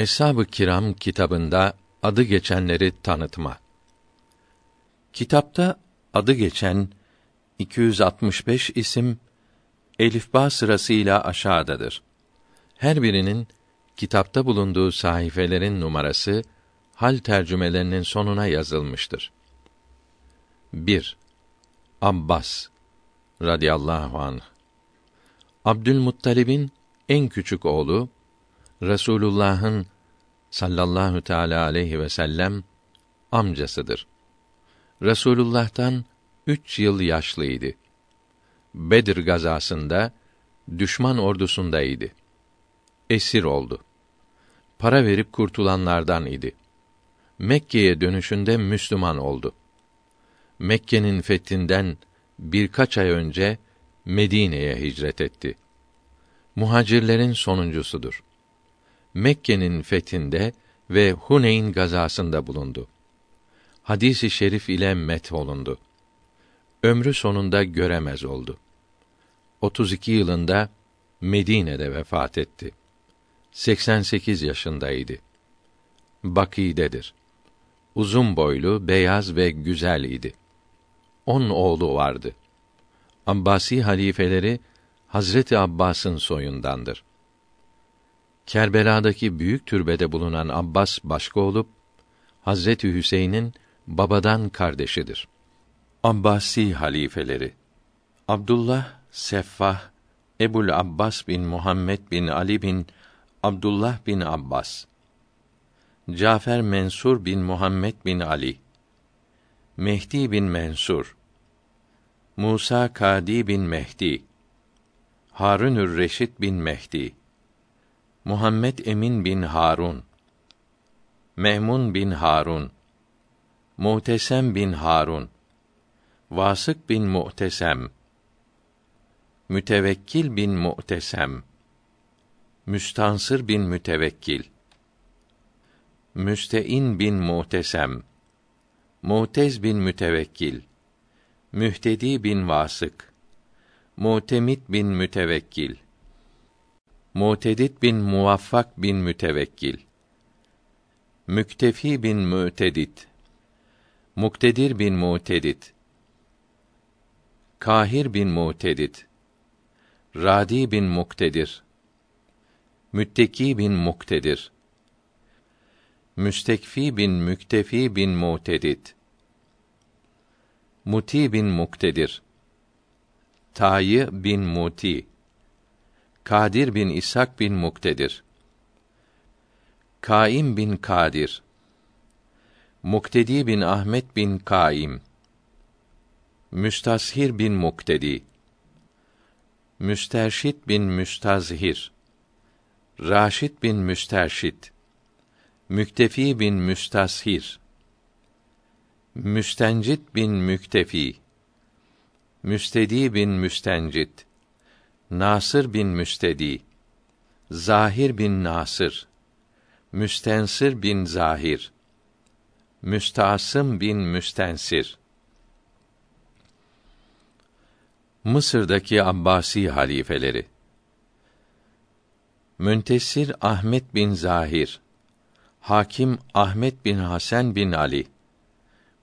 Eshab-ı Kiram kitabında adı geçenleri tanıtma. Kitapta adı geçen 265 isim elifba sırasıyla aşağıdadır. Her birinin kitapta bulunduğu sayfelerin numarası hal tercümelerinin sonuna yazılmıştır. 1. Abbas radıyallahu anh Abdülmuttalib'in en küçük oğlu Resulullah'ın sallallahu teala aleyhi ve sellem amcasıdır. Resulullah'tan üç yıl yaşlıydı. Bedir gazasında düşman ordusundaydı. Esir oldu. Para verip kurtulanlardan idi. Mekke'ye dönüşünde Müslüman oldu. Mekke'nin fethinden birkaç ay önce Medine'ye hicret etti. Muhacirlerin sonuncusudur. Mekke'nin fethinde ve Huneyn gazasında bulundu. Hadisi şerif ile met olundu. Ömrü sonunda göremez oldu. 32 yılında Medine'de vefat etti. 88 yaşındaydı. Bakidedir. Uzun boylu, beyaz ve güzel idi. On oğlu vardı. Abbasi halifeleri Hazreti Abbas'ın soyundandır. Kerbela'daki büyük türbede bulunan Abbas başka olup Hazreti Hüseyin'in babadan kardeşidir. Abbasi halifeleri. Abdullah Seffah Ebul Abbas bin Muhammed bin Ali bin Abdullah bin Abbas. Cafer Mensur bin Muhammed bin Ali. Mehdi bin Mensur. Musa Kadi bin Mehdi. Harunür Reşit bin Mehdi Muhammed Emin bin Harun Mehmun bin Harun Muhtesem bin Harun Vasık bin Muhtesem Mütevekkil bin Muhtesem Müstansır bin Mütevekkil Müstein bin Muhtesem Muhtez bin Mütevekkil Mühtedi bin Vasık Mutemit bin Mütevekkil Mutedit bin Muvaffak bin Mütevekkil. Müktefi bin Mütedit Muktedir bin Mutedit Kahir bin Mutedit Radi bin Muktedir. Mütteki bin Muktedir. Müstekfi bin Müktefi bin Mutedit Muti bin Muktedir. Tayi bin Muti Kadir bin İshak bin Muktedir. Kaim bin Kadir. Muktedi bin Ahmet bin Kaim. Müstashir bin Muktedi. Müsterşit bin Müstazhir. Raşid bin Müsterşit. Müktefi bin Müstashir Müstencit bin Müktefi. Müstedi bin Müstencit Nasır bin Müstedi Zahir bin Nasır Müstensir bin Zahir Müstasım bin Müstensir. Mısır'daki Abbasi halifeleri. Müntesir Ahmet bin Zahir Hakim Ahmet bin Hasan bin Ali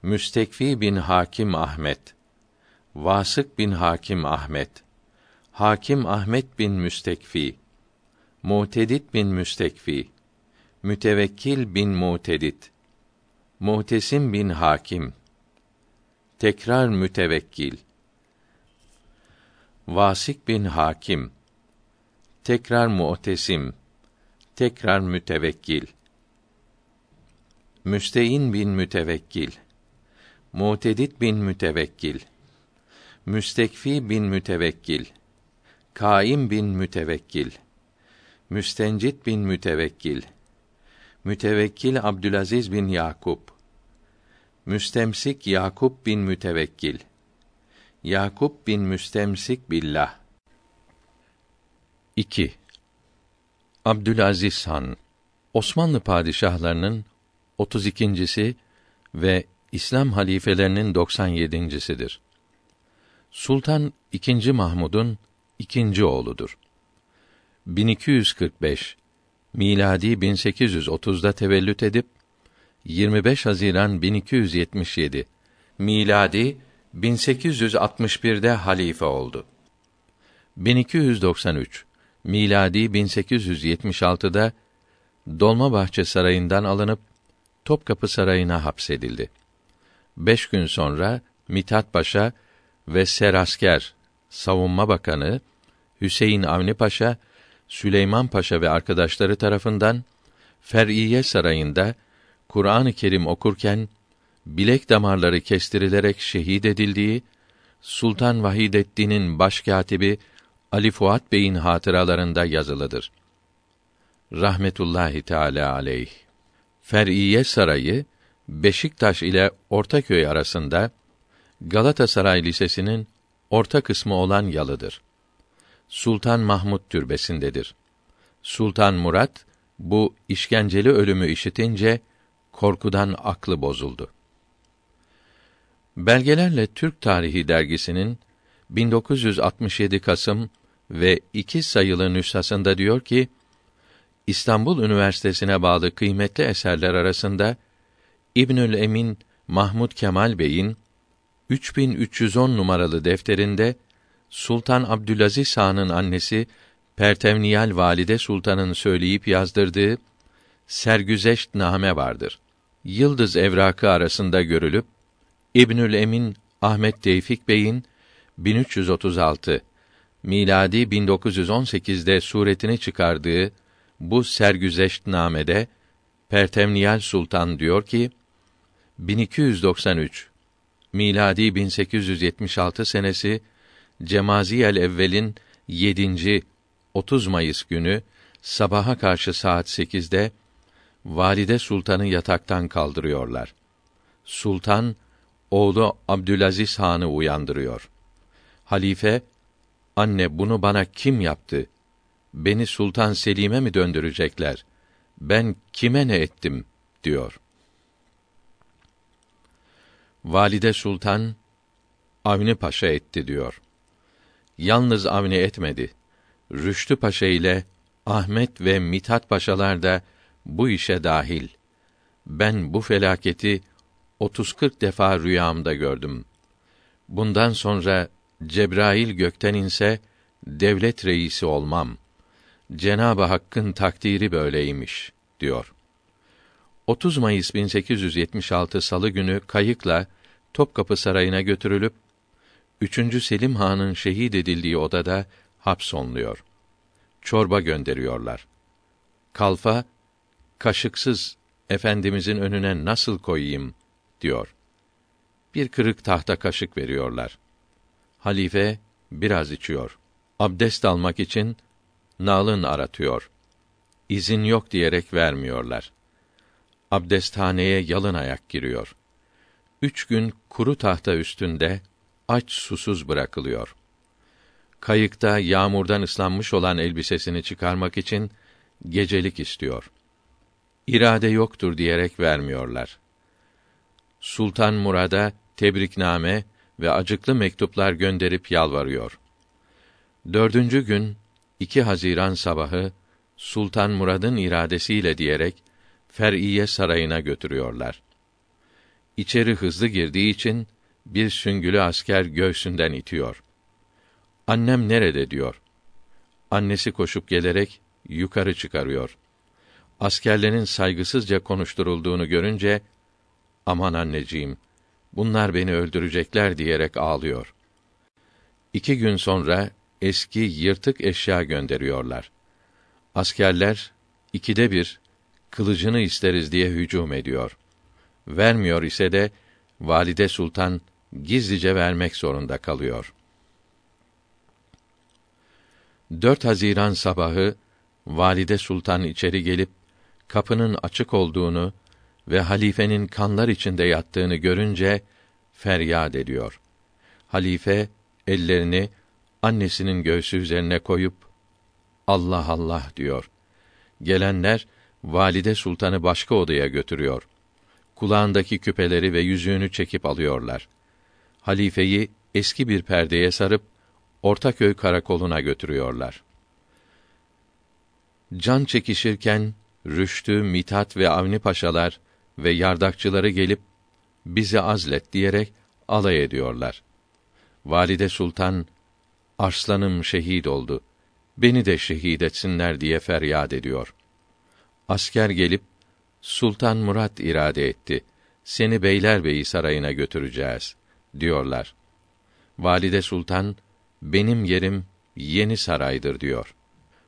Müstekfi bin Hakim Ahmet Vasık bin Hakim Ahmet Hakim Ahmet bin Müstekfi Mu'tedit bin Müstekfi Mütevekkil bin Mu'tedit Muhtesim bin Hakim Tekrar mütevekkil Vasik bin Hakim Tekrar Mu'tesim Tekrar mütevekkil Müstein bin Mütevekkil Mu'tedit bin Mütevekkil Müstekfi bin Mütevekkil Kaim bin Mütevekkil Müstencit bin Mütevekkil Mütevekkil Abdülaziz bin Yakup Müstemsik Yakup bin Mütevekkil Yakup bin Müstemsik billah 2. Abdülaziz Han Osmanlı padişahlarının 32.si ve İslam halifelerinin 97.sidir. Sultan II. Mahmud'un ikinci oğludur. 1245 miladi 1830'da tevellüt edip 25 Haziran 1277 miladi 1861'de halife oldu. 1293 miladi 1876'da Dolmabahçe Sarayı'ndan alınıp Topkapı Sarayı'na hapsedildi. Beş gün sonra Mithat Paşa ve Serasker, Savunma Bakanı Hüseyin Avni Paşa, Süleyman Paşa ve arkadaşları tarafından Fer'iye Sarayı'nda Kur'an-ı Kerim okurken bilek damarları kestirilerek şehit edildiği Sultan Vahidettin'in başkatibi Ali Fuat Bey'in hatıralarında yazılıdır. Rahmetullahi Teala aleyh. Fer'iye Sarayı Beşiktaş ile Ortaköy arasında Galatasaray Lisesi'nin orta kısmı olan yalıdır. Sultan Mahmud türbesindedir. Sultan Murat bu işkenceli ölümü işitince korkudan aklı bozuldu. Belgelerle Türk Tarihi dergisinin 1967 Kasım ve iki sayılı nüshasında diyor ki, İstanbul Üniversitesi'ne bağlı kıymetli eserler arasında İbnül Emin Mahmud Kemal Bey'in 3310 numaralı defterinde Sultan Abdülaziz Han'ın annesi Pertevniyal Valide Sultan'ın söyleyip yazdırdığı Sergüzeşt name vardır. Yıldız evrakı arasında görülüp İbnül Emin Ahmet Tevfik Bey'in 1336 miladi 1918'de suretini çıkardığı bu sergüzeşt namede Pertemniyal Sultan diyor ki 1293 miladi 1876 senesi Cemaziyel Evvel'in 7. 30 Mayıs günü sabaha karşı saat 8'de Valide Sultan'ı yataktan kaldırıyorlar. Sultan oğlu Abdülaziz Han'ı uyandırıyor. Halife, anne bunu bana kim yaptı? Beni Sultan Selim'e mi döndürecekler? Ben kime ne ettim? diyor. Valide Sultan, Avni Paşa etti diyor. Yalnız Avni etmedi. Rüştü Paşa ile Ahmet ve Mithat Paşalar da bu işe dahil. Ben bu felaketi 30-40 defa rüyamda gördüm. Bundan sonra Cebrail gökten inse devlet reisi olmam. Cenabı Hakk'ın takdiri böyleymiş diyor. 30 Mayıs 1876 Salı günü kayıkla Topkapı Sarayı'na götürülüp 3. Selim Han'ın şehit edildiği odada hapsonluyor. Çorba gönderiyorlar. Kalfa kaşıksız efendimizin önüne nasıl koyayım diyor. Bir kırık tahta kaşık veriyorlar. Halife biraz içiyor. Abdest almak için nalın aratıyor. İzin yok diyerek vermiyorlar. Abdesthaneye yalın ayak giriyor. Üç gün kuru tahta üstünde aç susuz bırakılıyor. Kayıkta yağmurdan ıslanmış olan elbisesini çıkarmak için gecelik istiyor. İrade yoktur diyerek vermiyorlar. Sultan Murad'a tebrikname ve acıklı mektuplar gönderip yalvarıyor. Dördüncü gün 2 Haziran sabahı Sultan Murad'ın iradesiyle diyerek Fer'iye sarayına götürüyorlar. İçeri hızlı girdiği için bir süngülü asker göğsünden itiyor. Annem nerede diyor. Annesi koşup gelerek yukarı çıkarıyor. Askerlerin saygısızca konuşturulduğunu görünce aman anneciğim bunlar beni öldürecekler diyerek ağlıyor. İki gün sonra eski yırtık eşya gönderiyorlar. Askerler ikide bir kılıcını isteriz diye hücum ediyor. Vermiyor ise de valide sultan gizlice vermek zorunda kalıyor. 4 Haziran sabahı valide sultan içeri gelip kapının açık olduğunu ve halifenin kanlar içinde yattığını görünce feryat ediyor. Halife ellerini annesinin göğsü üzerine koyup Allah Allah diyor. Gelenler valide sultanı başka odaya götürüyor. Kulağındaki küpeleri ve yüzüğünü çekip alıyorlar. Halifeyi eski bir perdeye sarıp Ortaköy karakoluna götürüyorlar. can çekişirken Rüştü, Mitat ve Avni paşalar ve yardakçıları gelip bizi azlet diyerek alay ediyorlar. Valide Sultan Arslanım şehit oldu. Beni de şehit etsinler diye feryat ediyor. Asker gelip Sultan Murat irade etti. Seni Beylerbeyi sarayına götüreceğiz diyorlar. Valide Sultan benim yerim yeni saraydır diyor.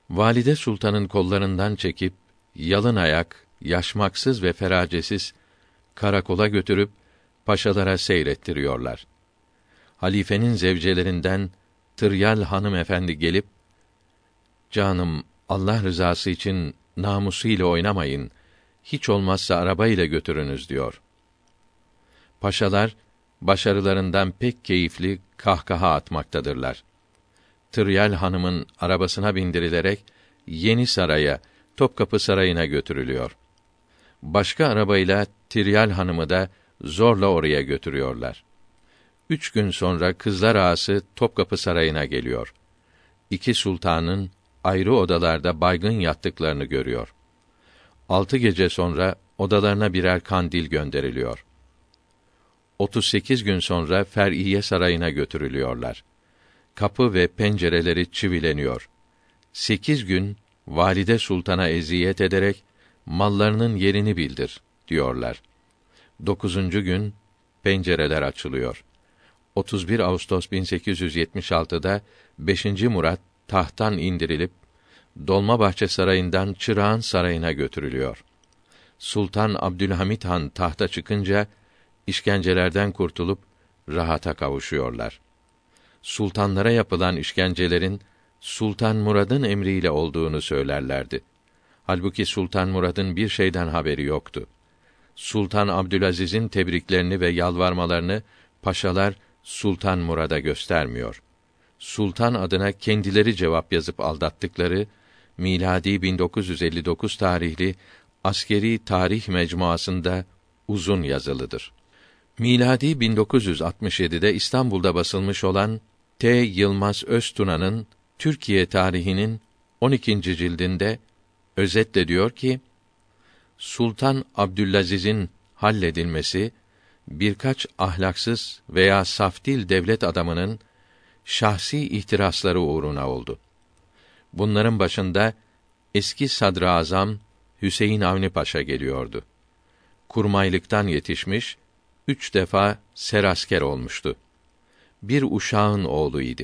Valide Sultan'ın kollarından çekip yalın ayak, yaşmaksız ve feracesiz karakola götürüp paşalara seyrettiriyorlar. Halifenin zevcelerinden Tıryal hanım efendi gelip canım Allah rızası için namusu ile oynamayın. Hiç olmazsa araba ile götürünüz diyor. Paşalar başarılarından pek keyifli kahkaha atmaktadırlar. Tıryal hanımın arabasına bindirilerek Yeni Saray'a, Topkapı Sarayı'na götürülüyor. Başka arabayla Tiryal hanımı da zorla oraya götürüyorlar. Üç gün sonra kızlar ağası Topkapı Sarayı'na geliyor. İki sultanın ayrı odalarda baygın yattıklarını görüyor. Altı gece sonra odalarına birer kandil gönderiliyor. 38 gün sonra Fer'iye Sarayı'na götürülüyorlar. Kapı ve pencereleri çivileniyor. Sekiz gün valide sultana eziyet ederek mallarının yerini bildir diyorlar. Dokuzuncu gün pencereler açılıyor. 31 Ağustos 1876'da 5. Murat tahttan indirilip Dolmabahçe Sarayı'ndan Çırağan Sarayı'na götürülüyor. Sultan Abdülhamit Han tahta çıkınca işkencelerden kurtulup rahata kavuşuyorlar. Sultanlara yapılan işkencelerin Sultan Murad'ın emriyle olduğunu söylerlerdi. Halbuki Sultan Murad'ın bir şeyden haberi yoktu. Sultan Abdülaziz'in tebriklerini ve yalvarmalarını paşalar Sultan Murad'a göstermiyor. Sultan adına kendileri cevap yazıp aldattıkları miladi 1959 tarihli askeri tarih mecmuasında uzun yazılıdır. Miladi 1967'de İstanbul'da basılmış olan T. Yılmaz Öztuna'nın Türkiye tarihinin 12. cildinde özetle diyor ki Sultan Abdülaziz'in halledilmesi birkaç ahlaksız veya saftil devlet adamının şahsi ihtirasları uğruna oldu. Bunların başında eski sadrazam Hüseyin Avni Paşa geliyordu. Kurmaylıktan yetişmiş, üç defa serasker olmuştu. Bir uşağın oğluydu.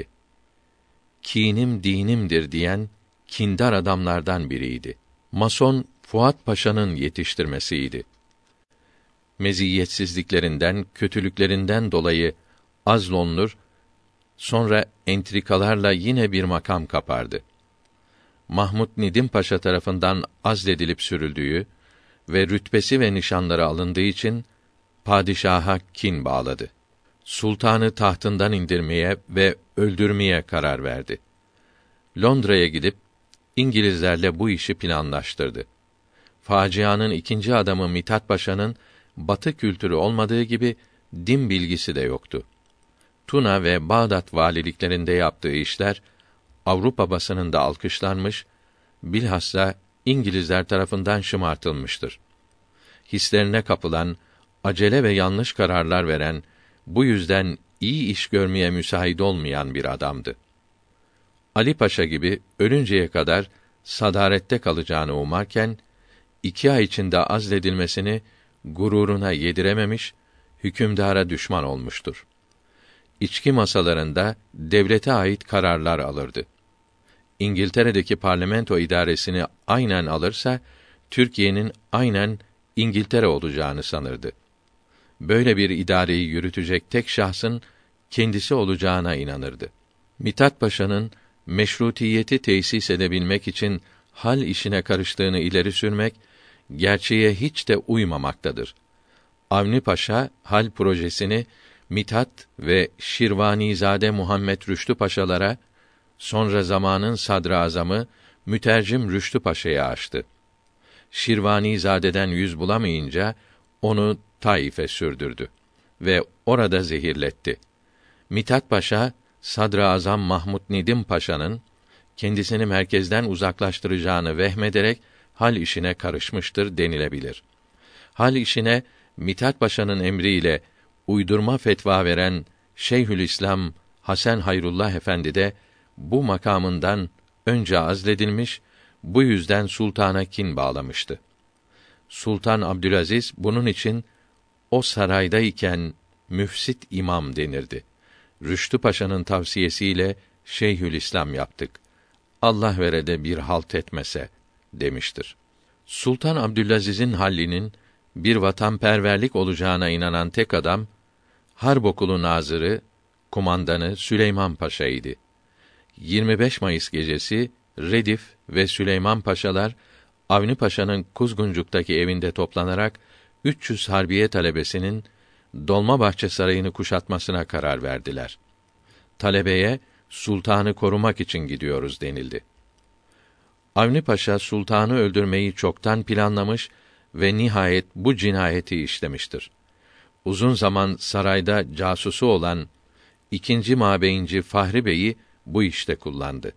Kinim dinimdir diyen kindar adamlardan biriydi. Mason Fuat Paşa'nın yetiştirmesiydi. Meziyetsizliklerinden, kötülüklerinden dolayı azlonlur, sonra entrikalarla yine bir makam kapardı. Mahmud Nidim Paşa tarafından azledilip sürüldüğü ve rütbesi ve nişanları alındığı için padişaha kin bağladı. Sultanı tahtından indirmeye ve öldürmeye karar verdi. Londra'ya gidip İngilizlerle bu işi planlaştırdı. Facianın ikinci adamı Mithat Paşa'nın batı kültürü olmadığı gibi din bilgisi de yoktu. Tuna ve Bağdat valiliklerinde yaptığı işler Avrupa basınında alkışlanmış, bilhassa İngilizler tarafından şımartılmıştır. Hislerine kapılan, acele ve yanlış kararlar veren, bu yüzden iyi iş görmeye müsait olmayan bir adamdı. Ali Paşa gibi ölünceye kadar sadarette kalacağını umarken, iki ay içinde azledilmesini gururuna yedirememiş, hükümdara düşman olmuştur. İçki masalarında devlete ait kararlar alırdı. İngiltere'deki parlamento idaresini aynen alırsa Türkiye'nin aynen İngiltere olacağını sanırdı. Böyle bir idareyi yürütecek tek şahsın kendisi olacağına inanırdı. Mithat Paşa'nın meşrutiyeti tesis edebilmek için hal işine karıştığını ileri sürmek gerçeğe hiç de uymamaktadır. Avni Paşa hal projesini Mithat ve Şirvanizade Muhammed Rüştü Paşalara sonra zamanın sadrazamı mütercim Rüştü Paşa'ya açtı. Şirvanizadeden yüz bulamayınca onu Taif'e sürdürdü ve orada zehirletti. Mithat Paşa Sadrazam Mahmud Nedim Paşa'nın kendisini merkezden uzaklaştıracağını vehmederek hal işine karışmıştır denilebilir. Hal işine Mithat Paşa'nın emriyle uydurma fetva veren Şeyhülislam Hasan Hayrullah Efendi de bu makamından önce azledilmiş, bu yüzden sultana kin bağlamıştı. Sultan Abdülaziz bunun için o saraydayken müfsit imam denirdi. Rüştü Paşa'nın tavsiyesiyle Şeyhülislam yaptık. Allah verede bir halt etmese demiştir. Sultan Abdülaziz'in hallinin bir vatanperverlik olacağına inanan tek adam Harp Okulu Nazırı, kumandanı Süleyman Paşa idi. 25 Mayıs gecesi Redif ve Süleyman Paşalar Avni Paşa'nın Kuzguncuk'taki evinde toplanarak 300 harbiye talebesinin Dolmabahçe Sarayı'nı kuşatmasına karar verdiler. Talebeye sultanı korumak için gidiyoruz denildi. Avni Paşa sultanı öldürmeyi çoktan planlamış ve nihayet bu cinayeti işlemiştir. Uzun zaman sarayda casusu olan ikinci mabeyinci Fahri Bey'i bu işte kullandı.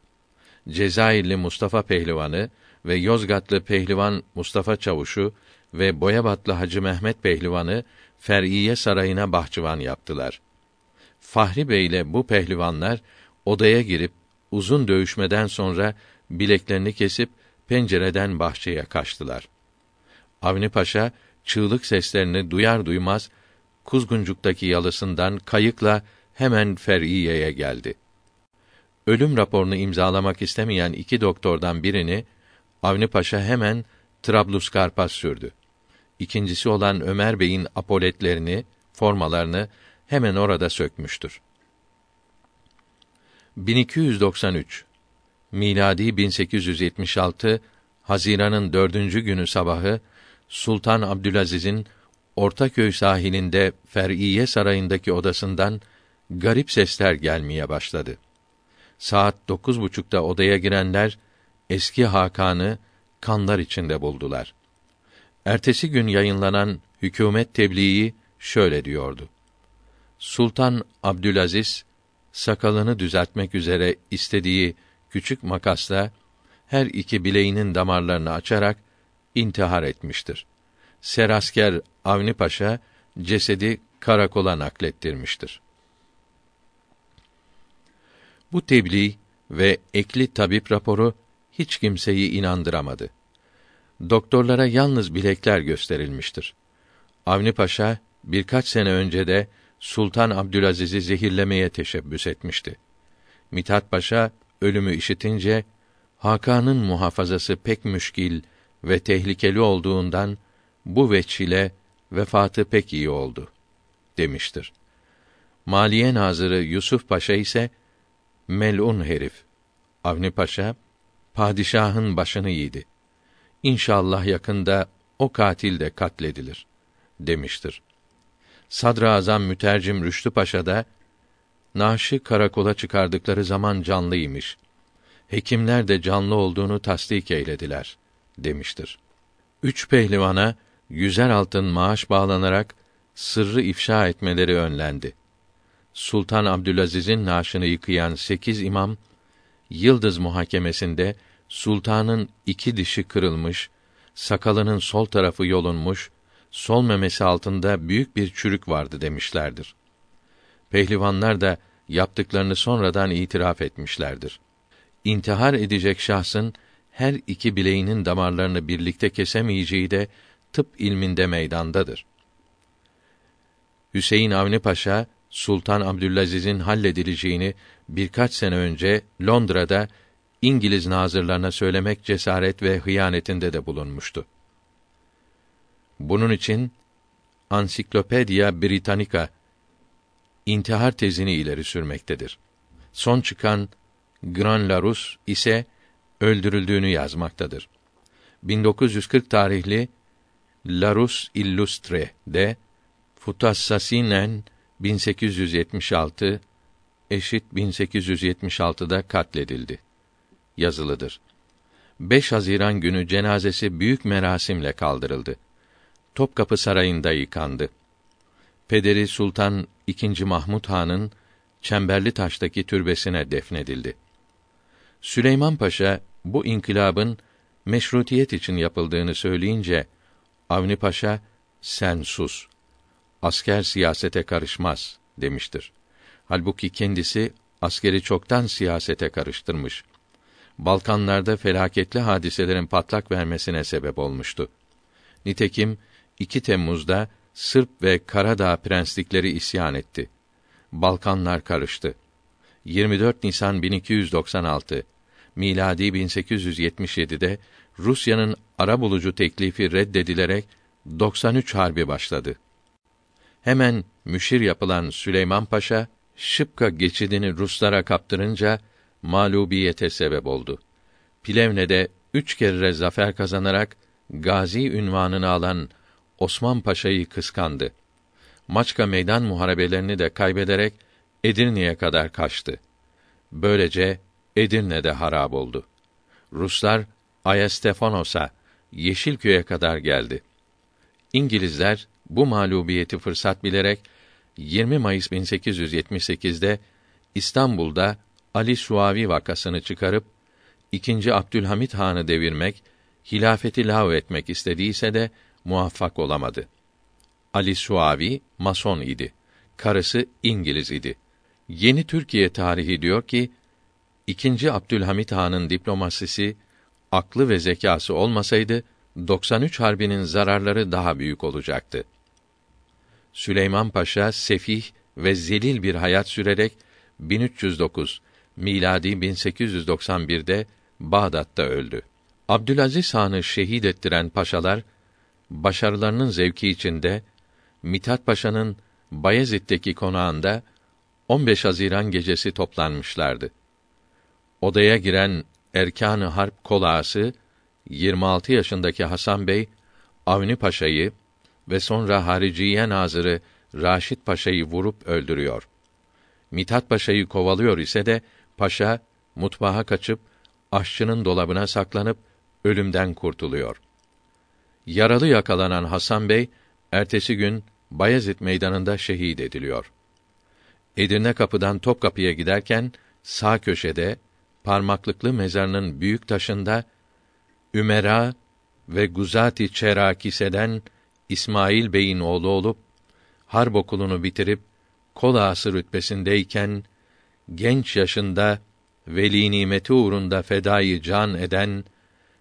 Cezayirli Mustafa Pehlivanı ve Yozgatlı Pehlivan Mustafa Çavuşu ve Boyabatlı Hacı Mehmet Pehlivanı Fer'iye Sarayı'na bahçıvan yaptılar. Fahri Bey ile bu pehlivanlar odaya girip uzun dövüşmeden sonra bileklerini kesip pencereden bahçeye kaçtılar. Avni Paşa çığlık seslerini duyar duymaz Kuzguncuk'taki yalısından kayıkla hemen Fer'iye'ye geldi. Ölüm raporunu imzalamak istemeyen iki doktordan birini Avni Paşa hemen Trablusgarp'a sürdü. İkincisi olan Ömer Bey'in apoletlerini, formalarını hemen orada sökmüştür. 1293 miladi 1876 Haziran'ın dördüncü günü sabahı Sultan Abdülaziz'in Ortaköy sahilinde Fer'iye Sarayı'ndaki odasından garip sesler gelmeye başladı. Saat dokuz buçukta odaya girenler eski Hakan'ı kanlar içinde buldular. Ertesi gün yayınlanan hükümet tebliği şöyle diyordu. Sultan Abdülaziz sakalını düzeltmek üzere istediği küçük makasla her iki bileğinin damarlarını açarak intihar etmiştir. Serasker Avni Paşa cesedi karakola naklettirmiştir. Bu tebliğ ve ekli tabip raporu hiç kimseyi inandıramadı. Doktorlara yalnız bilekler gösterilmiştir. Avni Paşa birkaç sene önce de Sultan Abdülaziz'i zehirlemeye teşebbüs etmişti. Mithat Paşa ölümü işitince Hakan'ın muhafazası pek müşkil ve tehlikeli olduğundan bu veçile vefatı pek iyi oldu demiştir. Maliye Nazırı Yusuf Paşa ise melun herif. Avni Paşa padişahın başını yedi. İnşallah yakında o katil de katledilir demiştir. Sadrazam Mütercim Rüştü Paşa da naaşı karakola çıkardıkları zaman canlıymış. Hekimler de canlı olduğunu tasdik eylediler demiştir. Üç pehlivana yüzer altın maaş bağlanarak sırrı ifşa etmeleri önlendi. Sultan Abdülaziz'in naaşını yıkayan sekiz imam, Yıldız muhakemesinde sultanın iki dişi kırılmış, sakalının sol tarafı yolunmuş, sol memesi altında büyük bir çürük vardı demişlerdir. Pehlivanlar da yaptıklarını sonradan itiraf etmişlerdir. İntihar edecek şahsın her iki bileğinin damarlarını birlikte kesemeyeceği de tıp ilminde meydandadır. Hüseyin Avni Paşa Sultan Abdülaziz'in halledileceğini birkaç sene önce Londra'da İngiliz nazırlarına söylemek cesaret ve hıyanetinde de bulunmuştu. Bunun için Ansiklopedia Britannica intihar tezini ileri sürmektedir. Son çıkan Gran Larus ise öldürüldüğünü yazmaktadır. 1940 tarihli Larus Illustre de Futassasinen 1876 eşit 1876'da katledildi. Yazılıdır. 5 Haziran günü cenazesi büyük merasimle kaldırıldı. Topkapı Sarayı'nda yıkandı. Pederi Sultan II. Mahmud Han'ın Çemberli Taş'taki türbesine defnedildi. Süleyman Paşa bu inkılabın meşrutiyet için yapıldığını söyleyince Avni Paşa sen sus. Asker siyasete karışmaz demiştir. Halbuki kendisi askeri çoktan siyasete karıştırmış. Balkanlarda felaketli hadiselerin patlak vermesine sebep olmuştu. Nitekim 2 Temmuz'da Sırp ve Karadağ prenslikleri isyan etti. Balkanlar karıştı. 24 Nisan 1296 miladi 1877'de Rusya'nın ara bulucu teklifi reddedilerek 93 harbi başladı. Hemen müşir yapılan Süleyman Paşa Şıpka geçidini Ruslara kaptırınca mağlubiyete sebep oldu. Plevne'de üç kere zafer kazanarak gazi ünvanını alan Osman Paşa'yı kıskandı. Maçka meydan muharebelerini de kaybederek Edirne'ye kadar kaçtı. Böylece Edirne'de harab oldu. Ruslar Ayastefanos'a, Yeşilköy'e kadar geldi. İngilizler bu mağlubiyeti fırsat bilerek 20 Mayıs 1878'de İstanbul'da Ali Suavi vakasını çıkarıp ikinci Abdülhamit Han'ı devirmek, hilafeti lav etmek istediyse de muvaffak olamadı. Ali Suavi mason idi. Karısı İngiliz idi. Yeni Türkiye tarihi diyor ki, ikinci Abdülhamit Han'ın diplomasisi, aklı ve zekası olmasaydı 93 harbinin zararları daha büyük olacaktı. Süleyman Paşa sefih ve zelil bir hayat sürerek 1309 miladi 1891'de Bağdat'ta öldü. Abdülaziz Han'ı şehit ettiren paşalar başarılarının zevki içinde Mithat Paşa'nın Bayezid'deki konağında 15 Haziran gecesi toplanmışlardı. Odaya giren Erkan-ı Harp kolağası 26 yaşındaki Hasan Bey Avni Paşa'yı ve sonra Hariciye Nazırı Raşit Paşa'yı vurup öldürüyor. Mithat Paşa'yı kovalıyor ise de paşa mutfağa kaçıp aşçının dolabına saklanıp ölümden kurtuluyor. Yaralı yakalanan Hasan Bey ertesi gün Bayezid meydanında şehit ediliyor. Edirne kapıdan Topkapı'ya giderken sağ köşede parmaklıklı mezarının büyük taşında Ümera ve Guzati Çerakiseden İsmail Bey'in oğlu olup harp okulunu bitirip kol ağası rütbesindeyken genç yaşında veli nimeti uğrunda fedayı can eden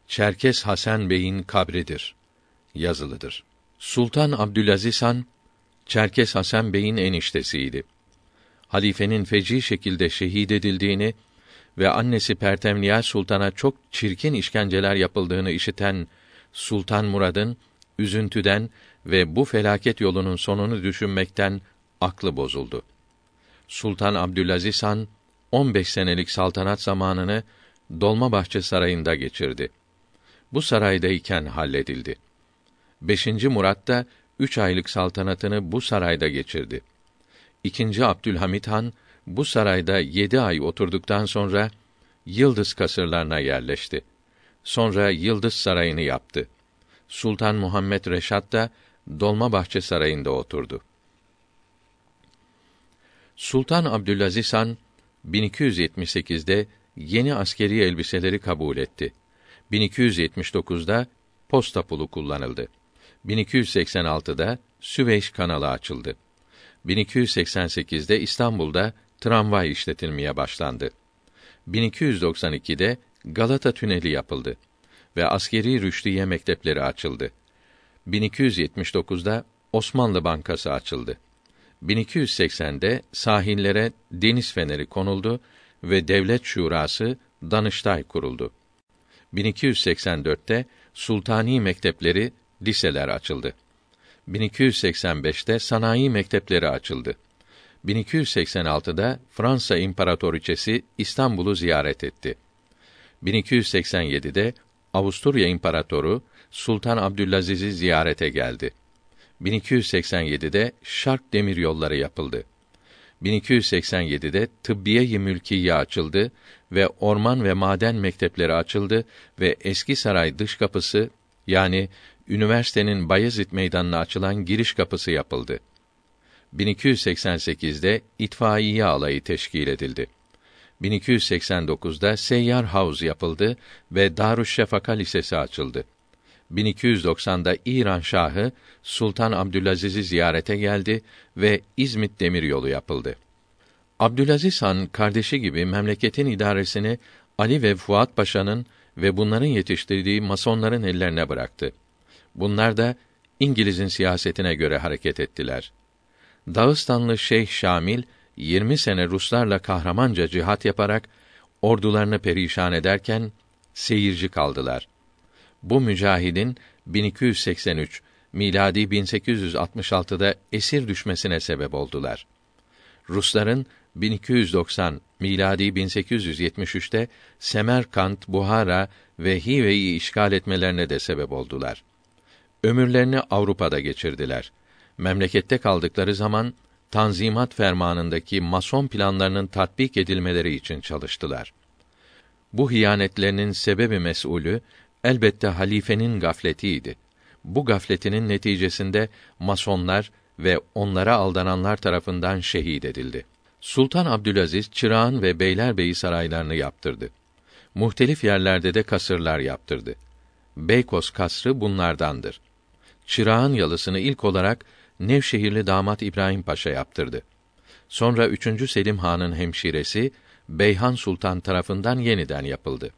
Çerkes Hasan Bey'in kabridir yazılıdır. Sultan Abdülaziz Han Çerkes Hasan Bey'in eniştesiydi. Halifenin feci şekilde şehit edildiğini ve annesi Pertemniyal Sultan'a çok çirkin işkenceler yapıldığını işiten Sultan Murad'ın üzüntüden ve bu felaket yolunun sonunu düşünmekten aklı bozuldu. Sultan Abdülaziz Han 15 senelik saltanat zamanını Dolmabahçe Sarayı'nda geçirdi. Bu saraydayken halledildi. 5. Murat da üç aylık saltanatını bu sarayda geçirdi. İkinci Abdülhamit Han bu sarayda yedi ay oturduktan sonra Yıldız kasırlarına yerleşti. Sonra Yıldız Sarayı'nı yaptı. Sultan Muhammed Reşat da Dolmabahçe Sarayı'nda oturdu. Sultan Abdülaziz Han 1278'de yeni askeri elbiseleri kabul etti. 1279'da posta pulu kullanıldı. 1286'da Süveyş kanalı açıldı. 1288'de İstanbul'da tramvay işletilmeye başlandı. 1292'de Galata Tüneli yapıldı ve askeri rüştiye mektepleri açıldı. 1279'da Osmanlı Bankası açıldı. 1280'de sahillere deniz feneri konuldu ve devlet şurası Danıştay kuruldu. 1284'te sultani mektepleri, liseler açıldı. 1285'te sanayi mektepleri açıldı. 1286'da Fransa İmparatoriçesi İstanbul'u ziyaret etti. 1287'de Avusturya İmparatoru Sultan Abdülaziz'i ziyarete geldi. 1287'de Şark demir yolları yapıldı. 1287'de Tıbbiye-i Mülkiye açıldı ve orman ve maden mektepleri açıldı ve eski saray dış kapısı yani üniversitenin Bayezid Meydanı'na açılan giriş kapısı yapıldı. 1288'de itfaiye alayı teşkil edildi. 1289'da Seyyar Havuz yapıldı ve Darüşşefaka Lisesi açıldı. 1290'da İran Şahı Sultan Abdülaziz'i ziyarete geldi ve İzmit Demiryolu yapıldı. Abdülaziz Han kardeşi gibi memleketin idaresini Ali ve Fuat Paşa'nın ve bunların yetiştirdiği masonların ellerine bıraktı. Bunlar da İngiliz'in siyasetine göre hareket ettiler. Dağıstanlı Şeyh Şamil 20 sene Ruslarla kahramanca cihat yaparak ordularını perişan ederken seyirci kaldılar. Bu mücahidin 1283 miladi 1866'da esir düşmesine sebep oldular. Rusların 1290 miladi 1873'te Semerkant, Buhara ve Hive'yi işgal etmelerine de sebep oldular. Ömürlerini Avrupa'da geçirdiler. Memlekette kaldıkları zaman Tanzimat fermanındaki mason planlarının tatbik edilmeleri için çalıştılar. Bu hiyanetlerinin sebebi mesulü elbette halifenin gafletiydi. Bu gafletinin neticesinde masonlar ve onlara aldananlar tarafından şehit edildi. Sultan Abdülaziz Çırağan ve Beylerbeyi saraylarını yaptırdı. Muhtelif yerlerde de kasırlar yaptırdı. Beykoz kasrı bunlardandır. Çırağan yalısını ilk olarak Nevşehirli damat İbrahim Paşa yaptırdı. Sonra 3. Selim Han'ın hemşiresi Beyhan Sultan tarafından yeniden yapıldı.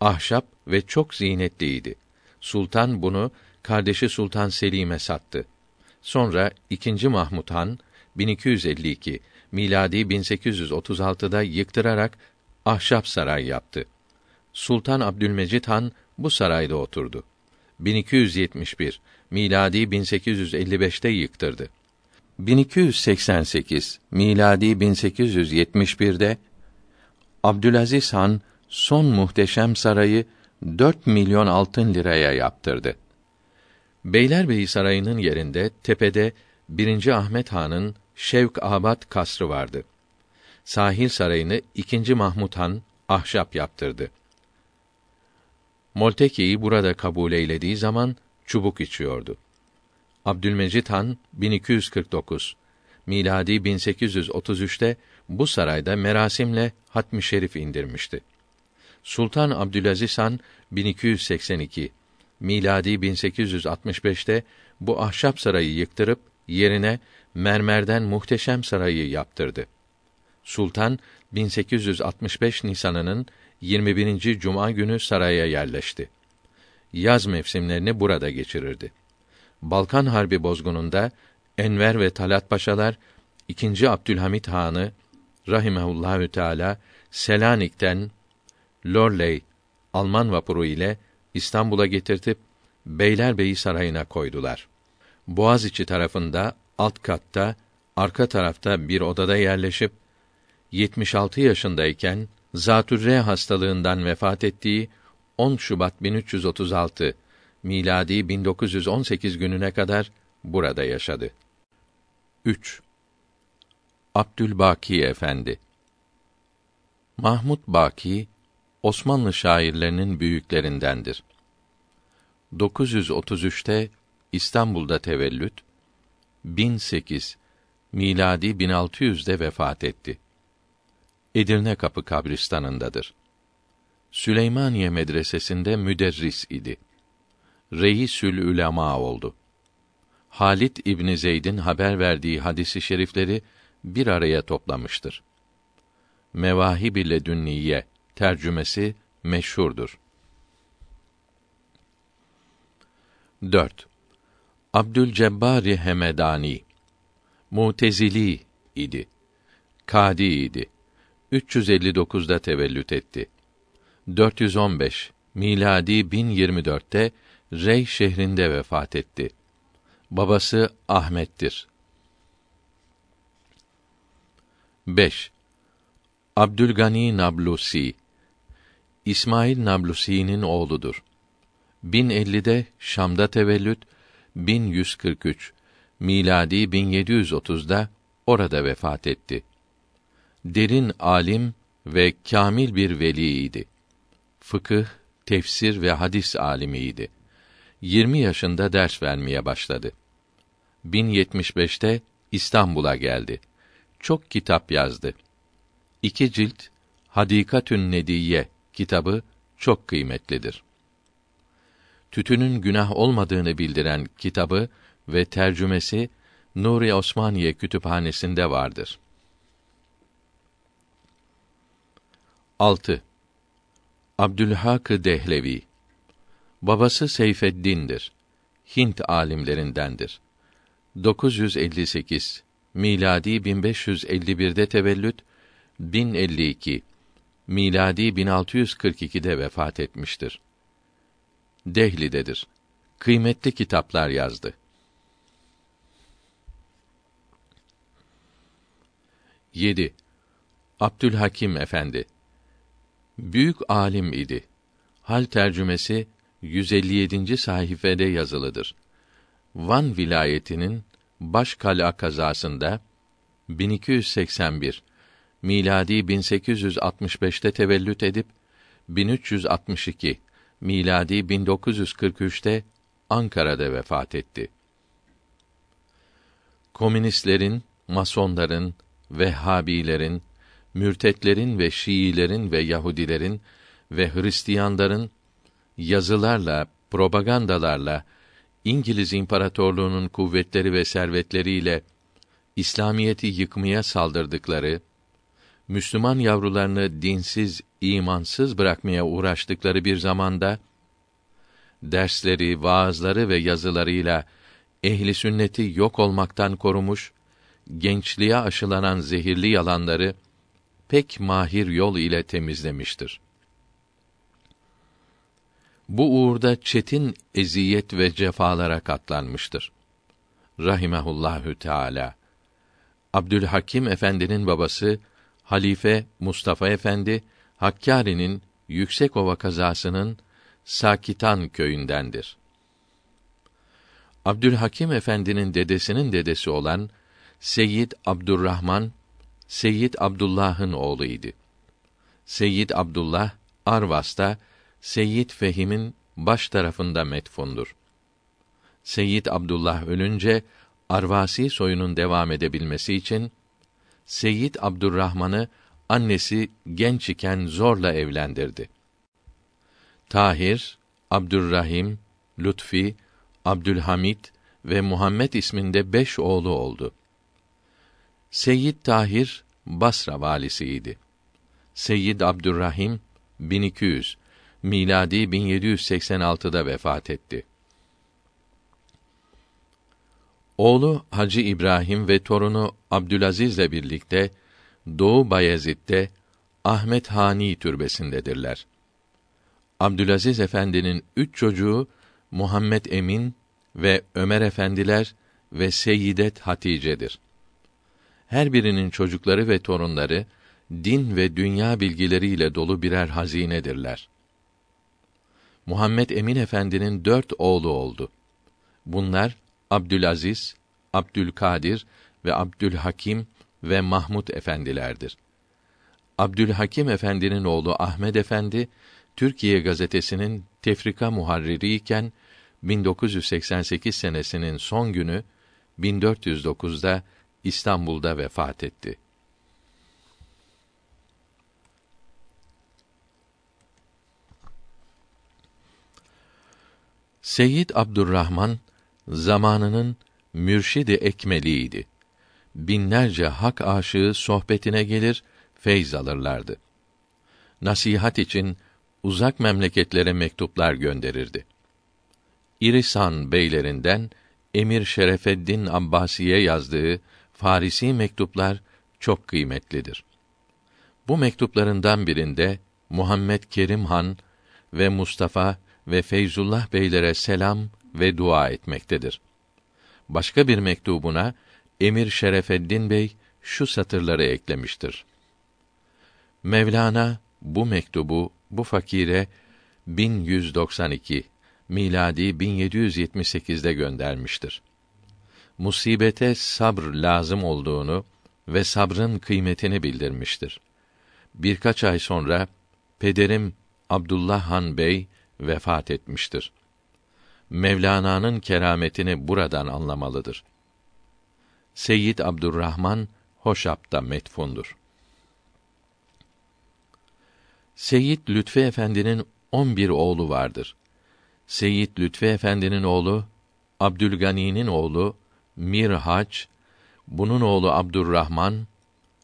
Ahşap ve çok zinetliydi. Sultan bunu kardeşi Sultan Selim'e sattı. Sonra 2. Mahmud Han 1252 miladi 1836'da yıktırarak ahşap saray yaptı. Sultan Abdülmecid Han bu sarayda oturdu. 1271 miladi 1855'te yıktırdı. 1288 miladi 1871'de Abdülaziz Han son muhteşem sarayı 4 milyon altın liraya yaptırdı. Beylerbeyi Sarayı'nın yerinde tepede 1. Ahmet Han'ın Şevk Abad kasrı vardı. Sahil Sarayı'nı 2. Mahmud Han ahşap yaptırdı. Molteki'yi burada kabul eylediği zaman çubuk içiyordu. Abdülmecid Han 1249 miladi 1833'te bu sarayda merasimle hatmi şerif indirmişti. Sultan Abdülaziz Han 1282 miladi 1865'te bu ahşap sarayı yıktırıp yerine mermerden muhteşem sarayı yaptırdı. Sultan 1865 Nisan'ının 21. cuma günü saraya yerleşti. Yaz mevsimlerini burada geçirirdi. Balkan Harbi bozgununda Enver ve Talat Paşalar 2. Abdülhamit Han'ı rahimehullahü teala Selanik'ten Lorley Alman vapuru ile İstanbul'a getirtip Beylerbeyi sarayına koydular. Boğaziçi tarafında alt katta arka tarafta bir odada yerleşip 76 yaşındayken zatürre hastalığından vefat ettiği 10 Şubat 1336 miladi 1918 gününe kadar burada yaşadı. 3. Abdülbaki Efendi Mahmud Baki Osmanlı şairlerinin büyüklerindendir. 933'te İstanbul'da tevellüt, 1008 miladi 1600'de vefat etti. Edirne Kapı kabristanındadır. Süleymaniye Medresesi'nde müderris idi. Reisül Ülema oldu. Halit İbn Zeyd'in haber verdiği hadisi şerifleri bir araya toplamıştır. Mevahib ile Dünniye tercümesi meşhurdur. 4. Abdülcebbari Hemedani Mutezili idi. Kadi idi. 359'da tevellüt etti. 415 miladi 1024'te Rey şehrinde vefat etti. Babası Ahmet'tir. 5. Abdülgani Nablusi İsmail Nablusi'nin oğludur. 1050'de Şam'da tevellüt, 1143 miladi 1730'da orada vefat etti. Derin alim ve kamil bir veliydi. Fıkıh, tefsir ve hadis alimiydi. 20 yaşında ders vermeye başladı. 1075'te İstanbul'a geldi. Çok kitap yazdı. İki cilt Hadikatün Nediye kitabı çok kıymetlidir. Tütünün günah olmadığını bildiren kitabı ve tercümesi Nuri Osmaniye Kütüphanesi'nde vardır. 6. Abdülhak Dehlevi Babası Seyfeddin'dir. Hint alimlerindendir. 958 miladi 1551'de tevellüt 1052 miladi 1642'de vefat etmiştir. Dehli'dedir. Kıymetli kitaplar yazdı. 7. Abdülhakim Efendi Büyük alim idi. Hal tercümesi 157. sayfede yazılıdır. Van vilayetinin Başkala kazasında 1281 miladi 1865'te tevellüt edip 1362 miladi 1943'te Ankara'da vefat etti. Komünistlerin, masonların, Vehhabilerin, mürtetlerin ve Şiilerin ve Yahudilerin ve Hristiyanların yazılarla, propagandalarla İngiliz İmparatorluğu'nun kuvvetleri ve servetleriyle İslamiyeti yıkmaya saldırdıkları, Müslüman yavrularını dinsiz, imansız bırakmaya uğraştıkları bir zamanda dersleri, vaazları ve yazılarıyla ehli sünneti yok olmaktan korumuş, gençliğe aşılanan zehirli yalanları pek mahir yol ile temizlemiştir. Bu uğurda çetin eziyet ve cefalara katlanmıştır. Rahimehullahü Teala. Abdülhakim Efendi'nin babası Halife Mustafa Efendi Hakkari'nin Yüksekova kazasının Sakitan köyündendir. Abdülhakim Efendi'nin dedesinin dedesi olan Seyyid Abdurrahman Seyyid Abdullah'ın oğluydu. Seyyid Abdullah Arvas'ta Seyyid Fehim'in baş tarafında metfundur. Seyyid Abdullah ölünce Arvasi soyunun devam edebilmesi için Seyyid Abdurrahman'ı annesi genç iken zorla evlendirdi. Tahir, Abdurrahim, Lutfi, Abdülhamid ve Muhammed isminde beş oğlu oldu. Seyyid Tahir Basra valisiydi. Seyyid Abdurrahim 1200 miladi 1786'da vefat etti. Oğlu Hacı İbrahim ve torunu Abdülazizle birlikte Doğu Bayezid'de Ahmet Hani türbesindedirler. Abdülaziz Efendi'nin üç çocuğu Muhammed Emin ve Ömer Efendiler ve Seyyidet Hatice'dir. Her birinin çocukları ve torunları din ve dünya bilgileriyle dolu birer hazinedirler. Muhammed Emin Efendi'nin dört oğlu oldu. Bunlar Abdülaziz, Abdülkadir ve Abdülhakim ve Mahmud efendilerdir. Abdülhakim Efendi'nin oğlu Ahmed Efendi Türkiye gazetesinin tefrika muharriri iken 1988 senesinin son günü 1409'da İstanbul'da vefat etti. Seyyid Abdurrahman zamanının mürşidi ekmeliydi. Binlerce hak aşığı sohbetine gelir, feyz alırlardı. Nasihat için uzak memleketlere mektuplar gönderirdi. İrisan beylerinden Emir Şerefeddin Abbasi'ye yazdığı Farisi mektuplar çok kıymetlidir. Bu mektuplarından birinde Muhammed Kerim Han ve Mustafa ve Feyzullah beylere selam ve dua etmektedir. Başka bir mektubuna Emir Şerefeddin Bey şu satırları eklemiştir. Mevlana bu mektubu bu fakire 1192 miladi 1778'de göndermiştir. Musibete sabr lazım olduğunu ve sabrın kıymetini bildirmiştir. Birkaç ay sonra pederim Abdullah Han Bey vefat etmiştir. Mevlana'nın kerametini buradan anlamalıdır. Seyyid Abdurrahman Hoşap'ta metfundur. Seyyid Lütfi Efendi'nin 11 oğlu vardır. Seyyid Lütfi Efendi'nin oğlu Abdülgani'nin oğlu Mirhaç, bunun oğlu Abdurrahman,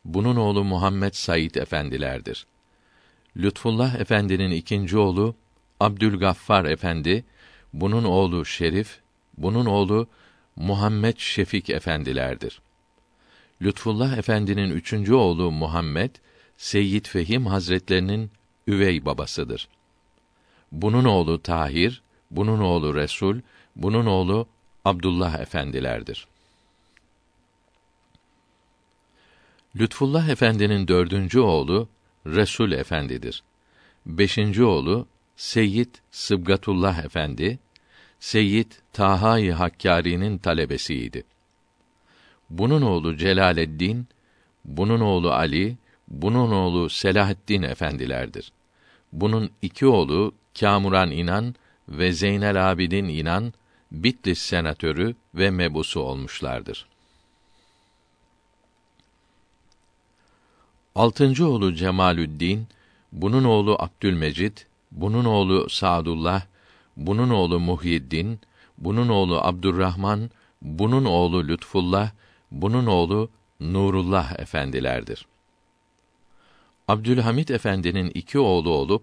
bunun oğlu Muhammed Said efendilerdir. Lütfullah Efendi'nin ikinci oğlu Abdülgaffar Efendi, bunun oğlu Şerif, bunun oğlu Muhammed Şefik efendilerdir. Lütfullah Efendi'nin üçüncü oğlu Muhammed, Seyyid Fehim Hazretlerinin üvey babasıdır. Bunun oğlu Tahir, bunun oğlu Resul, bunun oğlu Abdullah efendilerdir. Lütfullah Efendi'nin dördüncü oğlu Resul Efendidir. Beşinci oğlu Seyyid Sıbgatullah Efendi, Seyyid Taha-i Hakkari'nin talebesiydi. Bunun oğlu Celaleddin, bunun oğlu Ali, bunun oğlu Selahaddin efendilerdir. Bunun iki oğlu Kamuran İnan ve Zeynel Abidin İnan Bitlis senatörü ve mebusu olmuşlardır. Altıncı oğlu Cemalüddin, bunun oğlu Abdülmecid, bunun oğlu Sadullah, bunun oğlu Muhyiddin, bunun oğlu Abdurrahman, bunun oğlu Lütfullah, bunun oğlu Nurullah efendilerdir. Abdülhamit efendinin iki oğlu olup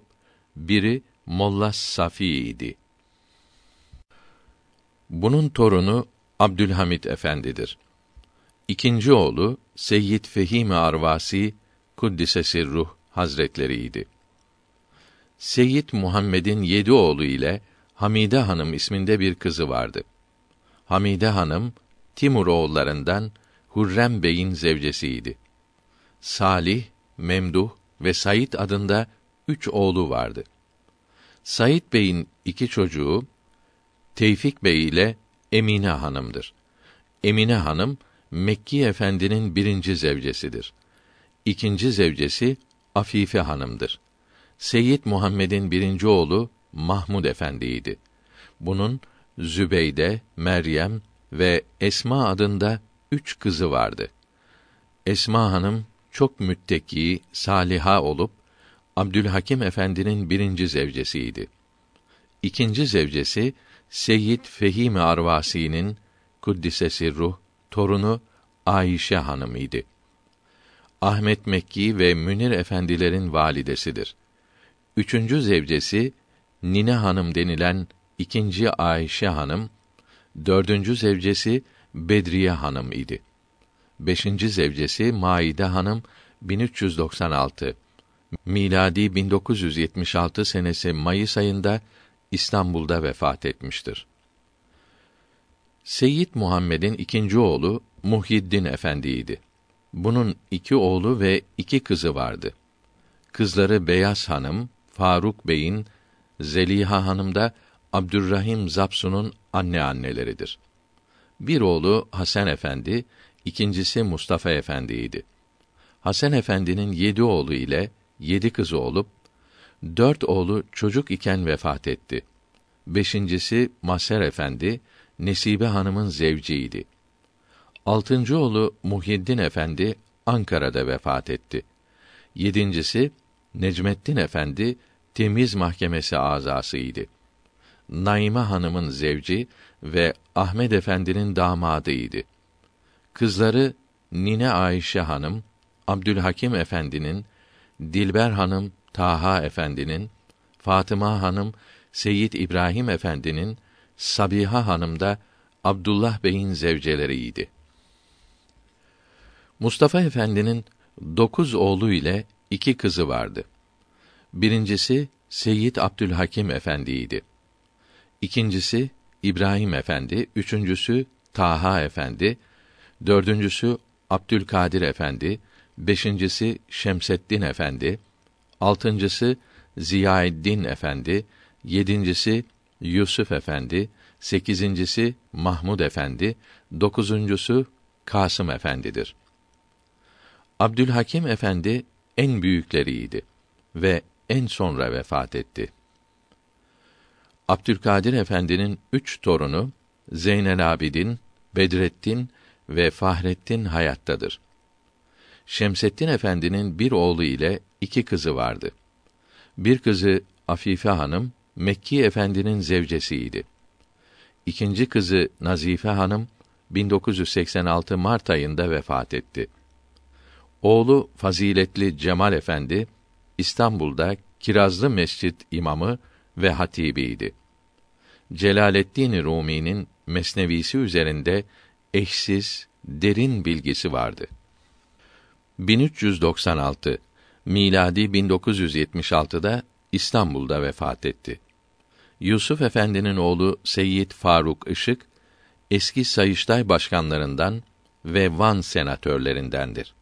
biri Molla Safi idi. Bunun torunu Abdülhamit efendidir. İkinci oğlu Seyyid Fehim Arvasi Kuddise Sirruh Hazretleriydi. Seyyid Muhammed'in yedi oğlu ile Hamide Hanım isminde bir kızı vardı. Hamide Hanım Timur oğullarından Hurrem Bey'in zevcesiydi. Salih, Memduh ve Said adında üç oğlu vardı. Said Bey'in iki çocuğu Tevfik Bey ile Emine Hanım'dır. Emine Hanım Mekki Efendi'nin birinci zevcesidir. İkinci zevcesi Afife Hanım'dır. Seyyid Muhammed'in birinci oğlu Mahmud Efendi'ydi. Bunun Zübeyde, Meryem ve Esma adında üç kızı vardı. Esma Hanım çok mütteki, saliha olup Abdülhakim Efendi'nin birinci zevcesiydi. İkinci zevcesi Seyyid Fehim Arvasi'nin kuddisesi ruh torunu Ayşe Hanım idi. Ahmet Mekki ve Münir efendilerin validesidir. Üçüncü zevcesi Nine Hanım denilen ikinci Ayşe Hanım, dördüncü zevcesi Bedriye Hanım idi. Beşinci zevcesi Maide Hanım 1396 miladi 1976 senesi Mayıs ayında İstanbul'da vefat etmiştir. Seyyid Muhammed'in ikinci oğlu Muhyiddin Efendi'ydi. Bunun iki oğlu ve iki kızı vardı. Kızları Beyaz Hanım, Faruk Bey'in, Zeliha Hanım da Abdurrahim Zapsun'un anne anneleridir. Bir oğlu Hasan Efendi, ikincisi Mustafa Efendi'ydi. Hasan Efendi'nin yedi oğlu ile yedi kızı olup, dört oğlu çocuk iken vefat etti. Beşincisi Maser Efendi, Nesibe Hanım'ın zevciydi. Altıncı oğlu Muhyiddin Efendi, Ankara'da vefat etti. Yedincisi, Necmettin Efendi, Temiz Mahkemesi azasıydı. Naime Hanım'ın zevci ve Ahmed Efendi'nin damadıydı. Kızları Nine Ayşe Hanım, Abdülhakim Efendi'nin, Dilber Hanım Taha Efendi'nin, Fatıma Hanım Seyyid İbrahim Efendi'nin, Sabiha Hanım da Abdullah Bey'in zevceleriydi. Mustafa Efendi'nin dokuz oğlu ile iki kızı vardı. Birincisi Seyyid Abdülhakim Efendi'ydi. İkincisi İbrahim Efendi, üçüncüsü Taha Efendi, dördüncüsü Abdülkadir Efendi, beşincisi Şemseddin Efendi, altıncısı Ziyaeddin Efendi, yedincisi Yusuf Efendi, sekizincisi Mahmud Efendi, dokuzuncusu Kasım Efendidir. Abdülhakim Efendi en büyükleriydi ve en sonra vefat etti. Abdülkadir Efendi'nin üç torunu Zeynel Abidin, Bedrettin ve Fahrettin hayattadır. Şemseddin Efendi'nin bir oğlu ile iki kızı vardı. Bir kızı Afife Hanım Mekki Efendi'nin zevcesiydi. İkinci kızı Nazife Hanım 1986 Mart ayında vefat etti. Oğlu faziletli Cemal Efendi İstanbul'da Kirazlı Mescid imamı ve hatibiydi. Celaleddin Rumi'nin Mesnevisi üzerinde eşsiz, derin bilgisi vardı. 1396 miladi 1976'da İstanbul'da vefat etti. Yusuf Efendi'nin oğlu Seyyid Faruk Işık eski Sayıştay başkanlarından ve Van senatörlerindendir.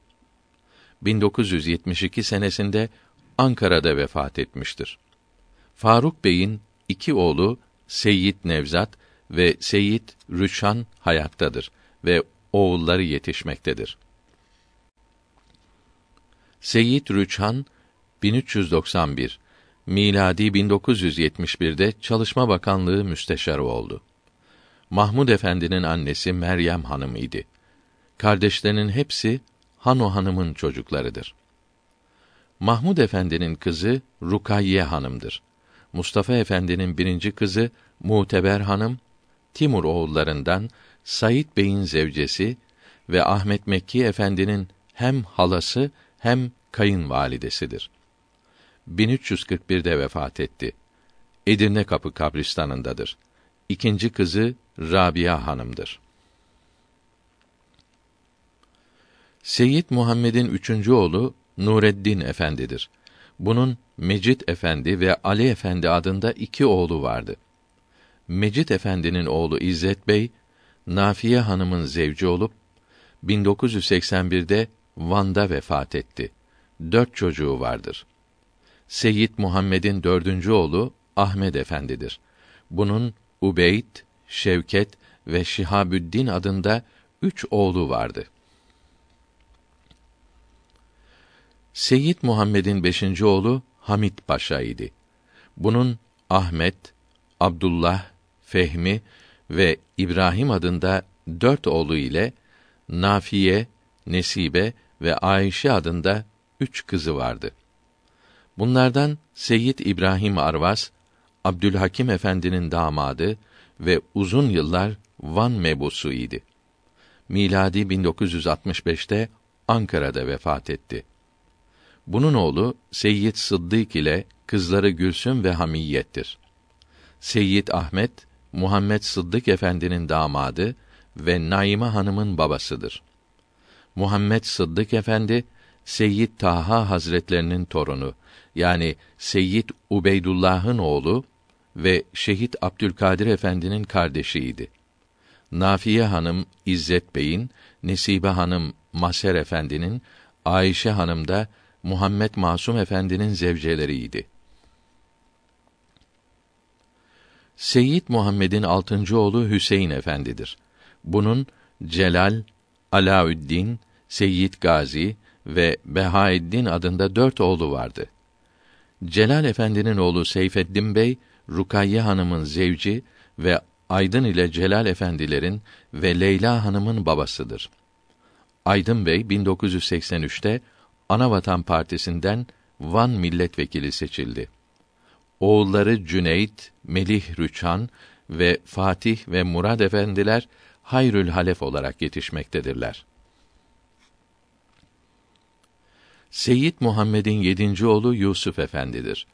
1972 senesinde Ankara'da vefat etmiştir. Faruk Bey'in iki oğlu Seyyid Nevzat ve Seyyid Rüşan hayattadır ve oğulları yetişmektedir. Seyyid Rüçhan 1391 miladi 1971'de Çalışma Bakanlığı müsteşarı oldu. Mahmud Efendi'nin annesi Meryem Hanım idi. Kardeşlerinin hepsi Hano Hanım'ın çocuklarıdır. Mahmud Efendi'nin kızı Rukayye Hanım'dır. Mustafa Efendi'nin birinci kızı Muteber Hanım, Timur oğullarından Said Bey'in zevcesi ve Ahmet Mekki Efendi'nin hem halası hem kayınvalidesidir. 1341'de vefat etti. Edirne Kapı kabristanındadır. İkinci kızı Rabia Hanım'dır. Seyyid Muhammed'in üçüncü oğlu Nureddin Efendidir. Bunun Mecid Efendi ve Ali Efendi adında iki oğlu vardı. Mecid Efendi'nin oğlu İzzet Bey, Nafiye Hanım'ın zevci olup 1981'de Van'da vefat etti. Dört çocuğu vardır. Seyyid Muhammed'in dördüncü oğlu Ahmed Efendidir. Bunun Ubeyd, Şevket ve Şihabüddin adında üç oğlu vardı. Seyyid Muhammed'in beşinci oğlu Hamit Paşa idi. Bunun Ahmet, Abdullah, Fehmi ve İbrahim adında dört oğlu ile Nafiye, Nesibe ve Ayşe adında üç kızı vardı. Bunlardan Seyyid İbrahim Arvas, Abdülhakim Efendi'nin damadı ve uzun yıllar Van mebusu idi. Miladi 1965'te Ankara'da vefat etti. Bunun oğlu Seyyid Sıddık ile kızları Gülsüm ve Hamiyettir. Seyyid Ahmet Muhammed Sıddık Efendi'nin damadı ve Naime Hanım'ın babasıdır. Muhammed Sıddık Efendi Seyyid Taha Hazretlerinin torunu yani Seyyid Ubeydullah'ın oğlu ve Şehit Abdülkadir Efendi'nin kardeşiydi. Nafiye Hanım İzzet Bey'in, Nesibe Hanım Maser Efendi'nin, Ayşe Hanım da Muhammed Masum Efendi'nin zevceleriydi. Seyyid Muhammed'in altıncı oğlu Hüseyin Efendidir. Bunun Celal, Alaüddin, Seyyid Gazi ve Behaeddin adında dört oğlu vardı. Celal Efendi'nin oğlu Seyfeddin Bey, Rukayye Hanım'ın zevci ve Aydın ile Celal Efendilerin ve Leyla Hanım'ın babasıdır. Aydın Bey 1983'te Anavatan Partisi'nden Van milletvekili seçildi. Oğulları Cüneyt, Melih Rüçhan ve Fatih ve Murad efendiler Hayrül Halef olarak yetişmektedirler. Seyyid Muhammed'in yedinci oğlu Yusuf Efendidir.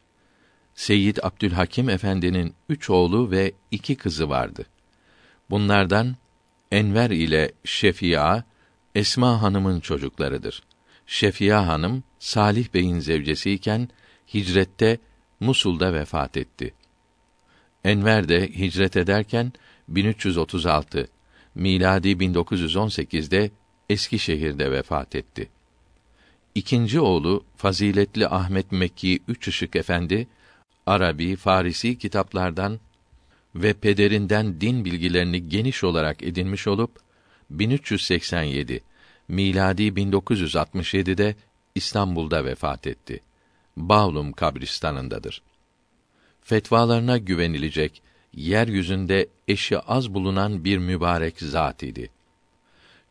Seyyid Abdülhakim Efendi'nin üç oğlu ve iki kızı vardı. Bunlardan Enver ile Şefia, Esma Hanım'ın çocuklarıdır. Şefia Hanım, Salih Bey'in zevcesiyken, hicrette Musul'da vefat etti. Enver de hicret ederken 1336 miladi 1918'de Eskişehir'de vefat etti. İkinci oğlu faziletli Ahmet Mekki Üç Işık Efendi Arabi, Farisi kitaplardan ve pederinden din bilgilerini geniş olarak edinmiş olup 1387 miladi 1967'de İstanbul'da vefat etti. Bağlum kabristanındadır. Fetvalarına güvenilecek, yeryüzünde eşi az bulunan bir mübarek zat idi.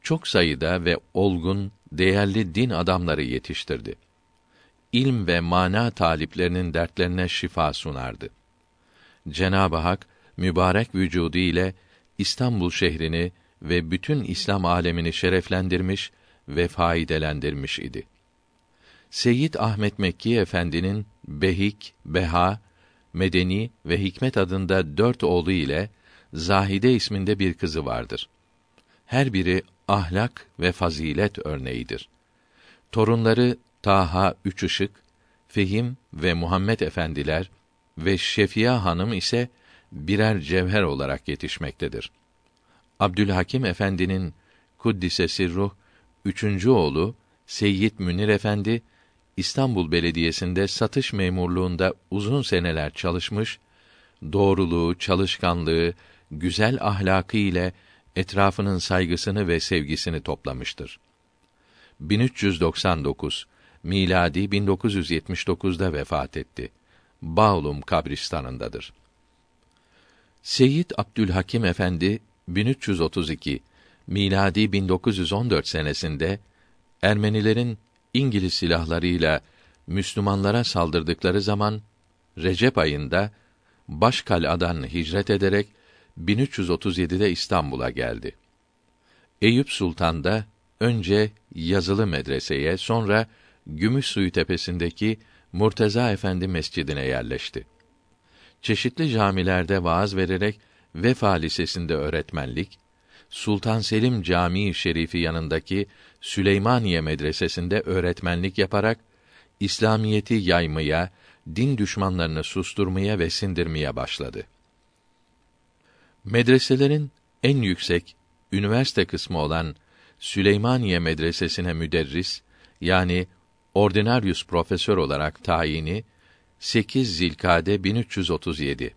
Çok sayıda ve olgun, değerli din adamları yetiştirdi. ilm ve mana taliplerinin dertlerine şifa sunardı. Cenab-ı Hak mübarek vücudu ile İstanbul şehrini ve bütün İslam alemini şereflendirmiş ve faydelendirmiş idi. Seyyid Ahmet Mekki Efendi'nin Behik, Beha, Medeni ve Hikmet adında dört oğlu ile Zahide isminde bir kızı vardır. Her biri ahlak ve fazilet örneğidir. Torunları Taha Üç Işık, Fehim ve Muhammed efendiler ve Şefiya Hanım ise birer cevher olarak yetişmektedir. Abdülhakim Efendi'nin kuddise sirruh üçüncü oğlu Seyyid Münir Efendi İstanbul Belediyesi'nde satış memurluğunda uzun seneler çalışmış, doğruluğu, çalışkanlığı, güzel ahlakı ile etrafının saygısını ve sevgisini toplamıştır. 1399 miladi 1979'da vefat etti. Bağlum kabristanındadır. Seyyid Abdülhakim Efendi 1332 miladi 1914 senesinde Ermenilerin İngiliz silahlarıyla Müslümanlara saldırdıkları zaman Recep ayında Başkal'adan hicret ederek 1337'de İstanbul'a geldi. Eyüp Sultan da önce yazılı medreseye, sonra Gümüşsuyu tepesindeki Murteza Efendi Mescidine yerleşti. Çeşitli camilerde vaaz vererek Vefa Lisesi'nde öğretmenlik, Sultan Selim Camii Şerifi yanındaki Süleymaniye Medresesi'nde öğretmenlik yaparak İslamiyeti yaymaya, din düşmanlarını susturmaya ve sindirmeye başladı. Medreselerin en yüksek üniversite kısmı olan Süleymaniye Medresesi'ne müderris yani ordinarius profesör olarak tayini 8 Zilkade 1337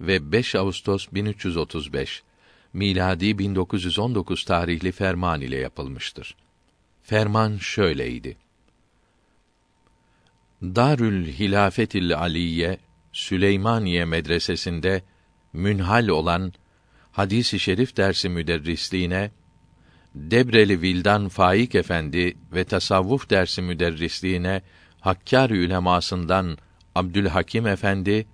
ve 5 Ağustos 1335 miladi 1919 tarihli ferman ile yapılmıştır. Ferman şöyleydi. Darül Hilafetil Aliye Süleymaniye medresesinde münhal olan hadisi şerif dersi müderrisliğine Debreli Vildan Faik Efendi ve tasavvuf dersi müderrisliğine Hakkâr ülemasından Abdülhakim Efendi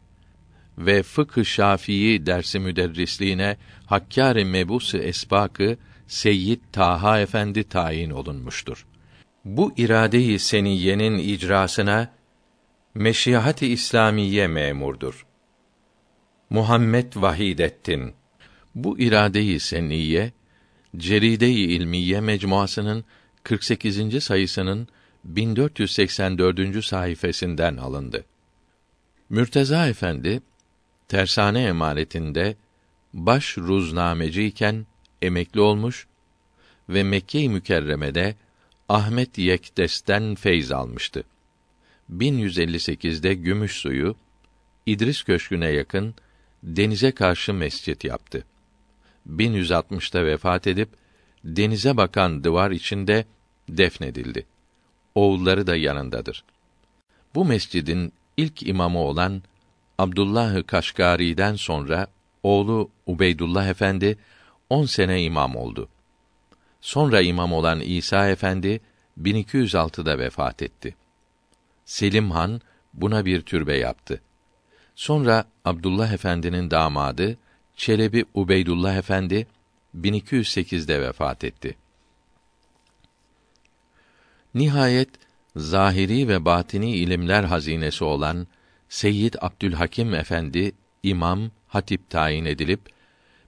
ve fıkh-ı Şafii dersi müderrisliğine Hakkâr-ı Mebus Esbakı Seyyid Taha Efendi tayin olunmuştur. Bu irade-i seniyyenin icrasına Meşihat-ı İslamiye memurdur. Muhammed Vahidettin bu irade-i seniyye Ceride-i İlmiye mecmuasının 48. sayısının 1484. sayfasından alındı. Mürteza Efendi tersane emaretinde baş ruznameci iken emekli olmuş ve Mekke-i Mükerreme'de Ahmet Yekdes'ten feyz almıştı. 1158'de Gümüş Suyu İdris Köşkü'ne yakın denize karşı mescit yaptı. 1160'ta vefat edip denize bakan duvar içinde defnedildi. Oğulları da yanındadır. Bu mescidin ilk imamı olan Abdullah Kaşgari'den sonra oğlu Ubeydullah Efendi 10 sene imam oldu. Sonra imam olan İsa Efendi 1206'da vefat etti. Selim Han buna bir türbe yaptı. Sonra Abdullah Efendi'nin damadı Çelebi Ubeydullah Efendi 1208'de vefat etti. Nihayet zahiri ve batini ilimler hazinesi olan Seyyid Abdülhakim Efendi imam, hatip tayin edilip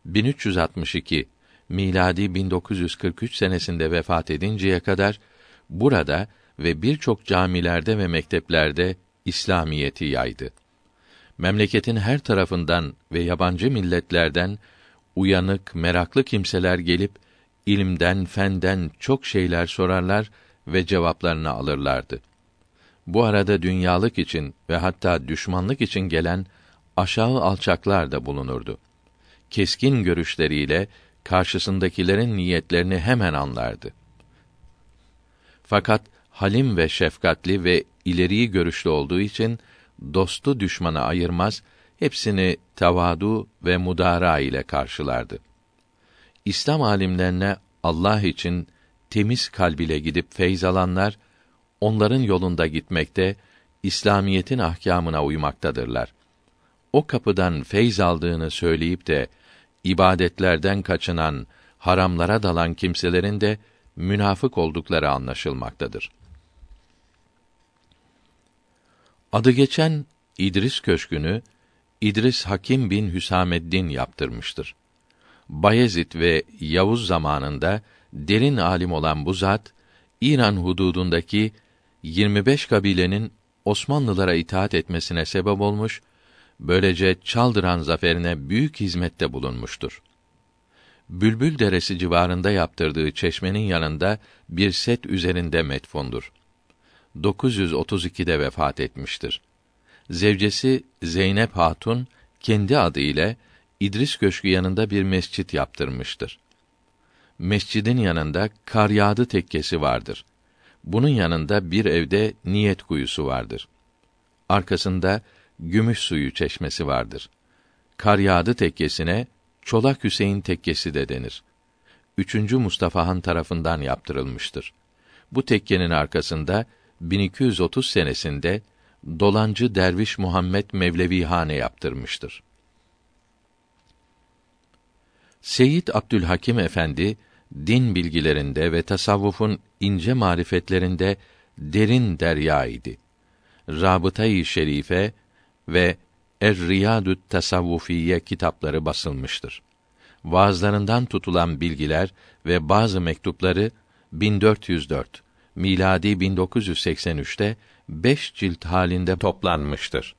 1362 miladi 1943 senesinde vefat edinceye kadar burada ve birçok camilerde ve mekteplerde İslamiyeti yaydı. Memleketin her tarafından ve yabancı milletlerden uyanık, meraklı kimseler gelip ilimden, fenden çok şeyler sorarlar ve cevaplarını alırlardı. Bu arada dünyalık için ve hatta düşmanlık için gelen aşağı alçaklar da bulunurdu. Keskin görüşleriyle karşısındakilerin niyetlerini hemen anlardı. Fakat halim ve şefkatli ve ileriyi görüşlü olduğu için dostu düşmanı ayırmaz, hepsini tavadu ve mudara ile karşılardı. İslam alimlerine Allah için temiz kalb ile gidip feyz alanlar onların yolunda gitmekte, İslamiyetin ahkamına uymaktadırlar. O kapıdan feyz aldığını söyleyip de ibadetlerden kaçınan, haramlara dalan kimselerin de münafık oldukları anlaşılmaktadır. Adı geçen İdris Köşkü'nü İdris Hakim bin Hüsameddin yaptırmıştır. Bayezid ve Yavuz zamanında derin alim olan bu zat İran hududundaki 25 kabilenin Osmanlılara itaat etmesine sebep olmuş, böylece Çaldıran zaferine büyük hizmette bulunmuştur. Bülbül Deresi civarında yaptırdığı çeşmenin yanında bir set üzerinde metfundur. 932'de vefat etmiştir. Zevcesi Zeynep Hatun kendi adı ile İdris Köşkü yanında bir mescit yaptırmıştır. Mescidin yanında kar yağdı tekkesi vardır. Bunun yanında bir evde niyet kuyusu vardır. Arkasında gümüş suyu çeşmesi vardır. Kar yağdı tekkesine Çolak Hüseyin tekkesi de denir. Üçüncü Mustafa Han tarafından yaptırılmıştır. Bu tekkenin arkasında 1230 senesinde Dolancı Derviş Muhammed Mevlevi Hane yaptırmıştır. Seyyid Abdülhakim Efendi din bilgilerinde ve tasavvufun ince marifetlerinde derin derya idi. Rabıta-i Şerife ve Er-Riyadü't Tasavvufiye kitapları basılmıştır. Vaazlarından tutulan bilgiler ve bazı mektupları 1404 miladi 1983'te beş cilt halinde toplanmıştır.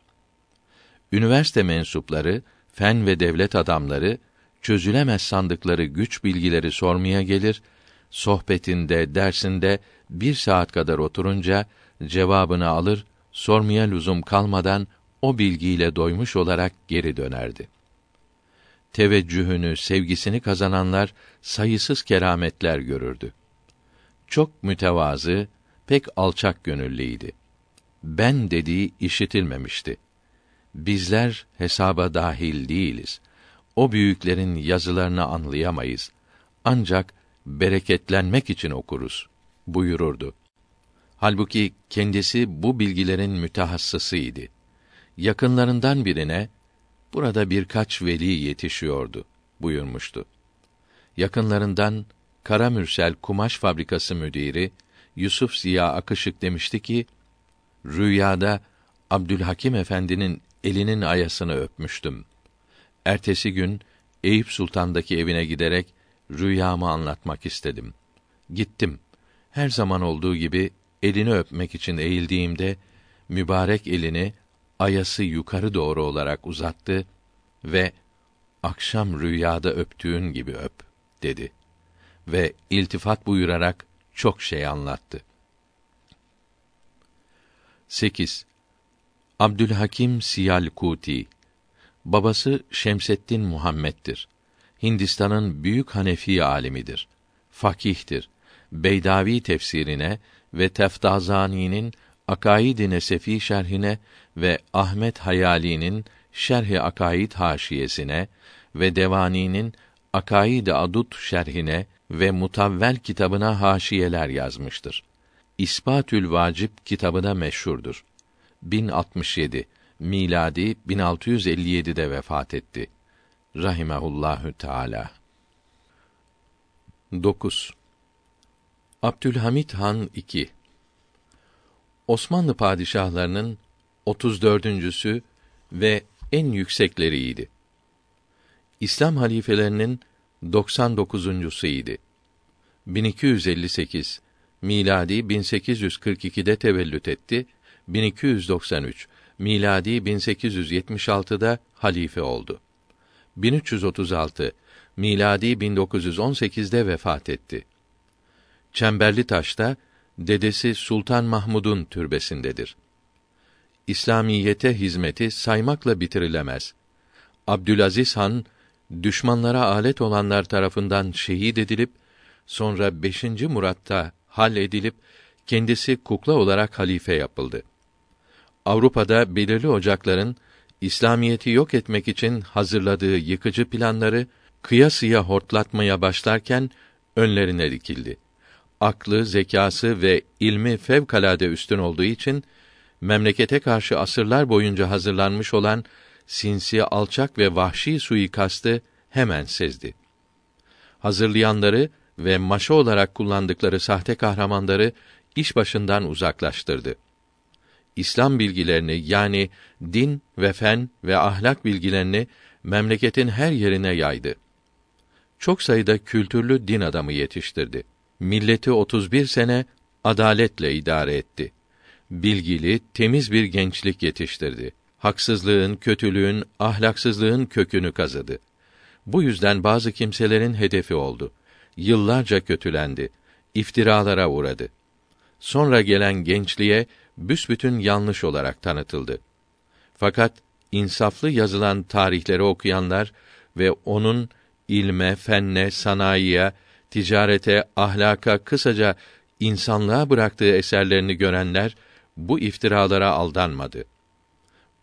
Üniversite mensupları, fen ve devlet adamları çözülemez sandıkları güç bilgileri sormaya gelir, sohbetinde, dersinde bir saat kadar oturunca cevabını alır, sormaya lüzum kalmadan o bilgiyle doymuş olarak geri dönerdi. Teveccühünü, sevgisini kazananlar sayısız kerametler görürdü. Çok mütevazı, pek alçak gönüllüydi. Ben dediği işitilmemişti. Bizler hesaba dahil değiliz. O büyüklerin yazılarını anlayamayız. Ancak bereketlenmek için okuruz buyururdu. Halbuki kendisi bu bilgilerin mütehassısıydı yakınlarından birine burada birkaç veli yetişiyordu buyurmuştu. Yakınlarından Kara Mürsel Kumaş Fabrikası müdiri Yusuf Ziya Akışık demişti ki rüyada Abdülhakim Efendi'nin elinin ayasını öpmüştüm. Ertesi gün Eyüp Sultan'daki evine giderek rüyamı anlatmak istedim. Gittim. Her zaman olduğu gibi elini öpmek için eğildiğimde mübarek elini ayası yukarı doğru olarak uzattı ve akşam rüyada öptüğün gibi öp dedi ve iltifat buyurarak çok şey anlattı. 8. Abdülhakim Siyalkuti Babası Şemseddin Muhammed'dir. Hindistan'ın büyük Hanefi alimidir. Fakihtir. Beydavi tefsirine ve Teftazani'nin Akaid-i Nesefi şerhine ve Ahmet Hayali'nin Şerh-i Akaid haşiyesine ve Devani'nin Akaid-i Adut şerhine ve Mutavvel kitabına haşiyeler yazmıştır. İspatül Vacip kitabına meşhurdur. 1067 miladi 1657'de vefat etti. Rahimehullahü Teala. 9. Abdülhamit Han 2 Osmanlı padişahlarının 34.sü ve en yüksekleriydi. İslam halifelerinin 99.suydu. 1258 miladi 1842'de tevellüt etti. 1293 miladi 1876'da halife oldu. 1336 miladi 1918'de vefat etti. Çemberli Taş'ta dedesi Sultan Mahmud'un türbesindedir. İslamiyete hizmeti saymakla bitirilemez. Abdülaziz Han düşmanlara alet olanlar tarafından şehit edilip sonra 5. Murat'ta hal edilip kendisi kukla olarak halife yapıldı. Avrupa'da belirli ocakların İslamiyeti yok etmek için hazırladığı yıkıcı planları kıyasıya hortlatmaya başlarken önlerine dikildi. Aklı, zekası ve ilmi fevkalade üstün olduğu için memlekete karşı asırlar boyunca hazırlanmış olan sinsi, alçak ve vahşi suikastı hemen sezdi. Hazırlayanları ve maşa olarak kullandıkları sahte kahramanları iş başından uzaklaştırdı. İslam bilgilerini yani din ve fen ve ahlak bilgilerini memleketin her yerine yaydı. Çok sayıda kültürlü din adamı yetiştirdi. Milleti 31 sene adaletle idare etti. Bilgili, temiz bir gençlik yetiştirdi. Haksızlığın, kötülüğün, ahlaksızlığın kökünü kazıdı. Bu yüzden bazı kimselerin hedefi oldu. Yıllarca kötülendi. iftiralara uğradı. Sonra gelen gençliğe büsbütün yanlış olarak tanıtıldı. Fakat insaflı yazılan tarihleri okuyanlar ve onun ilme, fenne, sanayiye, ticarete, ahlaka, kısaca insanlığa bıraktığı eserlerini görenler bu iftiralara aldanmadı.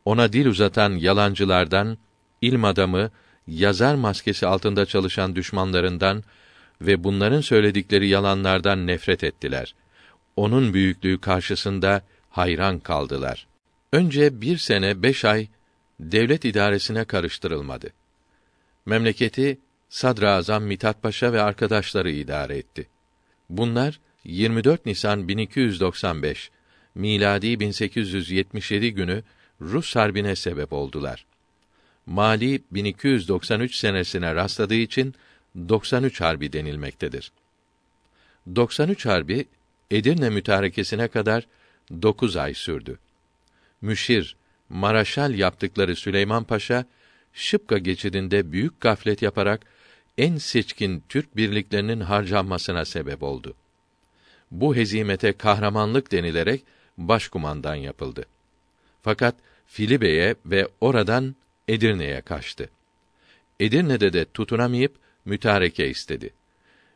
Ona dil uzatan yalancılardan, ilm adamı, yazar maskesi altında çalışan düşmanlarından ve bunların söyledikleri yalanlardan nefret ettiler. Onun büyüklüğü karşısında hayran kaldılar. Önce bir sene beş ay devlet idaresine karıştırılmadı. Memleketi Sadrazam Mithat Paşa ve arkadaşları idare etti. Bunlar 24 Nisan 1295 miladi 1877 günü Rus harbine sebep oldular. Mali 1293 senesine rastladığı için 93 harbi denilmektedir. 93 harbi Edirne mütarekesine kadar 9 ay sürdü. Müşir, Maraşal yaptıkları Süleyman Paşa, Şıpka geçidinde büyük gaflet yaparak en seçkin Türk birliklerinin harcanmasına sebep oldu. Bu hezimete kahramanlık denilerek başkumandan yapıldı. Fakat Filibe'ye ve oradan Edirne'ye kaçtı. Edirne'de de tutunamayıp mütareke istedi.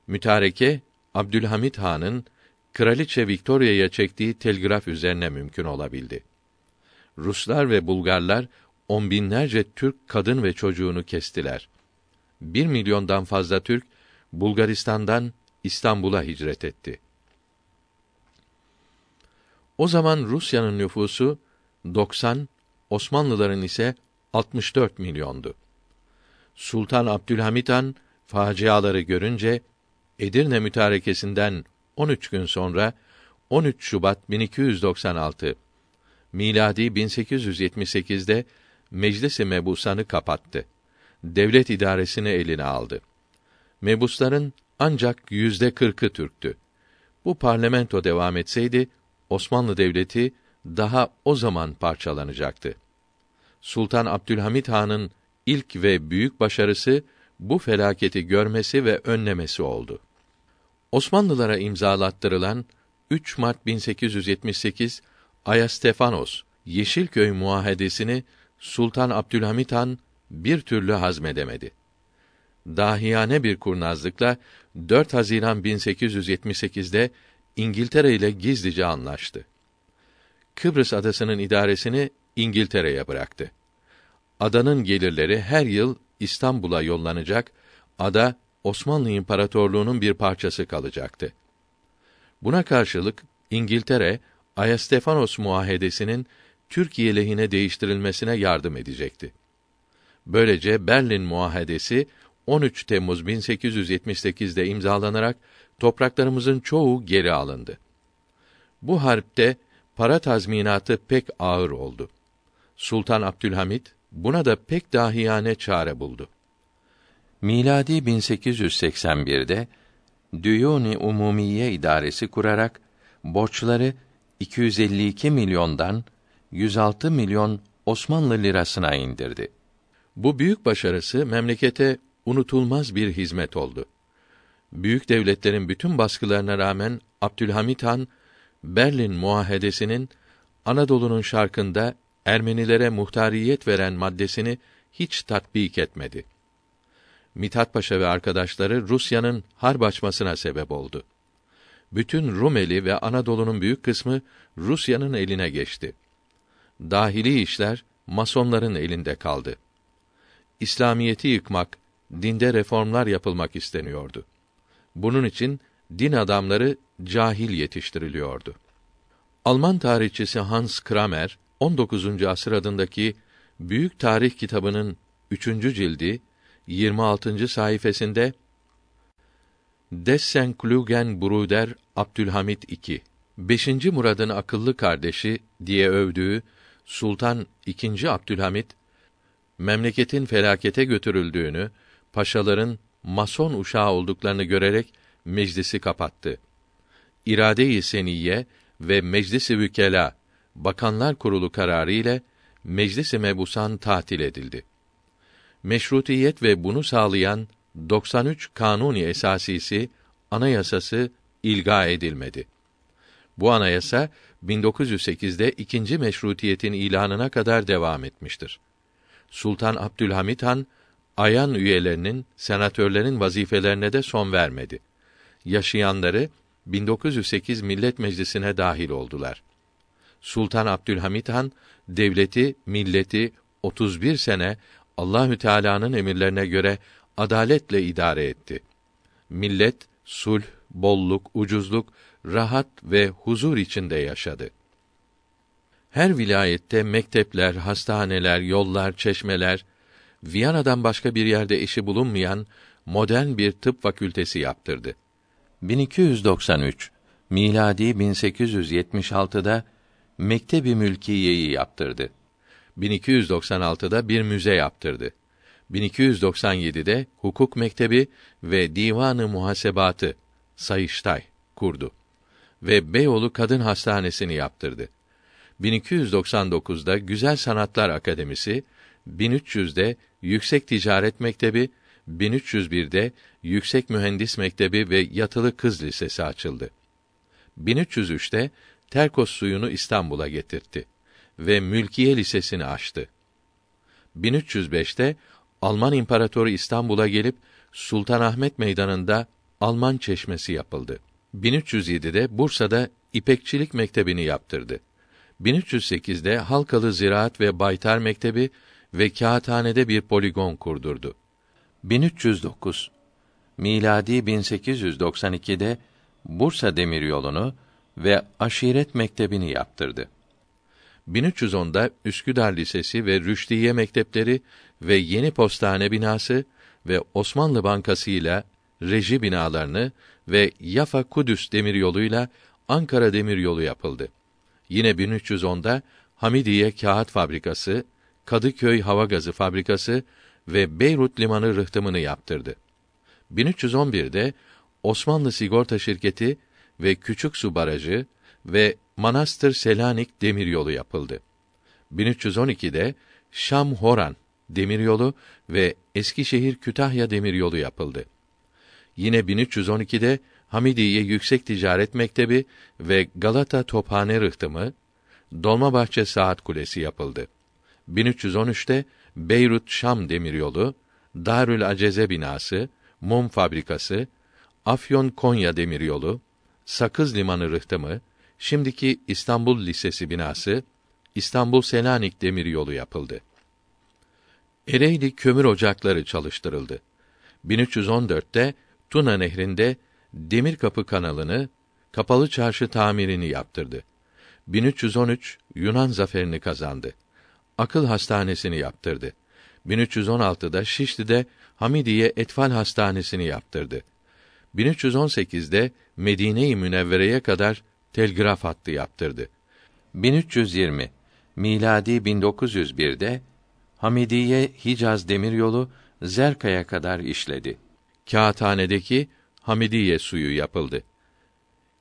Mütareke Abdülhamit Han'ın Kraliçe Victoria'ya çektiği telgraf üzerine mümkün olabildi. Ruslar ve Bulgarlar on binlerce Türk kadın ve çocuğunu kestiler. Bir milyondan fazla Türk Bulgaristan'dan İstanbul'a hicret etti. O zaman Rusya'nın nüfusu 90, Osmanlıların ise 64 milyondu. Sultan Abdülhamit Han faciaları görünce Edirne mütarekesinden 13 gün sonra 13 Şubat 1296 miladi 1878'de Meclis-i Mebusan'ı kapattı. Devlet idaresini eline aldı. Mebusların ancak yüzde kırkı Türktü. Bu parlamento devam etseydi, Osmanlı Devleti daha o zaman parçalanacaktı. Sultan Abdülhamit Han'ın ilk ve büyük başarısı bu felaketi görmesi ve önlemesi oldu. Osmanlılara imzalattırılan 3 Mart 1878 Ayastefanos Yeşilköy muahedesini Sultan Abdülhamit Han bir türlü hazmedemedi. Dahiyane bir kurnazlıkla 4 Haziran 1878'de İngiltere ile gizlice anlaştı. Kıbrıs adasının idaresini İngiltere'ye bıraktı. Adanın gelirleri her yıl İstanbul'a yollanacak, ada Osmanlı İmparatorluğu'nun bir parçası kalacaktı. Buna karşılık İngiltere Ayastefanos muahedesinin Türkiye lehine değiştirilmesine yardım edecekti. Böylece Berlin muahedesi 13 Temmuz 1878'de imzalanarak topraklarımızın çoğu geri alındı. Bu harpte para tazminatı pek ağır oldu. Sultan Abdülhamit buna da pek dahiyane çare buldu. Miladi 1881'de Düyuni Umumiye idaresi kurarak borçları 252 milyondan 106 milyon Osmanlı lirasına indirdi. Bu büyük başarısı memlekete unutulmaz bir hizmet oldu. Büyük devletlerin bütün baskılarına rağmen Abdülhamit Han Berlin Muahedesi'nin Anadolu'nun şarkında Ermenilere muhtariyet veren maddesini hiç tatbik etmedi. Mithat Paşa ve arkadaşları Rusya'nın harp açmasına sebep oldu. Bütün Rumeli ve Anadolu'nun büyük kısmı Rusya'nın eline geçti. Dahili işler masonların elinde kaldı. İslamiyeti yıkmak, dinde reformlar yapılmak isteniyordu. Bunun için din adamları cahil yetiştiriliyordu. Alman tarihçisi Hans Kramer 19. asır adındaki Büyük Tarih kitabının 3. cildi 26. sayfasında Dessen Klugen Bruder Abdülhamit II 5. Murad'ın akıllı kardeşi diye övdüğü Sultan II. Abdülhamit memleketin felakete götürüldüğünü, paşaların mason uşağı olduklarını görerek meclisi kapattı. İrade-i Seniyye ve Meclis-i Vükela Bakanlar Kurulu kararı ile Meclis-i Mebusan tatil edildi. Meşrutiyet ve bunu sağlayan 93 Kanuni Esasisi anayasası ilga edilmedi. Bu anayasa 1908'de ikinci meşrutiyetin ilanına kadar devam etmiştir. Sultan Abdülhamit Han ayan üyelerinin, senatörlerin vazifelerine de son vermedi. Yaşayanları 1908 Millet Meclisi'ne dahil oldular. Sultan Abdülhamit Han devleti, milleti 31 sene Allahü Teala'nın emirlerine göre adaletle idare etti. Millet sulh, bolluk, ucuzluk, rahat ve huzur içinde yaşadı. Her vilayette mektepler, hastaneler, yollar, çeşmeler, Viyana'dan başka bir yerde eşi bulunmayan modern bir tıp fakültesi yaptırdı. 1293 miladi 1876'da Mektebi Mülkiye'yi yaptırdı. 1296'da bir müze yaptırdı. 1297'de hukuk mektebi ve divanı muhasebatı Sayıştay kurdu ve Beyoğlu Kadın Hastanesi'ni yaptırdı. 1299'da Güzel Sanatlar Akademisi, 1300'de Yüksek Ticaret Mektebi, 1301'de Yüksek Mühendis Mektebi ve Yatılı Kız Lisesi açıldı. 1303'te Terkos suyunu İstanbul'a getirtti ve Mülkiye Lisesi'ni açtı. 1305'te Alman İmparatoru İstanbul'a gelip Sultanahmet Meydanı'nda Alman Çeşmesi yapıldı. 1307'de Bursa'da İpekçilik Mektebi'ni yaptırdı. 1308'de Halkalı Ziraat ve Baytar Mektebi ve kağıthanede bir poligon kurdurdu. 1309 miladi 1892'de Bursa Demiryolu'nu ve Aşiret Mektebi'ni yaptırdı. 1310'da Üsküdar Lisesi ve Rüşdiye Mektepleri ve Yeni Postane binası ve Osmanlı Bankası ile reji binalarını ve Yafa Kudüs demiryoluyla Ankara demiryolu yapıldı. Yine 1310'da Hamidiye Kağıt Fabrikası, Kadıköy Hava Gazı Fabrikası ve Beyrut Limanı rıhtımını yaptırdı. 1311'de Osmanlı Sigorta Şirketi ve Küçük Su Barajı ve Manastır Selanik demiryolu yapıldı. 1312'de Şam Horan demiryolu ve Eskişehir Kütahya demiryolu yapıldı. Yine 1312'de Hamidiye Yüksek Ticaret Mektebi ve Galata Tophane Rıhtımı, Dolmabahçe Saat Kulesi yapıldı. 1313'te Beyrut Şam demiryolu, Darül Aceze binası, mum fabrikası, Afyon Konya demiryolu, Sakız Limanı rıhtımı, şimdiki İstanbul Lisesi binası, İstanbul Selanik demiryolu yapıldı. Ereğli kömür ocakları çalıştırıldı. 1314'te Tuna Nehri'nde Demir Kapı kanalını, Kapalı Çarşı tamirini yaptırdı. 1313 Yunan zaferini kazandı. Akıl hastanesini yaptırdı. 1316'da Şişli'de Hamidiye Etfal Hastanesi'ni yaptırdı. 1318'de Medine-i Münevvere'ye kadar telgraf hattı yaptırdı. 1320 miladi 1901'de Hamidiye Hicaz demiryolu Zerka'ya kadar işledi. Kağıthanedeki Hamidiye suyu yapıldı.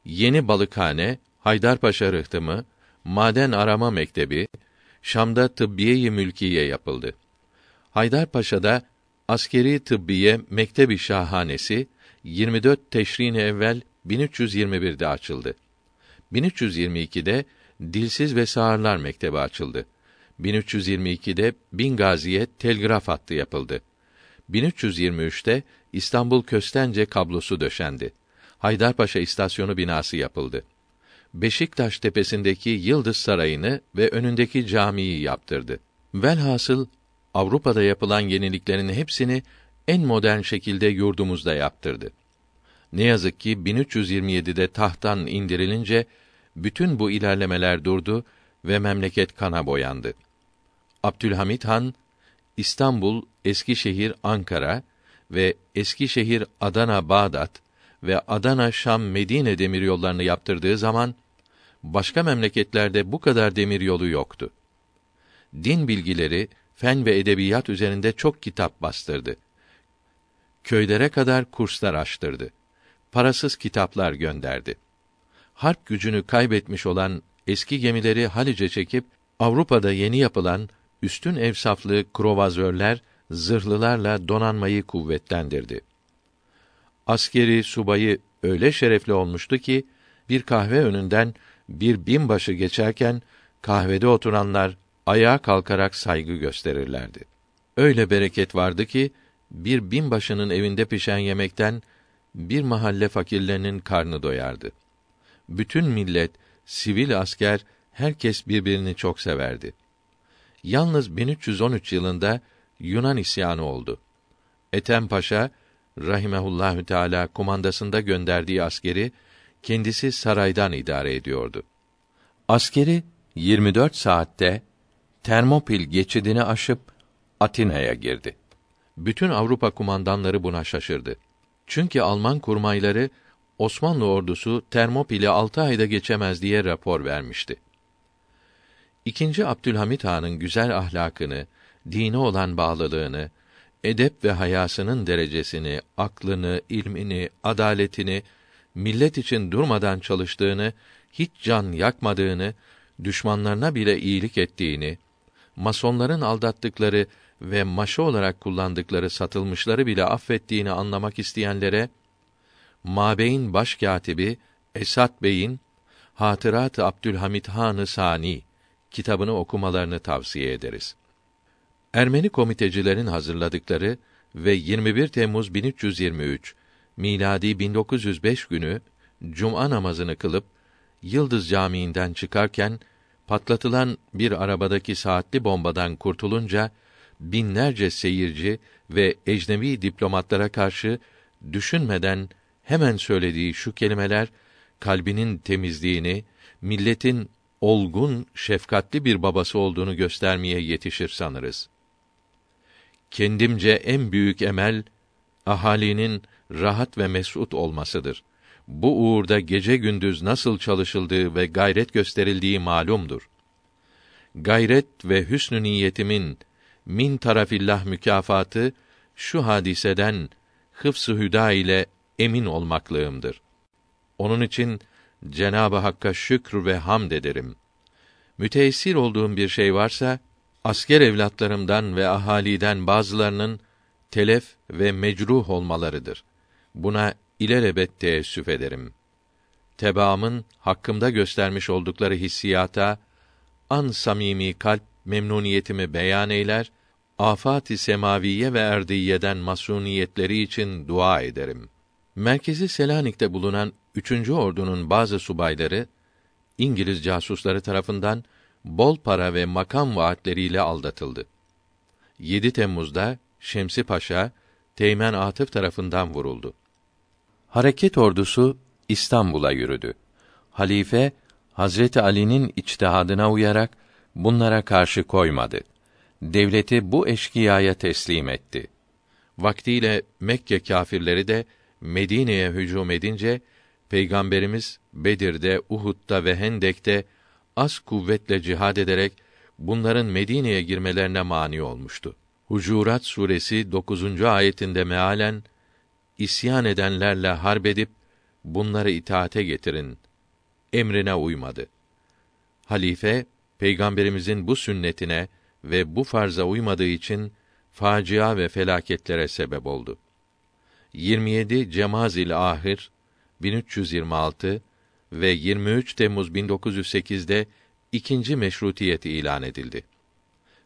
Yeni balıkhane, Haydarpaşa rıhtımı, maden arama mektebi, Şam'da tıbbiye-i mülkiye yapıldı. Haydarpaşa'da askeri tıbbiye mektebi şahanesi 24 Teşrin evvel 1321'de açıldı. 1322'de Dilsiz ve Sağırlar Mektebi açıldı. 1322'de Bingazi'ye telgraf hattı yapıldı. 1323'te İstanbul Köstence kablosu döşendi. Haydarpaşa istasyonu binası yapıldı. Beşiktaş tepesindeki Yıldız Sarayı'nı ve önündeki camiyi yaptırdı. Velhasıl Avrupa'da yapılan yeniliklerin hepsini en modern şekilde yurdumuzda yaptırdı. Ne yazık ki 1327'de tahttan indirilince bütün bu ilerlemeler durdu ve memleket kana boyandı. Abdülhamit Han İstanbul, Eskişehir, Ankara ve Eskişehir, Adana, Bağdat ve Adana, Şam, Medine demiryollarını yaptırdığı zaman başka memleketlerde bu kadar demiryolu yoktu. Din bilgileri, fen ve edebiyat üzerinde çok kitap bastırdı. Köylere kadar kurslar açtırdı. Parasız kitaplar gönderdi. Harp gücünü kaybetmiş olan eski gemileri Halice çekip Avrupa'da yeni yapılan üstün evsaflı krovazörler, zırhlılarla donanmayı kuvvetlendirdi. Askeri subayı öyle şerefli olmuştu ki bir kahve önünden bir binbaşı geçerken kahvede oturanlar ayağa kalkarak saygı gösterirlerdi. Öyle bereket vardı ki bir binbaşının evinde pişen yemekten bir mahalle fakirlerinin karnı doyardı. Bütün millet, sivil asker, herkes birbirini çok severdi. Yalnız 1313 yılında Yunan isyanı oldu. Ethem Paşa rahimehullahü teala kumandasında gönderdiği askeri kendisi saraydan idare ediyordu. Askeri 24 saatte Termopil geçidini aşıp Atina'ya girdi. Bütün Avrupa kumandanları buna şaşırdı. Çünkü Alman kurmayları Osmanlı ordusu Termopil'i altı ayda geçemez diye rapor vermişti. İkinci Abdülhamit Han'ın güzel ahlakını, dine olan bağlılığını, edep ve hayasının derecesini, aklını, ilmini, adaletini, millet için durmadan çalıştığını, hiç can yakmadığını, düşmanlarına bile iyilik ettiğini, masonların aldattıkları ve maşa olarak kullandıkları satılmışları bile affettiğini anlamak isteyenlere Mabeyn başkatibi Esat Bey'in Hatırat-ı Abdülhamit Han-ı Sani kitabını okumalarını tavsiye ederiz. Ermeni komitecilerin hazırladıkları ve 21 Temmuz 1323 miladi 1905 günü cuma namazını kılıp Yıldız Camii'nden çıkarken patlatılan bir arabadaki saatli bombadan kurtulunca binlerce seyirci ve ecnebi diplomatlara karşı düşünmeden hemen söylediği şu kelimeler kalbinin temizliğini, milletin olgun, şefkatli bir babası olduğunu göstermeye yetişir sanırız. Kendimce en büyük emel ahalinin rahat ve mesut olmasıdır. Bu uğurda gece gündüz nasıl çalışıldığı ve gayret gösterildiği malumdur. Gayret ve hüsnü niyetimin min tarafillah mükafatı şu hadiseden hıfs-ı hüda ile emin olmaklığımdır. Onun için Cenabı Hakk'a şükr ve hamd ederim. Müteessir olduğum bir şey varsa asker evlatlarımdan ve ahaliden bazılarının telef ve mecruh olmalarıdır. Buna ilelebet teessüf ederim. Tebaamın hakkımda göstermiş oldukları hissiyata an samimi kalp memnuniyetimi beyan eyler, afat-ı semaviye ve erdiyeden masuniyetleri için dua ederim. Merkezi Selanik'te bulunan 3. ordunun bazı subayları İngiliz casusları tarafından bol para ve makam vaatleriyle aldatıldı. 7 Temmuz'da Şemsi Paşa Teğmen Atıf tarafından vuruldu. Hareket ordusu İstanbul'a yürüdü. Halife Hazreti Ali'nin içtihadına uyarak bunlara karşı koymadı. Devleti bu eşkıyaya teslim etti. Vaktiyle Mekke kâfirleri de Medine'ye hücum edince Peygamberimiz Bedir'de, Uhud'da ve Hendek'te az kuvvetle cihad ederek bunların Medine'ye girmelerine mani olmuştu. Hucurat suresi 9. ayetinde mealen isyan edenlerle harp edip bunları itaate getirin emrine uymadı. Halife peygamberimizin bu sünnetine ve bu farza uymadığı için facia ve felaketlere sebep oldu. 27 Cemazil Ahir 1326 ve 23 Temmuz 1908'de ikinci meşrutiyet ilan edildi.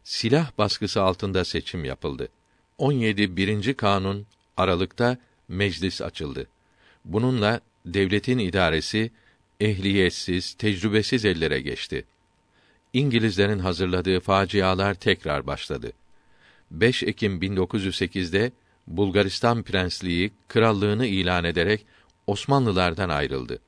Silah baskısı altında seçim yapıldı. 17 birinci kanun Aralık'ta meclis açıldı. Bununla devletin idaresi ehliyetsiz, tecrübesiz ellere geçti. İngilizlerin hazırladığı facialar tekrar başladı. 5 Ekim 1908'de Bulgaristan Prensliği krallığını ilan ederek Osmanlılardan ayrıldı.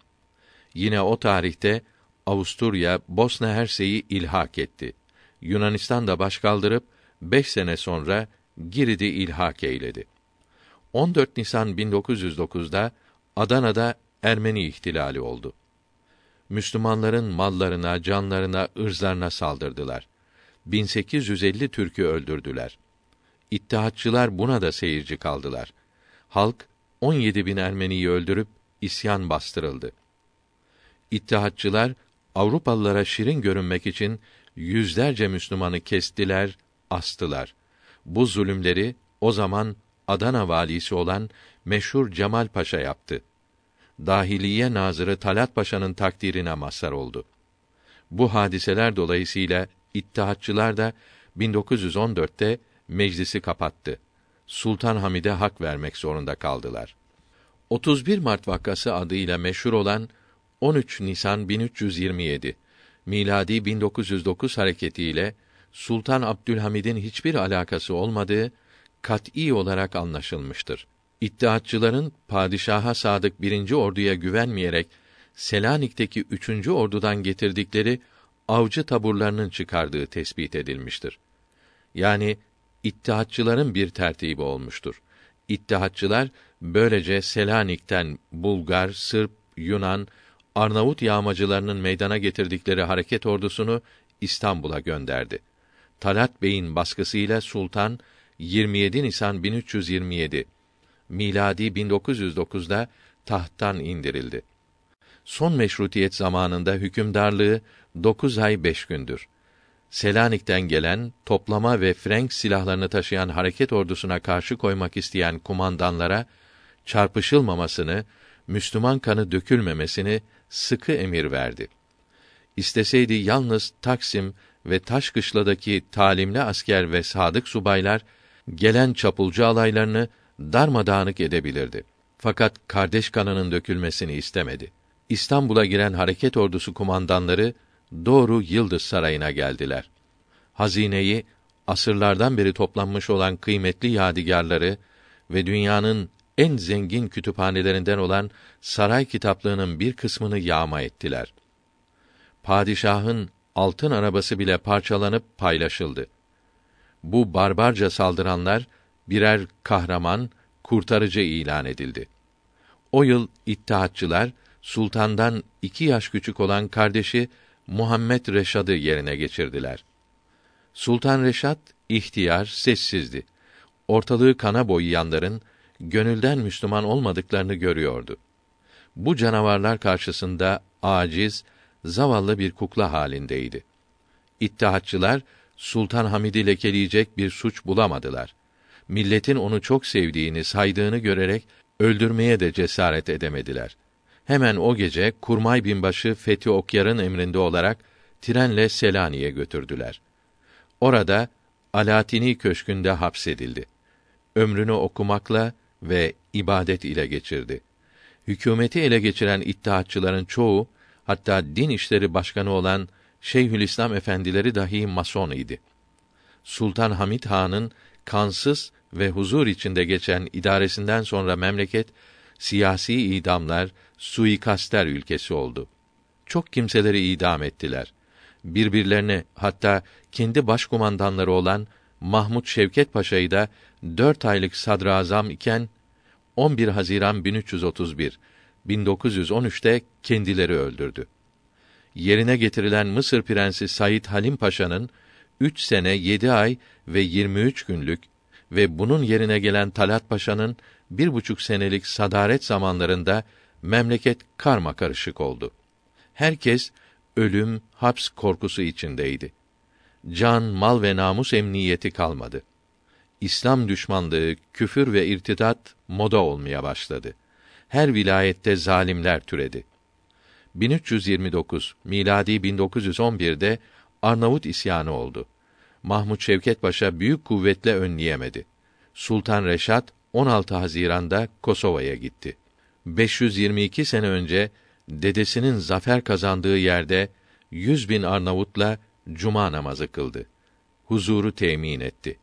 Yine o tarihte Avusturya Bosna Hersey'i ilhak etti. Yunanistan da baş kaldırıp beş sene sonra Girit'i ilhak eyledi. 14 Nisan 1909'da Adana'da Ermeni ihtilali oldu. Müslümanların mallarına, canlarına, ırzlarına saldırdılar. 1850 Türk'ü öldürdüler. İttihatçılar buna da seyirci kaldılar. Halk 17 bin Ermeniyi öldürüp isyan bastırıldı. İttihatçılar Avrupalılara şirin görünmek için yüzlerce Müslümanı kestiler, astılar. Bu zulümleri o zaman Adana valisi olan meşhur Cemal Paşa yaptı. Dahiliye Nazırı Talat Paşa'nın takdirine mazhar oldu. Bu hadiseler dolayısıyla İttihatçılar da 1914'te meclisi kapattı. Sultan Hamid'e hak vermek zorunda kaldılar. 31 Mart vakası adıyla meşhur olan 13 Nisan 1327 miladi 1909 hareketiyle Sultan Abdülhamid'in hiçbir alakası olmadığı kat'î olarak anlaşılmıştır. İttihatçıların padişaha sadık birinci orduya güvenmeyerek Selanik'teki üçüncü ordudan getirdikleri avcı taburlarının çıkardığı tespit edilmiştir. Yani İttihatçıların bir tertibi olmuştur. İttihatçılar böylece Selanik'ten Bulgar, Sırp, Yunan, Arnavut yağmacılarının meydana getirdikleri hareket ordusunu İstanbul'a gönderdi. Talat Bey'in baskısıyla Sultan 27 Nisan 1327 miladi 1909'da tahttan indirildi. Son meşrutiyet zamanında hükümdarlığı 9 ay 5 gündür. Selanik'ten gelen toplama ve Frank silahlarını taşıyan hareket ordusuna karşı koymak isteyen kumandanlara çarpışılmamasını, Müslüman kanı dökülmemesini sıkı emir verdi. İsteseydi yalnız Taksim ve Taşkışla'daki talimli asker ve sadık subaylar gelen çapulcu alaylarını darmadağınık edebilirdi. Fakat kardeş kanının dökülmesini istemedi. İstanbul'a giren hareket ordusu kumandanları doğru Yıldız Sarayı'na geldiler. Hazineyi asırlardan beri toplanmış olan kıymetli yadigarları ve dünyanın en zengin kütüphanelerinden olan saray kitaplığının bir kısmını yağma ettiler. Padişahın altın arabası bile parçalanıp paylaşıldı. Bu barbarca saldıranlar birer kahraman, kurtarıcı ilan edildi. O yıl İttihatçılar sultandan iki yaş küçük olan kardeşi Muhammed Reşad'ı yerine geçirdiler. Sultan Reşad ihtiyar, sessizdi. Ortalığı kana boyayanların gönülden Müslüman olmadıklarını görüyordu. Bu canavarlar karşısında aciz, zavallı bir kukla halindeydi. İttihatçılar Sultan Hamid'i lekeleyecek bir suç bulamadılar. Milletin onu çok sevdiğini, saydığını görerek öldürmeye de cesaret edemediler. Hemen o gece Kurmay binbaşı Fethi Okyar'ın emrinde olarak trenle Selanik'e götürdüler. Orada Alatini köşkünde hapsedildi. Ömrünü okumakla ve ibadet ile geçirdi. Hükümeti ele geçiren İttihatçıların çoğu, hatta din işleri başkanı olan Şeyhülislam efendileri dahi mason idi. Sultan Hamid Han'ın kansız ve huzur içinde geçen idaresinden sonra memleket siyasi idamlar, suikastler ülkesi oldu. Çok kimseleri idam ettiler. Birbirlerine hatta kendi başkumandanları olan Mahmud Şevket Paşa'yı da dört aylık sadrazam iken 11 Haziran 1331 1913'te kendileri öldürdü. Yerine getirilen Mısır prensi Said Halim Paşa'nın 3 sene 7 ay ve 23 günlük ve bunun yerine gelen Talat Paşa'nın bir buçuk senelik sadaret zamanlarında memleket karma karışık oldu. Herkes ölüm, haps korkusu içindeydi. Can, mal ve namus emniyeti kalmadı. İslam düşmanlığı, küfür ve irtidat moda olmaya başladı. Her vilayette zalimler türedi. 1329 miladi 1911'de Arnavut isyanı oldu. Mahmud Şevket Paşa büyük kuvvetle önleyemedi. Sultan Reşat 16 Haziran'da Kosova'ya gitti. 522 sene önce dedesinin zafer kazandığı yerde 100 bin Arnavutla cuma namazı kıldı. Huzuru temin etti.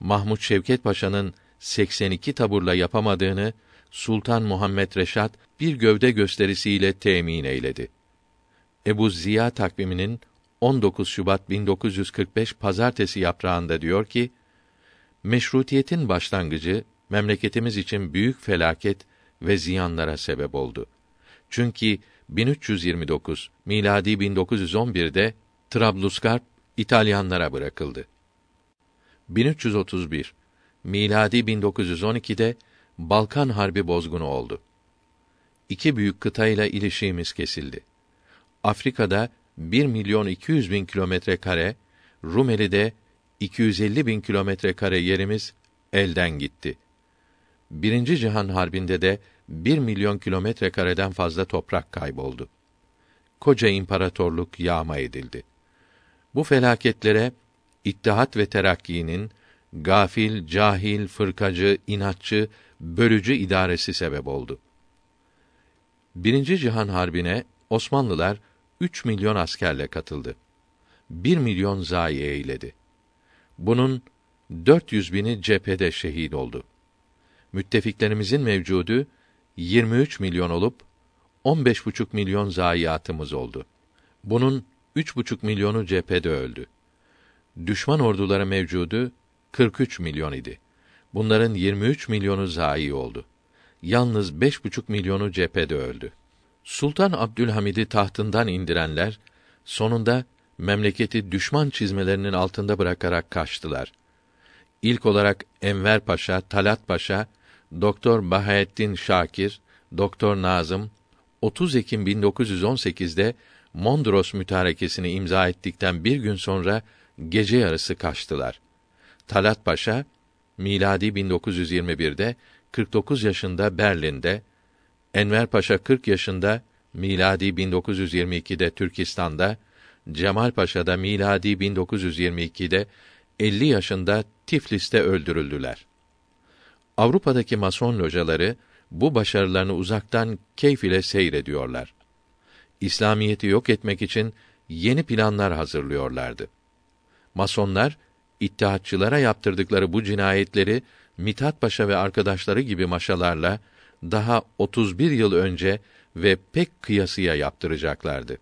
Mahmud Şevket Paşa'nın 82 taburla yapamadığını Sultan Muhammed Reşat bir gövde gösterisiyle temin eyledi. Ebu Ziya takviminin 19 Şubat 1945 pazartesi yaprağında diyor ki: Meşrutiyetin başlangıcı memleketimiz için büyük felaket ve ziyanlara sebep oldu. Çünkü 1329 miladi 1911'de Trablusgarp İtalyanlara bırakıldı. 1331 miladi 1912'de Balkan Harbi bozgunu oldu. İki büyük kıtayla ilişiğimiz kesildi. Afrika'da 1 milyon 200 bin kilometre kare, Rumeli'de 250 bin kilometre kare yerimiz elden gitti. Birinci Cihan Harbi'nde de 1 milyon kilometre kareden fazla toprak kayboldu. Koca imparatorluk yağma edildi. Bu felaketlere İttihat ve Terakki'nin gafil, cahil, fırkacı, inatçı, bölücü idaresi sebep oldu. Birinci Cihan Harbi'ne Osmanlılar 3 milyon askerle katıldı. 1 milyon zayi eyledi. Bunun 400 bini cephede şehit oldu. Müttefiklerimizin mevcudu 23 milyon olup 15,5 milyon zayiatımız oldu. Bunun üç buçuk milyonu cephede öldü. Düşman orduları mevcudu 43 milyon idi. Bunların 23 milyonu zayi oldu. Yalnız beş buçuk milyonu cephede öldü. Sultan Abdülhamid'i tahtından indirenler sonunda memleketi düşman çizmelerinin altında bırakarak kaçtılar. İlk olarak Enver Paşa, Talat Paşa, Doktor Bahaettin Şakir, Doktor Nazım 30 Ekim 1918'de Mondros mütarekesini imza ettikten bir gün sonra gece yarısı kaçtılar. Talat Paşa miladi 1921'de 49 yaşında Berlin'de, Enver Paşa 40 yaşında miladi 1922'de Türkistan'da, Cemal Paşa da miladi 1922'de 50 yaşında Tiflis'te öldürüldüler. Avrupa'daki mason locaları bu başarılarını uzaktan keyif ile seyrediyorlar. İslamiyeti yok etmek için yeni planlar hazırlıyorlardı. Masonlar İttihatçılara yaptırdıkları bu cinayetleri Mithat Paşa ve arkadaşları gibi maşalarla daha 31 yıl önce ve pek kıyasıya yaptıracaklardı.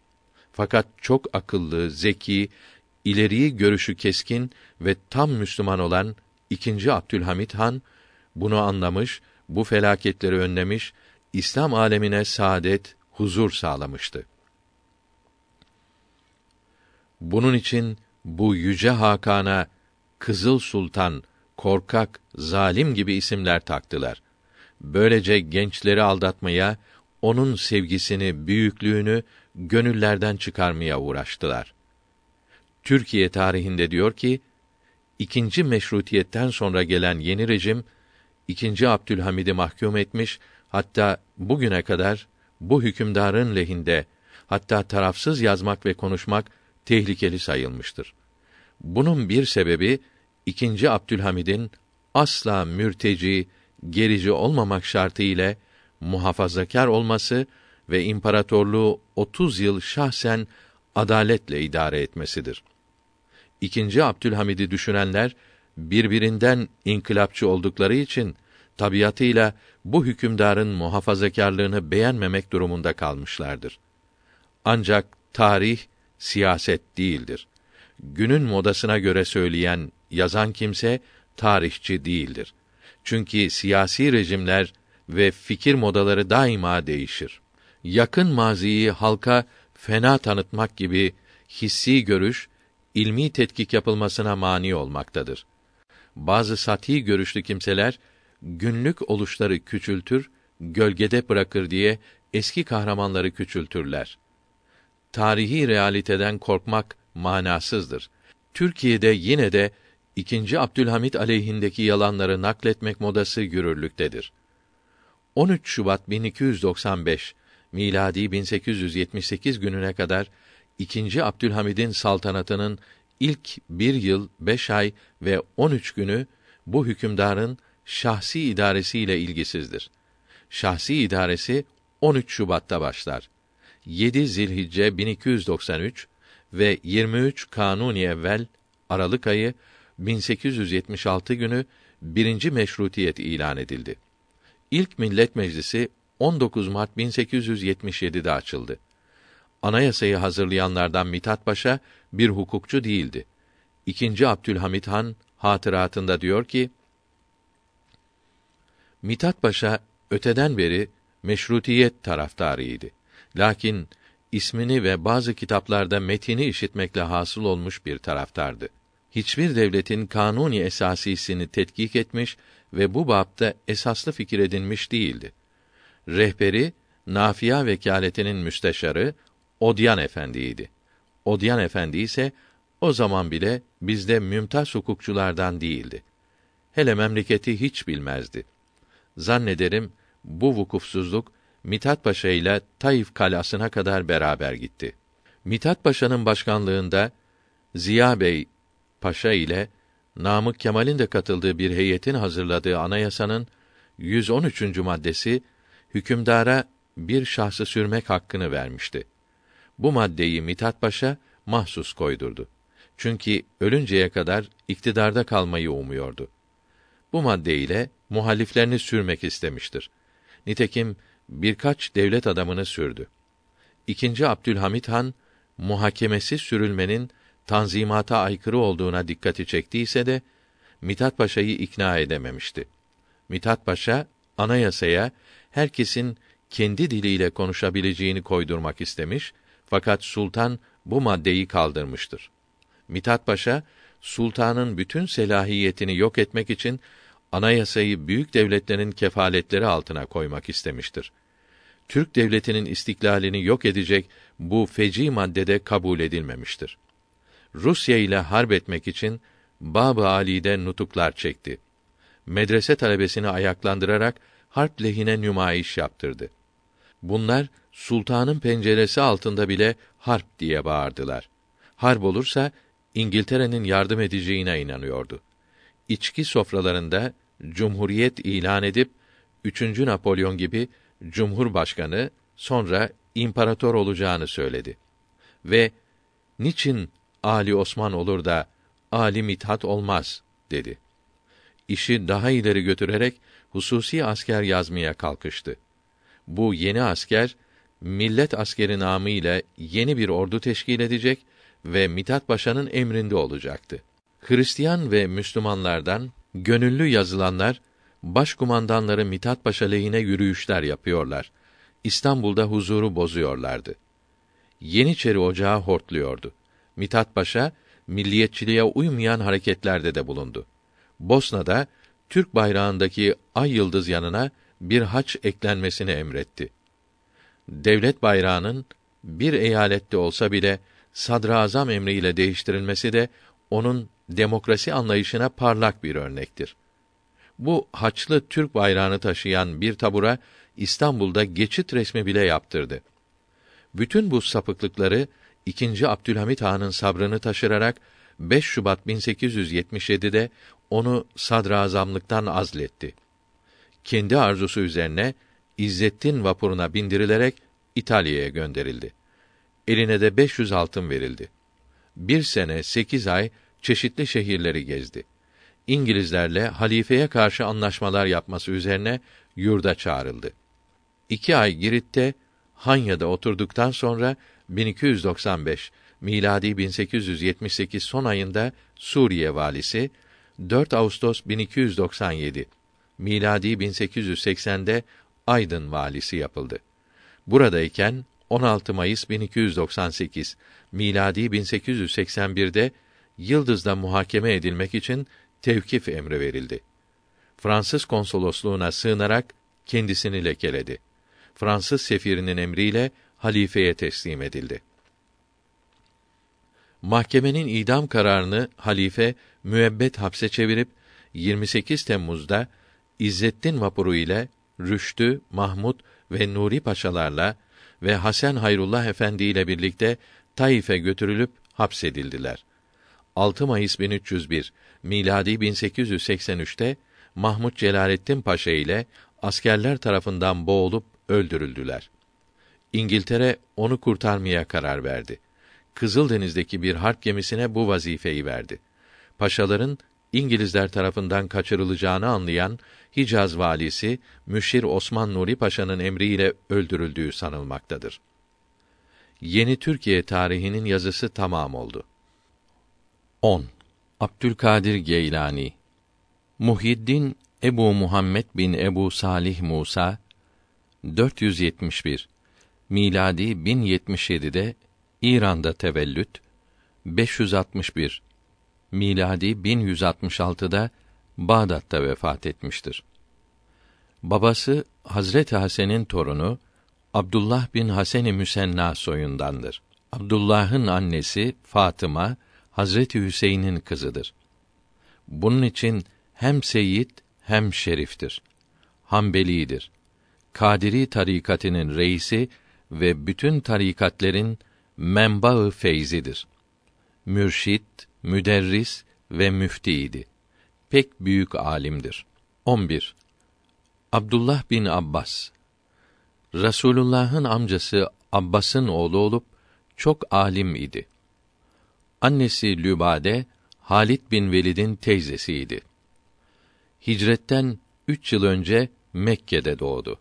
Fakat çok akıllı, zeki, ileriyi görüşü keskin ve tam Müslüman olan ikinci Abdülhamit Han bunu anlamış, bu felaketleri önlemiş, İslam alemine saadet, huzur sağlamıştı. Bunun için bu yüce Hakan'a Kızıl Sultan, korkak, zalim gibi isimler taktılar. Böylece gençleri aldatmaya, onun sevgisini, büyüklüğünü gönüllerden çıkarmaya uğraştılar. Türkiye tarihinde diyor ki, ikinci meşrutiyetten sonra gelen yeni rejim, ikinci Abdülhamid'i mahkum etmiş, hatta bugüne kadar bu hükümdarın lehinde, hatta tarafsız yazmak ve konuşmak tehlikeli sayılmıştır. Bunun bir sebebi ikinci Abdülhamid'in asla mürteci, gerici olmamak şartı ile muhafazakar olması ve imparatorluğu 30 yıl şahsen adaletle idare etmesidir. İkinci Abdülhamid'i düşünenler birbirinden inkılapçı oldukları için tabiatıyla bu hükümdarın muhafazakarlığını beğenmemek durumunda kalmışlardır. Ancak tarih siyaset değildir. Günün modasına göre söyleyen, yazan kimse tarihçi değildir. Çünkü siyasi rejimler ve fikir modaları daima değişir. Yakın maziyi halka fena tanıtmak gibi hissi görüş ilmi tetkik yapılmasına mani olmaktadır. Bazı sati görüşlü kimseler günlük oluşları küçültür, gölgede bırakır diye eski kahramanları küçültürler. Tarihi realiteden korkmak manasızdır. Türkiye'de yine de ikinci Abdülhamit aleyhindeki yalanları nakletmek modası yürürlüktedir. 13 Şubat 1295 miladi 1878 gününe kadar ikinci Abdülhamid'in saltanatının ilk bir yıl, beş ay ve on üç günü bu hükümdarın şahsi idaresiyle ilgisizdir. Şahsi idaresi 13 Şubat'ta başlar. 7 Zilhicce 1293 ve 23 Kanuni evvel Aralık ayı 1876 günü birinci meşrutiyet ilan edildi. İlk Millet Meclisi 19 Mart 1877'de açıldı. Anayasayı hazırlayanlardan Mithat Paşa bir hukukçu değildi. İkinci Abdülhamit Han hatıratında diyor ki: Mithat Paşa öteden beri meşrutiyet taraftarıydı. Lakin ismini ve bazı kitaplarda metini işitmekle hasıl olmuş bir taraftardı. Hiçbir devletin kanuni esasisini tetkik etmiş ve bu bapta esaslı fikir edinmiş değildi. Rehberi Nafia vekaletinin müsteşarı Odyan Efendi'ydi. Odyan Efendi ise o zaman bile bizde mümtaz hukukçulardan değildi. Hele memleketi hiç bilmezdi. Zannederim bu vukufsuzluk Mithat Paşa ile Taif kalasına kadar beraber gitti. Mithat Paşa'nın başkanlığında Ziya Bey Paşa ile Namık Kemal'in de katıldığı bir heyetin hazırladığı anayasanın 113. maddesi hükümdara bir şahsı sürmek hakkını vermişti. Bu maddeyi Mithat Paşa mahsus koydurdu. Çünkü ölünceye kadar iktidarda kalmayı umuyordu. Bu maddeyle muhaliflerini sürmek istemiştir. Nitekim birkaç devlet adamını sürdü. İkinci Abdülhamit Han muhakemesi sürülmenin tanzimata aykırı olduğuna dikkati çektiyse de Mithat Paşa'yı ikna edememişti. Mithat Paşa anayasaya herkesin kendi diliyle konuşabileceğini koydurmak istemiş fakat sultan bu maddeyi kaldırmıştır. Mithat Paşa sultanın bütün selahiyetini yok etmek için anayasayı büyük devletlerin kefaletleri altına koymak istemiştir. Türk devletinin istiklalini yok edecek bu feci maddede kabul edilmemiştir. Rusya ile harp etmek için Bab-ı Ali'de nutuklar çekti. Medrese talebesini ayaklandırarak harp lehine nümayiş yaptırdı. Bunlar sultanın penceresi altında bile harp diye bağırdılar. Harp olursa İngiltere'nin yardım edeceğine inanıyordu. İçki sofralarında cumhuriyet ilan edip 3. Napolyon gibi cumhurbaşkanı sonra imparator olacağını söyledi. Ve niçin Ali Osman olur da Ali Mithat olmaz dedi. İşi daha ileri götürerek hususi asker yazmaya kalkıştı. Bu yeni asker millet askeri namı ile yeni bir ordu teşkil edecek ve Mithat Paşa'nın emrinde olacaktı. Hristiyan ve Müslümanlardan gönüllü yazılanlar başkumandanları Mithat Paşa lehine yürüyüşler yapıyorlar. İstanbul'da huzuru bozuyorlardı. Yeniçeri Ocağı hortluyordu. Mithat Paşa milliyetçiliğe uymayan hareketlerde de bulundu. Bosna'da Türk bayrağındaki ay yıldız yanına bir haç eklenmesini emretti. Devlet bayrağının bir eyalette olsa bile sadrazam emriyle değiştirilmesi de onun demokrasi anlayışına parlak bir örnektir. Bu haçlı Türk bayrağını taşıyan bir tabura İstanbul'da geçit resmi bile yaptırdı. Bütün bu sapıklıkları 2. Abdülhamit Han'ın sabrını taşırarak 5 Şubat 1877'de onu sadrazamlıktan azletti. Kendi arzusu üzerine İzzettin vapuruna bindirilerek İtalya'ya gönderildi. Eline de 500 altın verildi. Bir sene sekiz ay çeşitli şehirleri gezdi. İngilizlerle halifeye karşı anlaşmalar yapması üzerine yurda çağrıldı. İki ay Girit'te Hanya'da oturduktan sonra 1295 miladi 1878 son ayında Suriye valisi 4 Ağustos 1297 miladi 1880'de Aydın valisi yapıldı. Buradayken 16 Mayıs 1298 miladi 1881'de Yıldız'da muhakeme edilmek için tevkif emri verildi. Fransız konsolosluğuna sığınarak kendisini lekeledi. Fransız sefirinin emriyle halifeye teslim edildi. Mahkemenin idam kararını halife müebbet hapse çevirip 28 Temmuz'da İzzettin vapuru ile Rüştü, Mahmud ve Nuri paşalarla ve Hasan Hayrullah Efendi ile birlikte Taif'e götürülüp hapsedildiler. 6 Mayıs 1301 miladi 1883'te Mahmud Celaleddin Paşa ile askerler tarafından boğulup öldürüldüler. İngiltere onu kurtarmaya karar verdi. Kızıldeniz'deki bir harp gemisine bu vazifeyi verdi. Paşaların İngilizler tarafından kaçırılacağını anlayan Hicaz valisi Müşir Osman Nuri Paşa'nın emriyle öldürüldüğü sanılmaktadır. Yeni Türkiye tarihinin yazısı tamam oldu. 10. Abdülkadir Geylani Muhyiddin Ebu Muhammed bin Ebu Salih Musa 471 miladi 1077'de İran'da tevellüt 561 miladi 1166'da Bağdat'ta vefat etmiştir. Babası Hazreti Hasan'ın torunu Abdullah bin Hasan-ı Müsenna soyundandır. Abdullah'ın annesi Fatıma Hazreti Hüseyin'in kızıdır. Bunun için hem seyit hem şeriftir. Hanbelidir. Kadiri tarikatının reisi ve bütün tarikatlerin menbaı feyzidir. Mürşit, müderris ve müftiydi. Pek büyük alimdir. 11. Abdullah bin Abbas Rasulullah'ın amcası Abbas'ın oğlu olup çok alim idi. Annesi Lübade Halit bin Velid'in teyzesiydi. Hicretten üç yıl önce Mekke'de doğdu.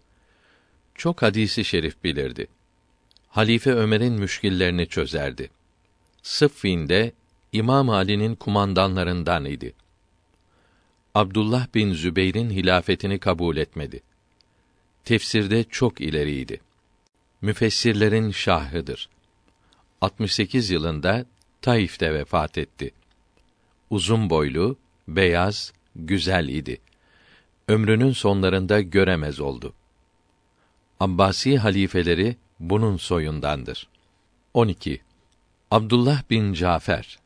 Çok hadisi şerif bilirdi. Halife Ömer'in müşkillerini çözerdi. Sıffin'de İmam Ali'nin kumandanlarından idi. Abdullah bin Zübeyr'in hilafetini kabul etmedi. Tefsirde çok ileriydi. Müfessirlerin şahıdır. 68 yılında Taif'te vefat etti. Uzun boylu, beyaz, güzel idi. Ömrünün sonlarında göremez oldu. Abbasi halifeleri bunun soyundandır. 12. Abdullah bin Cafer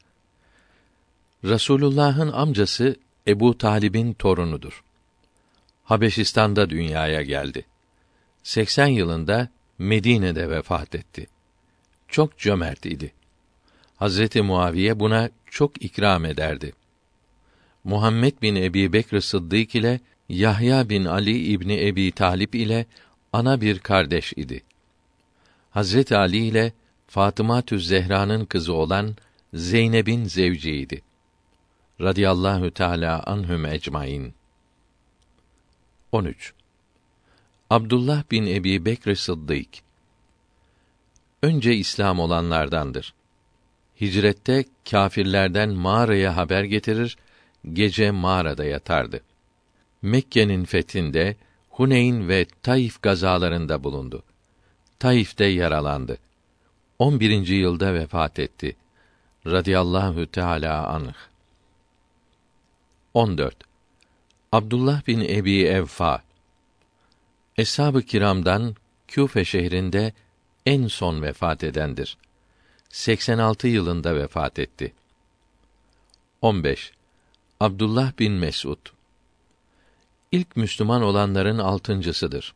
Rasulullah'ın amcası Ebu Talib'in torunudur. Habeşistan'da dünyaya geldi. 80 yılında Medine'de vefat etti. Çok cömert idi. Hazreti Muaviye buna çok ikram ederdi. Muhammed bin Ebi Bekr Sıddık ile Yahya bin Ali İbni Ebi Talip ile ana bir kardeş idi. Hazret Ali ile Fatıma Zehra'nın kızı olan Zeynep'in zevciydi. Radiyallahu Teala anhum ecmaîn. 13. Abdullah bin Ebi Bekr Sıddık önce İslam olanlardandır. Hicrette kâfirlerden mağaraya haber getirir, gece mağarada yatardı. Mekke'nin fethinde Huneyn ve Taif gazalarında bulundu. Taif'te yaralandı. 11. yılda vefat etti. Radiyallahu Teala anh. 14. Abdullah bin Ebi Evfa Eshab-ı Kiram'dan Küfe şehrinde en son vefat edendir. 86 yılında vefat etti. 15. Abdullah bin Mesud İlk Müslüman olanların altıncısıdır.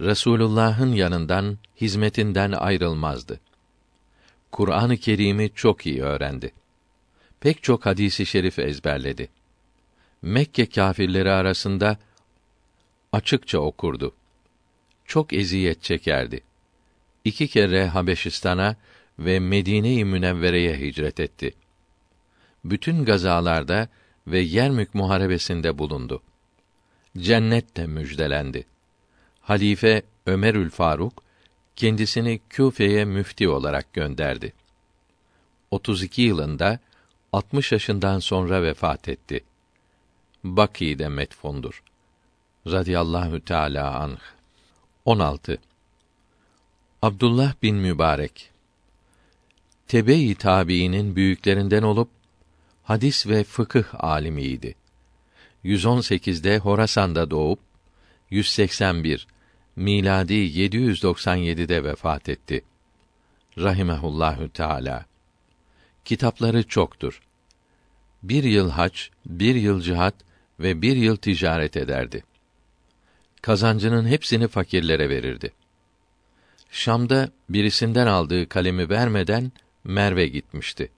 Resulullah'ın yanından, hizmetinden ayrılmazdı. Kur'an-ı Kerim'i çok iyi öğrendi. Pek çok hadisi şerif ezberledi. Mekke kâfirleri arasında açıkça okurdu. Çok eziyet çekerdi. İki kere Habeşistan'a ve Medine-i Münevvere'ye hicret etti. Bütün gazalarda ve Yermük muharebesinde bulundu. Cennet müjdelendi. Halife Ömerül Faruk kendisini Küfe'ye müfti olarak gönderdi. 32 yılında 60 yaşından sonra vefat etti. Baki'de metfundur. Radiyallahu Teala anh. 16. Abdullah bin Mübarek Tebe-i tabiinin büyüklerinden olup hadis ve fıkıh alimiydi. 118'de Horasan'da doğup 181 miladi 797'de vefat etti. Rahimehullahü Teala. Kitapları çoktur. Bir yıl hac, bir yıl cihat ve bir yıl ticaret ederdi. Kazancının hepsini fakirlere verirdi. Şam'da birisinden aldığı kalemi vermeden Merve gitmişti.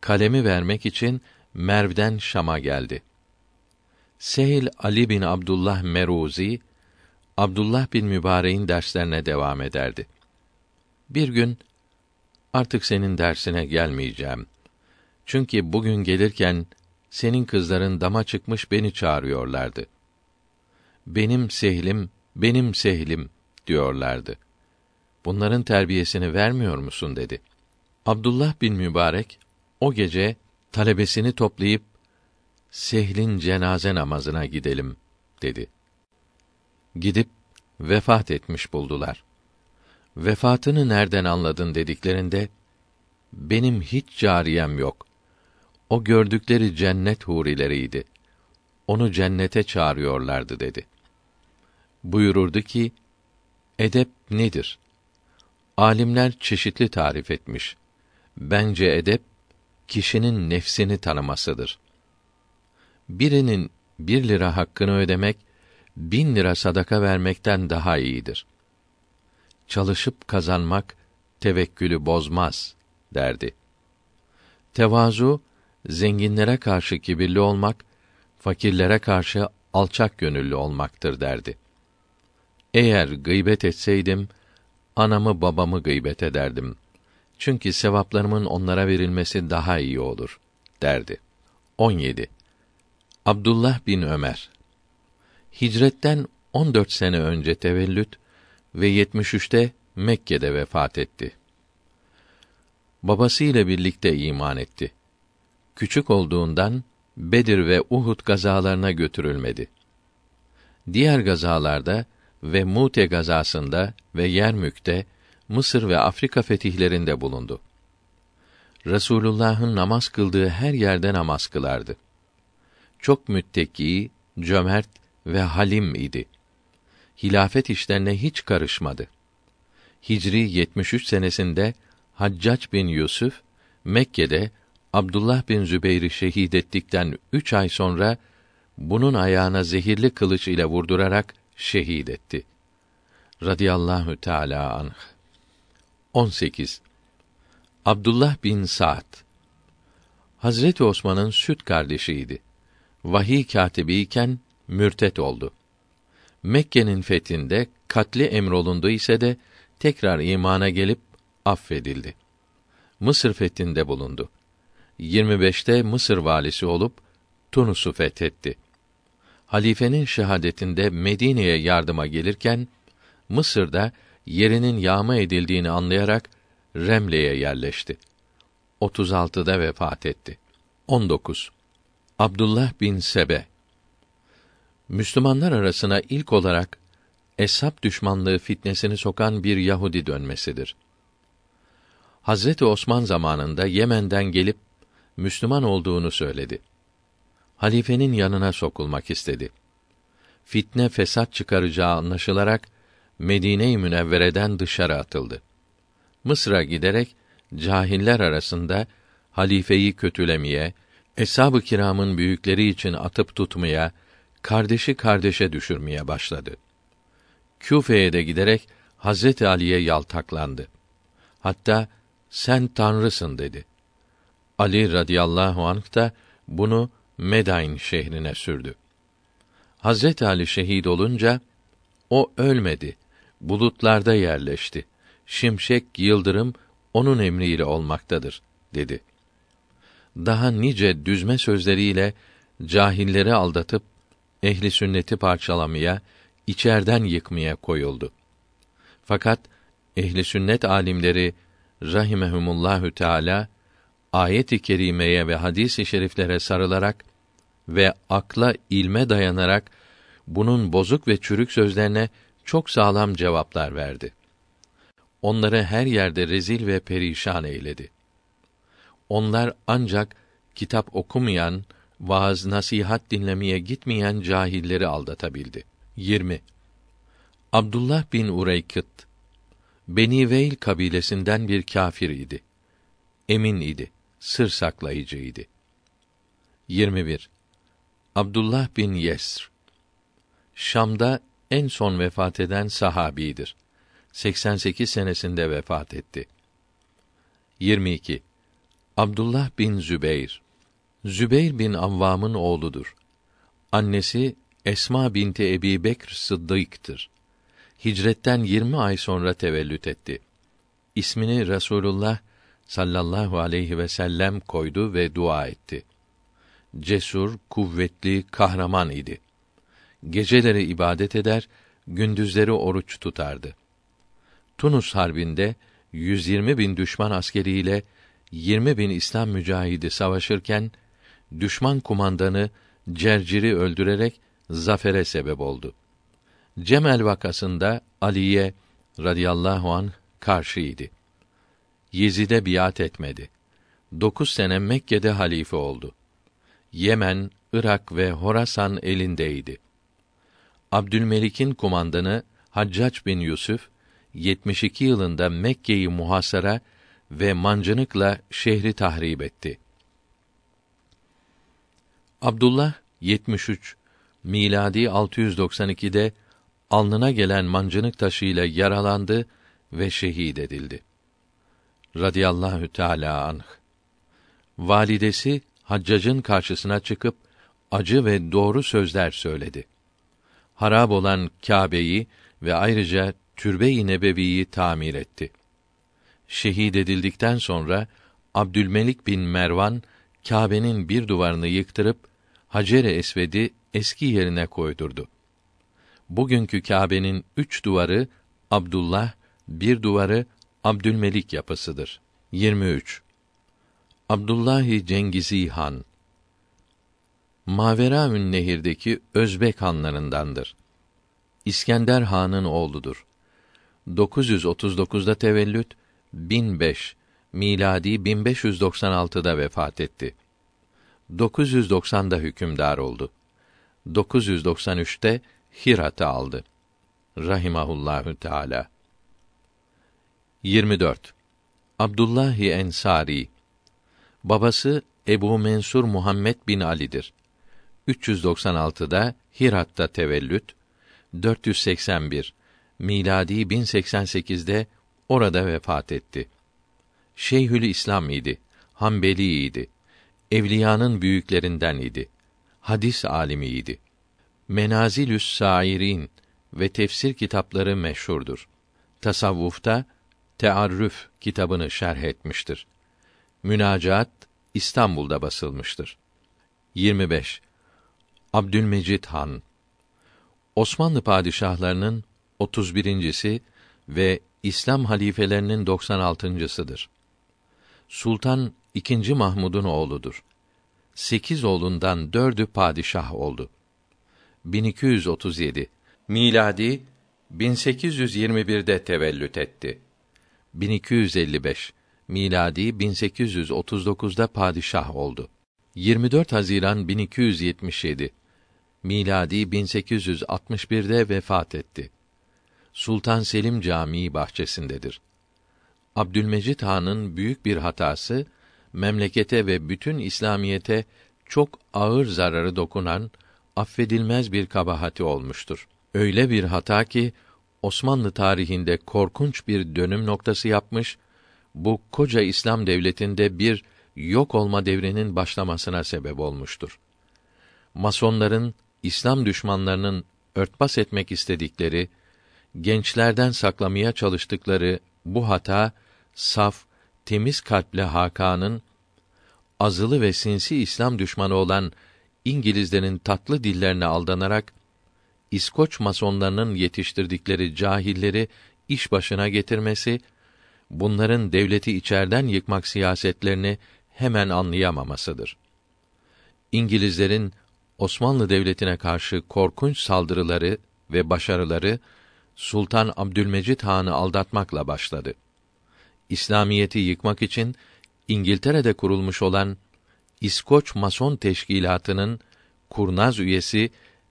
Kalemi vermek için Merv'den Şam'a geldi. Sehil Ali bin Abdullah Meruzi Abdullah bin Mübarek'in derslerine devam ederdi. Bir gün artık senin dersine gelmeyeceğim. Çünkü bugün gelirken senin kızların dama çıkmış beni çağırıyorlardı. Benim sehlim, benim sehlim diyorlardı. Bunların terbiyesini vermiyor musun dedi. Abdullah bin Mübarek o gece talebesini toplayıp Sehl'in cenaze namazına gidelim dedi. Gidip vefat etmiş buldular. Vefatını nereden anladın dediklerinde benim hiç cariyem yok. O gördükleri cennet hurileriydi. Onu cennete çağırıyorlardı dedi. Buyururdu ki, edep nedir? Alimler çeşitli tarif etmiş. Bence edep, kişinin nefsini tanımasıdır. Birinin bir lira hakkını ödemek, bin lira sadaka vermekten daha iyidir. Çalışıp kazanmak, tevekkülü bozmaz, derdi. Tevazu, zenginlere karşı kibirli olmak, fakirlere karşı alçak gönüllü olmaktır derdi. Eğer gıybet etseydim, anamı babamı gıybet ederdim. Çünkü sevaplarımın onlara verilmesi daha iyi olur, derdi. 17. Abdullah bin Ömer Hicretten 14 sene önce tevellüt ve 73'te Mekke'de vefat etti. Babası ile birlikte iman etti. Küçük olduğundan Bedir ve Uhud gazalarına götürülmedi. Diğer gazalarda ve Mute gazasında ve Yermük'te Mısır ve Afrika fetihlerinde bulundu. Resulullah'ın namaz kıldığı her yerde namaz kılardı. Çok mütteki, cömert ve halim idi. Hilafet işlerine hiç karışmadı. Hicri 73 senesinde Haccac bin Yusuf Mekke'de Abdullah bin Zübeyr'i şehit ettikten üç ay sonra bunun ayağına zehirli kılıç ile vurdurarak şehit etti. Radiyallahu Teala anh. 18. Abdullah bin Sa'd Hazreti Osman'ın süt kardeşiydi. Vahiy katibiyken mürtet oldu. Mekke'nin fethinde katli emrolundu ise de tekrar imana gelip affedildi. Mısır fethinde bulundu. 25'te Mısır valisi olup Tunus'u fethetti. Halifenin şehadetinde Medine'ye yardıma gelirken Mısır'da yerinin yağma edildiğini anlayarak Remle'ye yerleşti. 36'da vefat etti. 19. Abdullah bin Sebe Müslümanlar arasına ilk olarak eshab düşmanlığı fitnesini sokan bir Yahudi dönmesidir. Hazreti Osman zamanında Yemen'den gelip Müslüman olduğunu söyledi. Halifenin yanına sokulmak istedi. Fitne fesat çıkaracağı anlaşılarak Medine-i Münevvere'den dışarı atıldı. Mısır'a giderek cahiller arasında halifeyi kötülemeye, eshab-ı kiramın büyükleri için atıp tutmaya, kardeşi kardeşe düşürmeye başladı. Küfe'ye de giderek Hazreti Ali'ye yaltaklandı. Hatta sen tanrısın dedi. Ali radıyallahu anh da bunu Medain şehrine sürdü. Hazreti Ali şehit olunca o ölmedi. Bulutlarda yerleşti. Şimşek, yıldırım onun emriyle olmaktadır dedi. Daha nice düzme sözleriyle cahilleri aldatıp ehli sünneti parçalamaya, içerden yıkmaya koyuldu. Fakat ehli sünnet alimleri rahimehumullahü teala ayet-i kerimeye ve hadis-i şeriflere sarılarak ve akla ilme dayanarak bunun bozuk ve çürük sözlerine çok sağlam cevaplar verdi. Onları her yerde rezil ve perişan eyledi. Onlar ancak kitap okumayan, vaaz nasihat dinlemeye gitmeyen cahilleri aldatabildi. 20. Abdullah bin Ureykıt Beni Veil kabilesinden bir kâfir idi. Emin idi, sır saklayıcıydı. 21. Abdullah bin Yesr Şam'da en son vefat eden sahabidir. 88 senesinde vefat etti. 22. Abdullah bin Zübeyr Zübeyr bin Avvam'ın oğludur. Annesi Esma binti Ebi Bekr Sıddık'tır. Hicretten 20 ay sonra tevellüt etti. İsmini Resulullah sallallahu aleyhi ve sellem koydu ve dua etti. cesur, kuvvetli, kahraman idi. Geceleri ibadet eder, gündüzleri oruç tutardı. Tunus harbinde 120 bin düşman askeriyle 20 bin İslam mücahidi savaşırken düşman kumandanı Cercir'i öldürerek zafere sebep oldu. Cemel vakasında Aliye radıyallahu an karşıydı. Yezid'e biat etmedi. Dokuz sene Mekke'de halife oldu. Yemen, Irak ve Horasan elindeydi. Abdülmelik'in kumandanı Haccac bin Yusuf 72 yılında Mekke'yi muhasara ve mancınıkla şehri tahrip etti. Abdullah 73 miladi 692'de alnına gelen mancınık taşıyla yaralandı ve şehit edildi. Radiyallahu Teala anh. Validesi Haccac'ın karşısına çıkıp acı ve doğru sözler söyledi. Harab olan Kâbe'yi ve ayrıca Türbe-i Nebevi'yi tamir etti. Şehit edildikten sonra Abdülmelik bin Mervan Kâbe'nin bir duvarını yıktırıp Hacer-i Esved'i eski yerine koydurdu. Bugünkü Kâbe'nin üç duvarı Abdullah, bir duvarı Abdülmelik yapısıdır. 23. Abdullahi Cengizi Han Maveraün Nehir'deki Özbek hanlarındandır. İskender Han'ın oğludur. 939'da tevellüt, 1005 miladi 1596'da vefat etti. 990'da hükümdar oldu. 993'te Hirat'ı aldı. Rahimahullahü Teala. 24. Abdullahi Ensari Babası Ebu Mensur Muhammed bin Ali'dir. 396'da Hirat'ta tevellüt, 481 miladi 1088'de orada vefat etti. Şeyhül İslam idi, Hanbeli idi. Evliyanın büyüklerinden idi. Hadis alimiydi. Menazilüs Sairin ve tefsir kitapları meşhurdur. Tasavvufta Tearrüf kitabını şerh etmiştir. Münacaat İstanbul'da basılmıştır. 25. Abdülmecid Han Osmanlı padişahlarının 31.si ve İslam halifelerinin 96.sıdır. Sultan II. Mahmud'un oğludur. Sekiz oğlundan dördü padişah oldu. 1237 miladi 1821'de tevellüt etti. 1255 miladi 1839'da padişah oldu. 24 Haziran 1277 miladi 1861'de vefat etti. Sultan Selim Camii bahçesindedir. Abdülmecid Han'ın büyük bir hatası memlekete ve bütün İslamiyete çok ağır zararı dokunan affedilmez bir kabahati olmuştur. Öyle bir hata ki Osmanlı tarihinde korkunç bir dönüm noktası yapmış, bu koca İslam devletinde bir yok olma devrinin başlamasına sebep olmuştur. Masonların İslam düşmanlarının örtbas etmek istedikleri, gençlerden saklamaya çalıştıkları bu hata saf, temiz kalpli Hakan'ın azılı ve sinsi İslam düşmanı olan İngilizlerin tatlı dillerine aldanarak İskoç masonlarının yetiştirdikleri cahilleri iş başına getirmesi, bunların devleti içerden yıkmak siyasetlerini hemen anlayamamasıdır. İngilizlerin Osmanlı devletine karşı korkunç saldırıları ve başarıları Sultan Abdülmecid Han'ı aldatmakla başladı. İslamiyeti yıkmak için İngiltere'de kurulmuş olan İskoç Mason Teşkilatı'nın kurnaz üyesi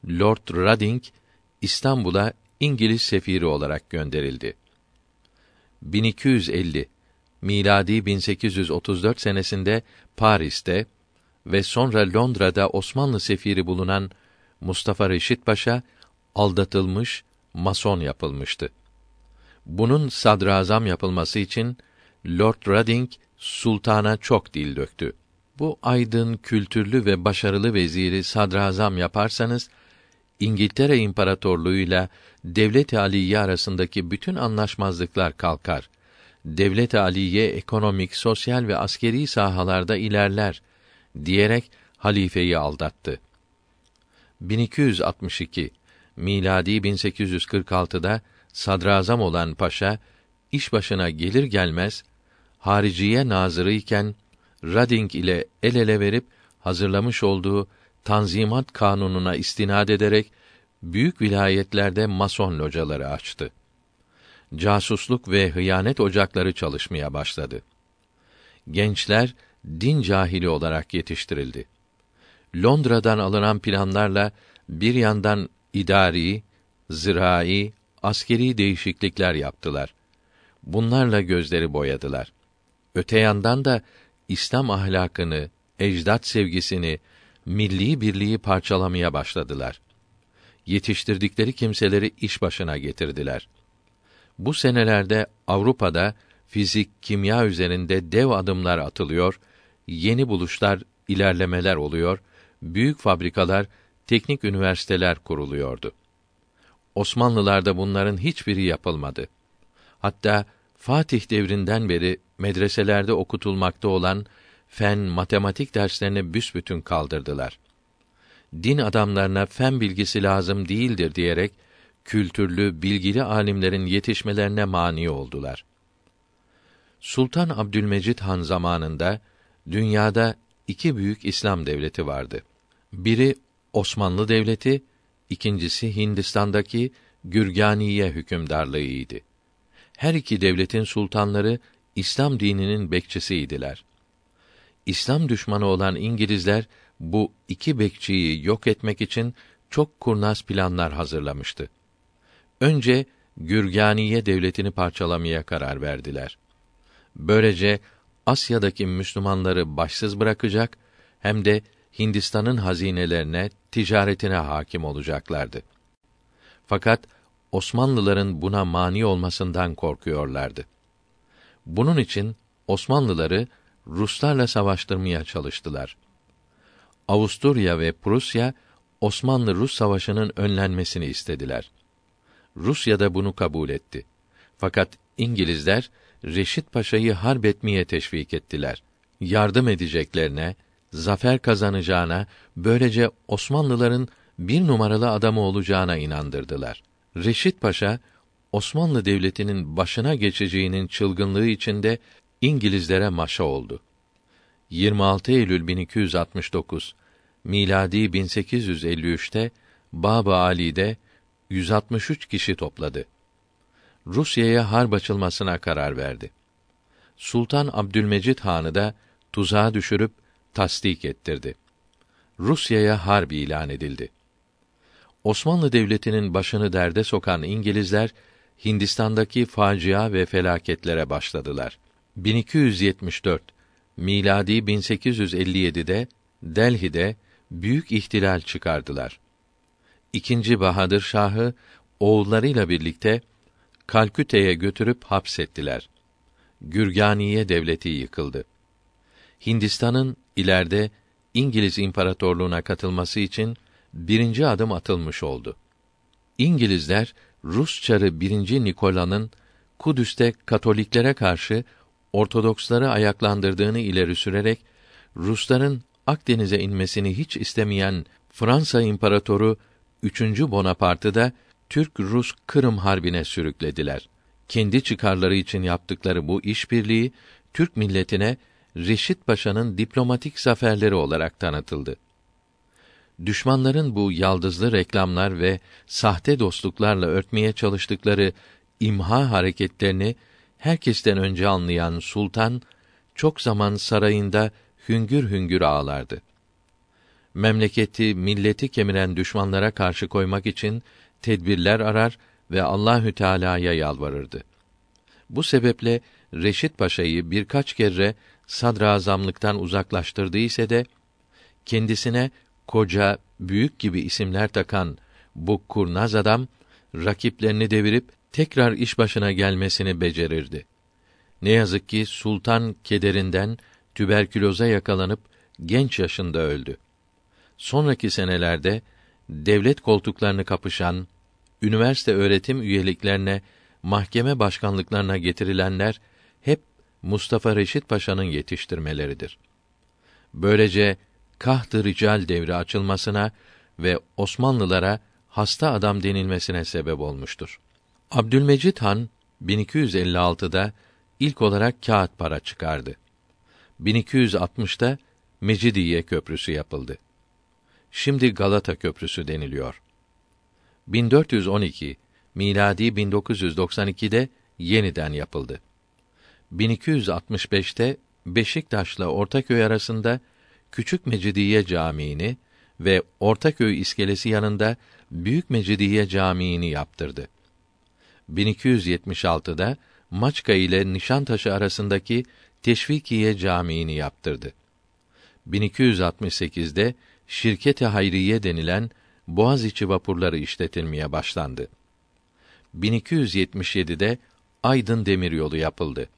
Lord Reading İstanbul'a İngiliz sefiri olarak gönderildi. 1250 miladi 1834 senesinde Paris'te ve sonra Londra'da Osmanlı sefiri bulunan Mustafa Reşit Paşa aldatılmış, mason yapılmıştı. Bunun sadrazam yapılması için Lord Reading sultana çok dil döktü. Bu aydın, kültürlü ve başarılı veziri sadrazam yaparsanız İngiltere İmparatorluğuyla Devlet-i Aliye arasındaki bütün anlaşmazlıklar kalkar. Devlet-i Aliye ekonomik, sosyal ve askeri sahalarda ilerler diyerek halifeyi aldattı. 1262 miladi 1846'da sadrazam olan paşa iş başına gelir gelmez hariciye nazırı iken Rading ile el ele verip hazırlamış olduğu Tanzimat Kanunu'na istinad ederek büyük vilayetlerde mason locaları açtı. Casusluk ve hıyanet ocakları çalışmaya başladı. Gençler din cahili olarak yetiştirildi. Londra'dan alınan planlarla bir yandan idari, zirai, askeri değişiklikler yaptılar. Bunlarla gözleri boyadılar. Öte yandan da İslam ahlakını, ecdat sevgisini, milli birliği parçalamaya başladılar. Yetiştirdikleri kimseleri iş başına getirdiler. Bu senelerde Avrupa'da fizik, kimya üzerinde dev adımlar atılıyor, yeni buluşlar, ilerlemeler oluyor, büyük fabrikalar, teknik üniversiteler kuruluyordu. Osmanlılarda bunların hiçbiri yapılmadı. Hatta Fatih devrinden beri medreselerde okutulmakta olan fen, matematik derslerini büsbütün kaldırdılar. Din adamlarına fen bilgisi lazım değildir diyerek kültürlü, bilgili alimlerin yetişmelerine mani oldular. Sultan Abdülmecid Han zamanında dünyada iki büyük İslam devleti vardı. Biri Osmanlı Devleti, ikincisi Hindistan'daki Gürganiye hükümdarlığıydı. Her iki devletin sultanları İslam dininin bekçisiydiler. İslam düşmanı olan İngilizler bu iki bekçiyi yok etmek için çok kurnaz planlar hazırlamıştı. Önce Gürganiye devletini parçalamaya karar verdiler. Böylece Asya'daki Müslümanları başsız bırakacak hem de Hindistan'ın hazinelerine, ticaretine hakim olacaklardı. Fakat Osmanlıların buna mani olmasından korkuyorlardı. Bunun için Osmanlıları Ruslarla savaştırmaya çalıştılar. Avusturya ve Prusya Osmanlı-Rus savaşının önlenmesini istediler. Rusya da bunu kabul etti. Fakat İngilizler Reşit Paşa'yı harp etmeye teşvik ettiler. Yardım edeceklerine, zafer kazanacağına, böylece Osmanlıların bir numaralı adamı olacağına inandırdılar. Reşit Paşa Osmanlı Devleti'nin başına geçeceğinin çılgınlığı içinde İngilizlere maşa oldu. 26 Eylül 1269 miladi 1853'te Bab-ı Ali'de 163 kişi topladı. Rusya'ya harp açılmasına karar verdi. Sultan Abdülmecid Han'ı da tuzağa düşürüp tasdik ettirdi. Rusya'ya harp ilan edildi. Osmanlı Devleti'nin başını derde sokan İngilizler Hindistan'daki facia ve felaketlere başladılar. 1274 miladi 1857'de Delhi'de büyük ihtilal çıkardılar. İkinci Bahadır Şah'ı oğullarıyla birlikte Kalküte'ye götürüp hapsettiler. Gürganiye devleti yıkıldı. Hindistan'ın ileride İngiliz İmparatorluğuna katılması için birinci adım atılmış oldu. İngilizler Rus çarı 1. Nikola'nın Kudüs'te Katoliklere karşı Ortodoksları ayaklandırdığını ileri sürerek Rusların Akdeniz'e inmesini hiç istemeyen Fransa İmparatoru 3. Bonapart'ı da Türk-Rus Kırım Harbi'ne sürüklediler. Kendi çıkarları için yaptıkları bu işbirliği Türk milletine Reşit Paşa'nın diplomatik zaferleri olarak tanıtıldı. Düşmanların bu yaldızlı reklamlar ve sahte dostluklarla örtmeye çalıştıkları imha hareketlerini herkesten önce anlayan sultan çok zaman sarayında hüngür hüngür ağlardı. Memleketi, milleti kemiren düşmanlara karşı koymak için tedbirler arar ve Allahü Teala'ya yalvarırdı. Bu sebeple Reşit Paşa'yı birkaç kere sadrazamlıktan uzaklaştırdı ise de kendisine koca, büyük gibi isimler takan bu kurnaz adam rakiplerini devirip tekrar iş başına gelmesini becerirdi. Ne yazık ki sultan kederinden tüberküloza yakalanıp genç yaşında öldü. Sonraki senelerde devlet koltuklarını kapışan, üniversite öğretim üyeliklerine, mahkeme başkanlıklarına getirilenler hep Mustafa Reşit Paşa'nın yetiştirmeleridir. Böylece Kaht-ı Rical devri açılmasına ve Osmanlılara hasta adam denilmesine sebep olmuştur. Abdülmecid Han 1256'da ilk olarak kağıt para çıkardı. 1260'da Mecidiye Köprüsü yapıldı. Şimdi Galata Köprüsü deniliyor. 1412 miladi 1992'de yeniden yapıldı. 1265'te Beşiktaş'la Ortaköy arasında Küçük Mecidiye Camii'ni ve Ortaköy iskelesi yanında Büyük Mecidiye Camii'ni yaptırdı. 1276'da Maçka ile Nişantaşı arasındaki Teşvikiye Camii'ni yaptırdı. 1268'de Şirket-i Hayriye denilen Boğaziçi vapurları işletilmeye başlandı. 1277'de Aydın demiryolu yapıldı.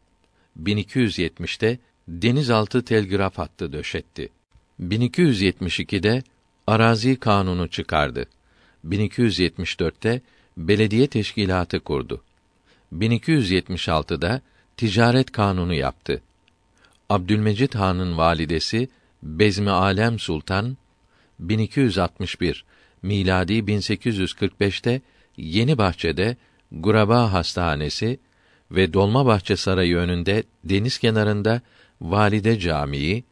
1270'te denizaltı telgraf hattı döşetti. 1272'de arazi kanunu çıkardı. 1274'te belediye teşkilatı kurdu. 1276'da ticaret kanunu yaptı. Abdülmecid Han'ın validesi Bezmi Alem Sultan 1261 miladi 1845'te Yeni Bahçe'de Guraba Hastanesi ve Dolmabahçe Sarayı önünde deniz kenarında Valide Camii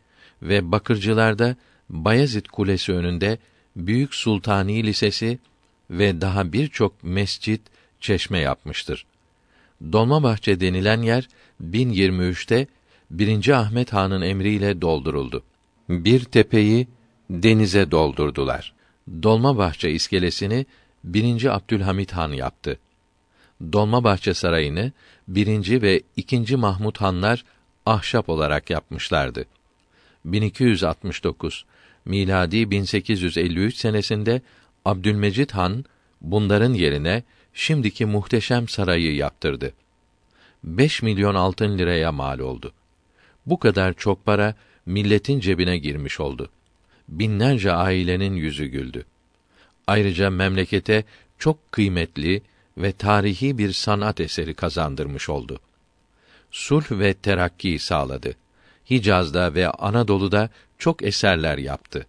ve Bakırcılar'da Bayezid Kulesi önünde Büyük Sultani Lisesi ve daha birçok mescit, çeşme yapmıştır. Dolmabahçe denilen yer 1023'te 1. Ahmet Han'ın emriyle dolduruldu. Bir tepeyi denize doldurdular. Dolmabahçe iskelesini 1. Abdülhamit Han yaptı. Dolmabahçe Sarayı'nı 1. ve 2. Mahmud Hanlar ahşap olarak yapmışlardı. 1269 miladi 1853 senesinde Abdülmecid Han bunların yerine şimdiki muhteşem sarayı yaptırdı. 5 milyon altın liraya mal oldu. Bu kadar çok para milletin cebine girmiş oldu. Binlerce ailenin yüzü güldü. Ayrıca memlekete çok kıymetli ve tarihi bir sanat eseri kazandırmış oldu. Sulh ve terakki sağladı. Hicaz'da ve Anadolu'da çok eserler yaptı.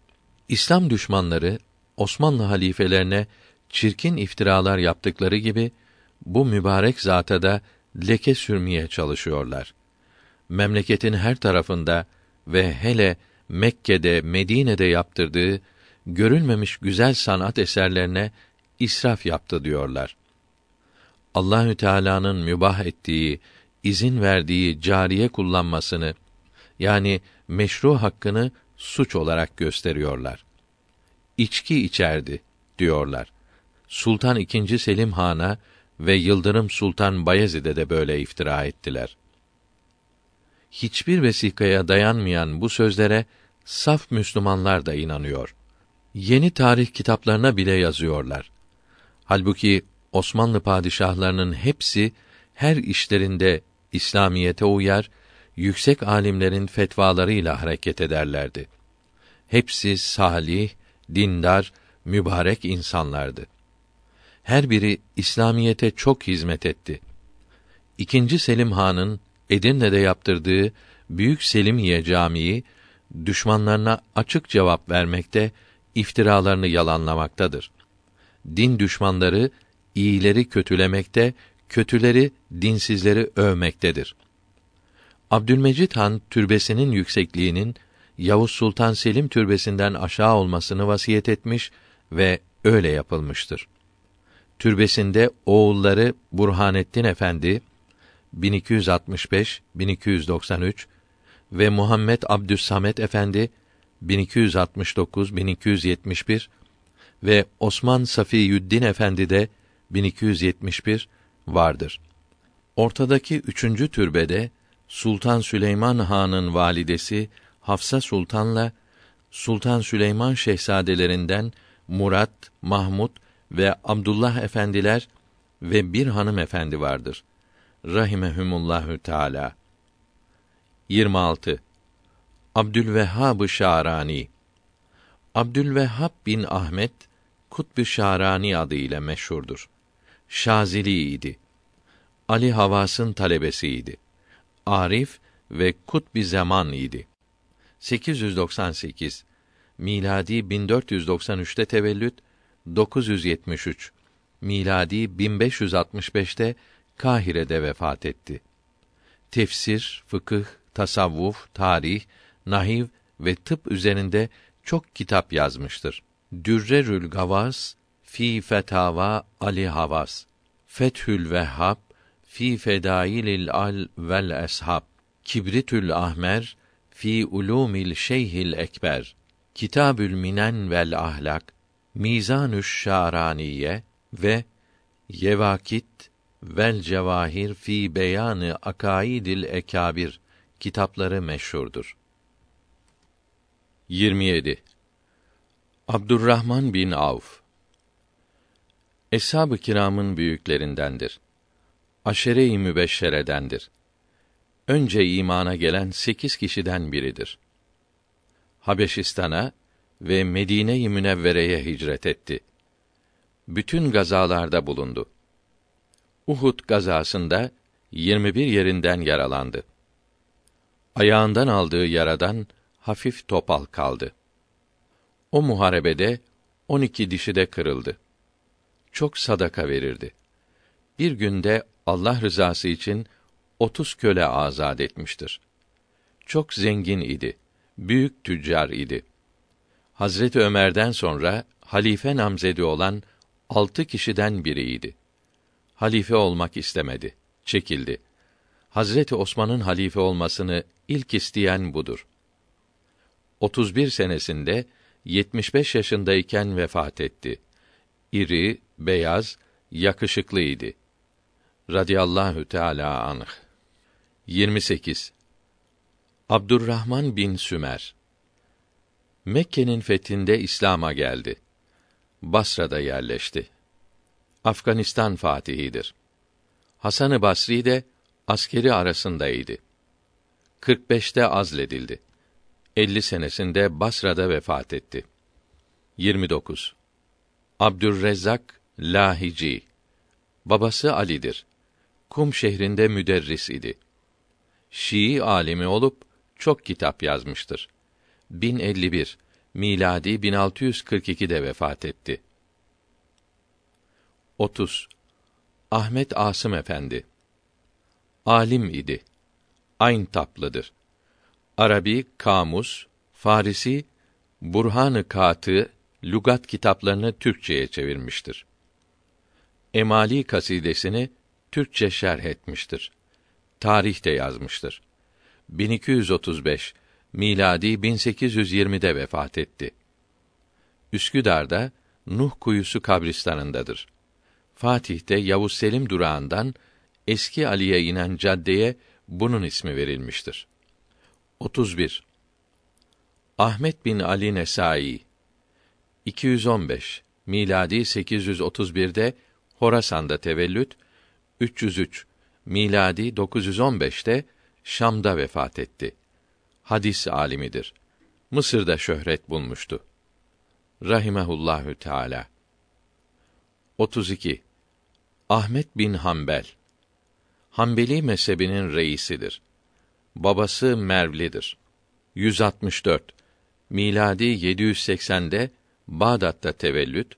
İslam düşmanları Osmanlı halifelerine çirkin iftiralar yaptıkları gibi bu mübarek zata da leke sürmeye çalışıyorlar. Memleketin her tarafında ve hele Mekke'de, Medine'de yaptırdığı görülmemiş güzel sanat eserlerine israf yaptı diyorlar. Allahü Teala'nın mübah ettiği, izin verdiği cariye kullanmasını yani meşru hakkını suç olarak gösteriyorlar. İçki içerdi diyorlar. Sultan II. Selim Han'a ve Yıldırım Sultan Bayezid'e de böyle iftira ettiler. Hiçbir vesikaya dayanmayan bu sözlere saf Müslümanlar da inanıyor. Yeni tarih kitaplarına bile yazıyorlar. Halbuki Osmanlı padişahlarının hepsi her işlerinde İslamiyete uyar, yüksek alimlerin fetvalarıyla hareket ederlerdi. Hepsi salih, dindar, mübarek insanlardı. Her biri İslamiyete çok hizmet etti. İkinci Selim Han'ın Edirne'de yaptırdığı Büyük Selimiye Camii düşmanlarına açık cevap vermekte, iftiralarını yalanlamaktadır. Din düşmanları iyileri kötülemekte, kötüleri dinsizleri övmektedir. Abdülmecid Han türbesinin yüksekliğinin Yavuz Sultan Selim türbesinden aşağı olmasını vasiyet etmiş ve öyle yapılmıştır. Türbesinde oğulları Burhanettin Efendi 1265 1293 ve Muhammed Abdüssamet Efendi 1269 1271 ve Osman Safiyüddin Efendi de 1271 vardır. Ortadaki üçüncü türbede Sultan Süleyman Han'ın validesi Hafsa Sultan'la Sultan Süleyman şehzadelerinden Murat, Mahmud ve Abdullah efendiler ve bir hanım efendi vardır. Rahimehumullahü Teala. 26. Abdülvehhab Şarani Abdülvehhab bin Ahmet Kutb-ı Şarani adı ile meşhurdur. Şazili idi. Ali Havas'ın talebesiydi. Arif ve Kutb-i Zaman idi. 898 miladi 1493'te tevellüt 973 miladi 1565'te Kahire'de vefat etti. Tefsir, fıkıh, tasavvuf, tarih, nahiv ve tıp üzerinde çok kitap yazmıştır. Dürrerül Gavas fi Fetava Ali Havas. Fethül Vehhab fi Fedailil Al vel Eshab. Kibritül Ahmer fi Ulumil Şeyhil Ekber. Kitabül Minen vel Ahlak. Mizanüş Şaraniye ve Yevakit vel Cevahir fi Beyanı Akaidil Ekabir kitapları meşhurdur. 27. Abdurrahman bin Avf Eshab-ı kiramın büyüklerindendir. Aşere-i mübeşşeredendir. Önce imana gelen sekiz kişiden biridir. Habeşistan'a ve Medine-i Münevvere'ye hicret etti. Bütün gazalarda bulundu. Uhud gazasında 21 yerinden yaralandı. Ayağından aldığı yaradan hafif topal kaldı. O muharebede 12 dişi de kırıldı. Çok sadaka verirdi. Bir günde Allah rızası için 30 köle azad etmiştir. Çok zengin idi. Büyük tüccar idi. Hazreti Ömer'den sonra halife namzedi olan altı kişiden biriydi. Halife olmak istemedi, çekildi. Hazreti Osman'ın halife olmasını ilk isteyen budur. 31 senesinde 75 yaşındayken vefat etti. İri, beyaz, yakışıklıydı. Radiyallahu Teala anh. 28. Abdurrahman bin Sümer Mekke'nin fethinde İslam'a geldi. Basra'da yerleşti. Afganistan fatihidir. Hasan-ı Basri de askeri arasındaydı. 45'te azledildi. 50 senesinde Basra'da vefat etti. 29. Abdürrezzak Lahici Babası Ali'dir. Kum şehrinde müderris idi. Şii alimi olup çok kitap yazmıştır. 1051 miladi 1642'de vefat etti. 30. Ahmet Asım Efendi alim idi. Ayn taplıdır. Arabi kamus, Farisi Burhan-ı Katı lügat kitaplarını Türkçeye çevirmiştir. Emali kasidesini Türkçe şerh etmiştir. Tarih de yazmıştır. 1235 miladi 1820'de vefat etti. Üsküdar'da Nuh Kuyusu kabristanındadır. Fatih'te Yavuz Selim durağından Eski Ali'ye inen caddeye bunun ismi verilmiştir. 31. Ahmet bin Ali Nesai 215 miladi 831'de Horasan'da tevellüt 303 miladi 915'te Şam'da vefat etti. Hadis alimidir. Mısır'da şöhret bulmuştu. Rahimehullahü Teala. 32. Ahmet bin Hanbel Hanbeli mezhebinin reisidir. Babası Mervlidir. 164 miladi 780'de Bağdat'ta tevellüt,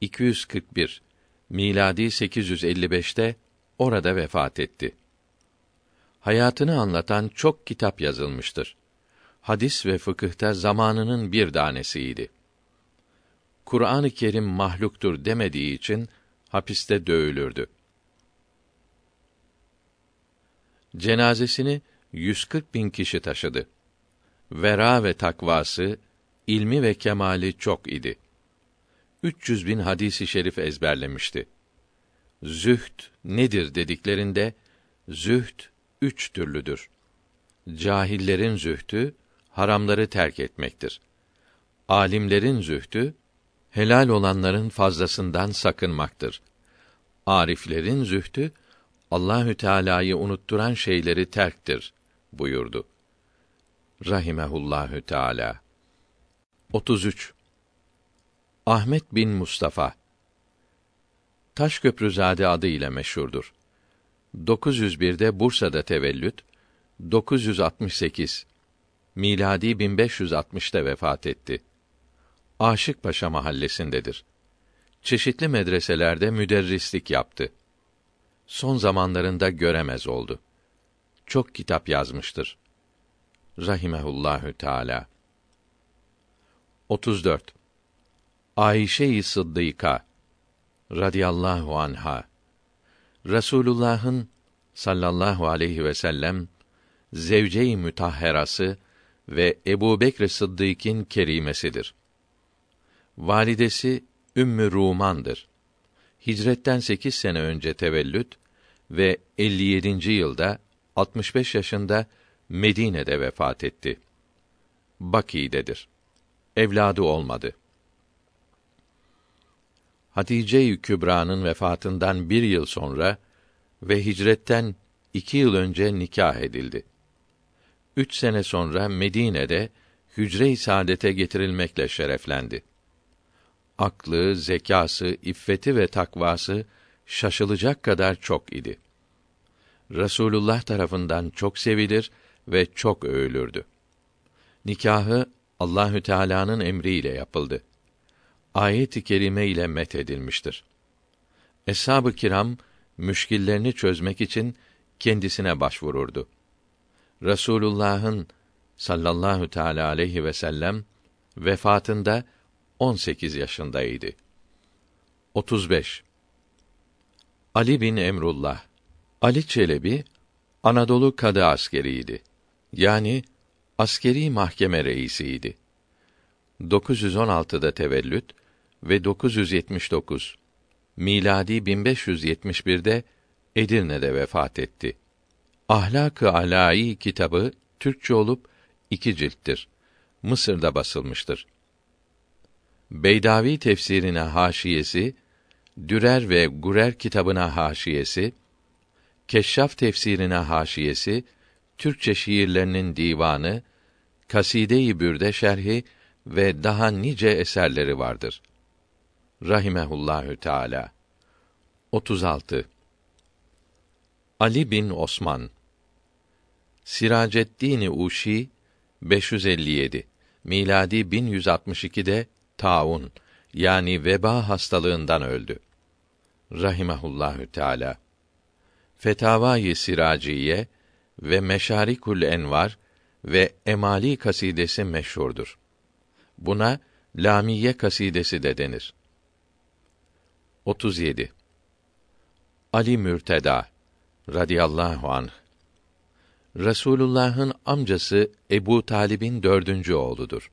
241 miladi 855'te orada vefat etti. Hayatını anlatan çok kitap yazılmıştır. Hadis ve fıkıhta zamanının bir tanesiydi. Kur'an-ı Kerim mahluktur demediği için hapiste dövülürdü. Cenazesini 140 bin kişi taşıdı. Vera ve takvası, ilmi ve kemali çok idi. 300 bin hadisi şerif ezberlemişti. Zühd nedir dediklerinde, zühd üç türlüdür. Cahillerin zühdü, haramları terk etmektir. Alimlerin zühdü, helal olanların fazlasından sakınmaktır. Ariflerin zühdü, Allahü Teala'yı unutturan şeyleri terktir buyurdu. Rahimehullahü Teala. 33. Ahmet bin Mustafa Taşköprüzade adı ile meşhurdur. 901'de Bursa'da tevellüt, 968 miladi 1560'ta vefat etti. Aşıkpaşa mahallesindedir. Çeşitli medreselerde müderrislik yaptı. Son zamanlarında göremez oldu. Çok kitap yazmıştır. Rahimehullahü Teala. 34. Ayşe-i Sıddıka radıyallahu anha Resulullah'ın sallallahu aleyhi ve sellem zevce-i mütahherası ve Ebu Bekr Sıddık'ın kerimesidir. Validesi Ümmü Ruman'dır. Hicretten sekiz sene önce tevellüt ve 57. yılda 65 yaşında Medine'de vefat etti. Baki'dedir. Evladı olmadı. Hatice-i Kübra'nın vefatından bir yıl sonra ve hicretten iki yıl önce nikah edildi. Üç sene sonra Medine'de hücre-i saadete getirilmekle şereflendi. Aklı, zekası, iffeti ve takvası şaşılacak kadar çok idi. Resulullah tarafından çok sevilir ve çok övülürdü. Nikahı Allahü Teala'nın emriyle yapıldı. Ayet-i kerime ile met edilmiştir. Eshab-ı kiram müşkillerini çözmek için kendisine başvururdu. Resulullah'ın sallallahu teala aleyhi ve sellem vefatında 18 yaşındaydı. 35. Ali bin Emrullah Ali Çelebi Anadolu kadı askeriydi. Yani askeri mahkeme reisiydi. 916'da tevellüt ve 979 miladi 1571'de Edirne'de vefat etti. Ahlak-ı Alai kitabı Türkçe olup iki cilttir. Mısır'da basılmıştır. Beydavi tefsirine haşiyesi, Dürer ve Gurer kitabına haşiyesi, Keşşaf tefsirine haşiyesi, Türkçe şiirlerinin divanı, Kaside-i Bürde şerhi ve daha nice eserleri vardır. Rahimehullahü Teala. 36. Ali bin Osman Siraceddin Uşi 557 miladi 1162'de taun yani veba hastalığından öldü. Rahimehullahü Teala. Fetavai Siraciye ve Meşarikul Envar ve Emali kasidesi meşhurdur. Buna Lamiye kasidesi de denir. 37. Ali Mürteda radıyallahu anh Resulullah'ın amcası Ebu Talib'in dördüncü oğludur.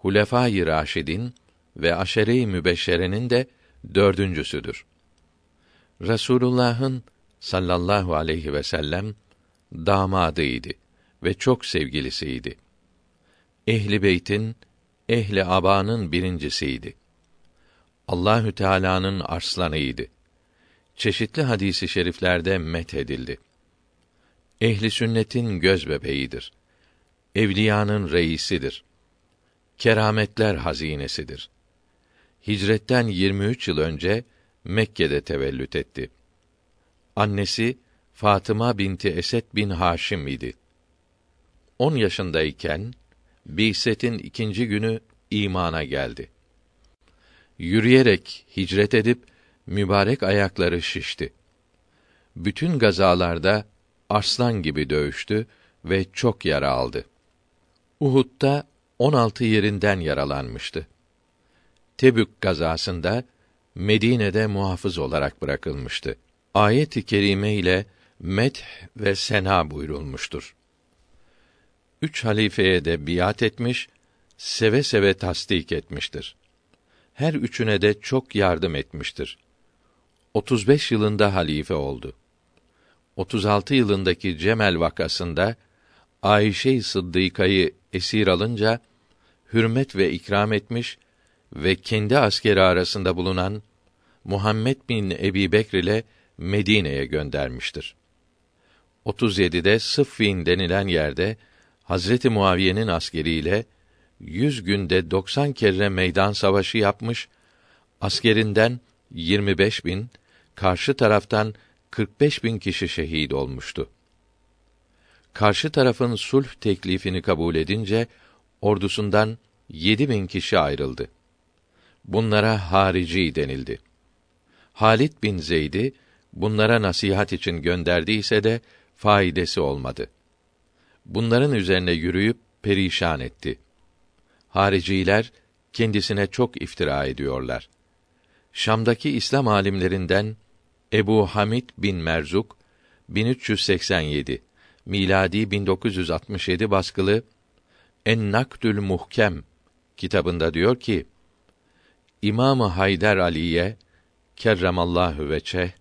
Hulefâ-i Raşidin ve Aşere-i Mübeşşere'nin de dördüncüsüdür. Resulullah'ın sallallahu aleyhi ve sellem damadıydı ve çok sevgilisiydi. Ehli beytin, ehli abanın birincisiydi. Allahü Teala'nın arslanıydı. Çeşitli hadisi şeriflerde met edildi. Ehli sünnetin göz bebeğidir. Evliyanın reisidir. Kerametler hazinesidir. Hicretten 23 yıl önce Mekke'de tevellüt etti. Annesi Fatıma binti Esed bin Haşim idi. 10 yaşındayken Bi'setin ikinci günü imana geldi. Yürüyerek hicret edip mübarek ayakları şişti. Bütün gazalarda arslan gibi dövüştü ve çok yara aldı. Uhud'da 16 yerinden yaralanmıştı. Tebük gazasında Medine'de muhafız olarak bırakılmıştı. Ayet-i kerime ile meth ve sena buyurulmuştur. Üç halifeye de biat etmiş, seve seve tasdik etmiştir. Her üçüne de çok yardım etmiştir. 35 yılında halife oldu. 36 yılındaki Cemel vakasında Ayşe-i Sıddıka'yı esir alınca hürmet ve ikram etmiş ve kendi askeri arasında bulunan Muhammed bin Ebi Bekr ile Medine'ye göndermiştir. 37'de Sıffin denilen yerde Hazreti Muaviye'nin askeriyle yüz günde 90 kere meydan savaşı yapmış, askerinden 25 bin, karşı taraftan 45 bin kişi şehit olmuştu. Karşı tarafın sulh teklifini kabul edince ordusundan yedi bin kişi ayrıldı. Bunlara harici denildi. Halit bin Zeyd'i bunlara nasihat için gönderdiyse de faydası olmadı. Bunların üzerine yürüyüp perişan etti. Hariciler kendisine çok iftira ediyorlar. Şam'daki İslam alimlerinden Ebu Hamid bin Merzuk 1387 miladi 1967 baskılı En Nakdül Muhkem kitabında diyor ki İmamı Haydar Ali'ye kerremallahu veçe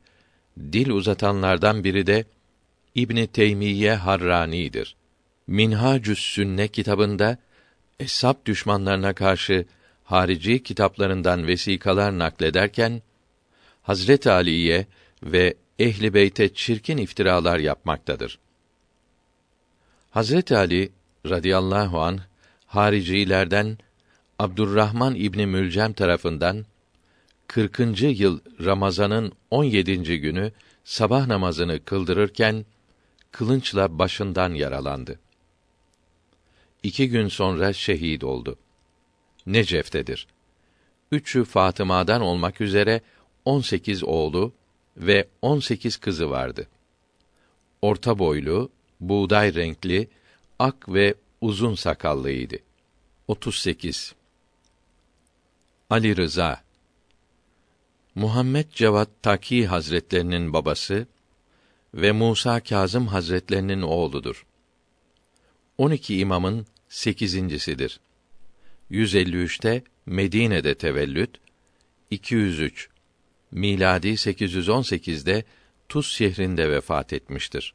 dil uzatanlardan biri de İbn Teymiye Harrani'dir. Minhacü's Sünne kitabında Eshab düşmanlarına karşı harici kitaplarından vesikalar naklederken Hazret Ali'ye ve ehli beyte çirkin iftiralar yapmaktadır. Hazret Ali radıyallahu an haricilerden Abdurrahman İbni Mülcem tarafından 40. yıl Ramazan'ın 17. günü sabah namazını kıldırırken kılınçla başından yaralandı. İki gün sonra şehit oldu. Necef'tedir. Üçü Fatıma'dan olmak üzere 18 oğlu ve 18 kızı vardı. Orta boylu, buğday renkli, ak ve uzun sakallıydı. 38 Ali Rıza Muhammed Cevat Taki Hazretlerinin babası ve Musa Kazım Hazretlerinin oğludur. 12 imamın sekizincisidir. 153'te Medine'de tevellüt, 203 miladi 818'de Tuz şehrinde vefat etmiştir.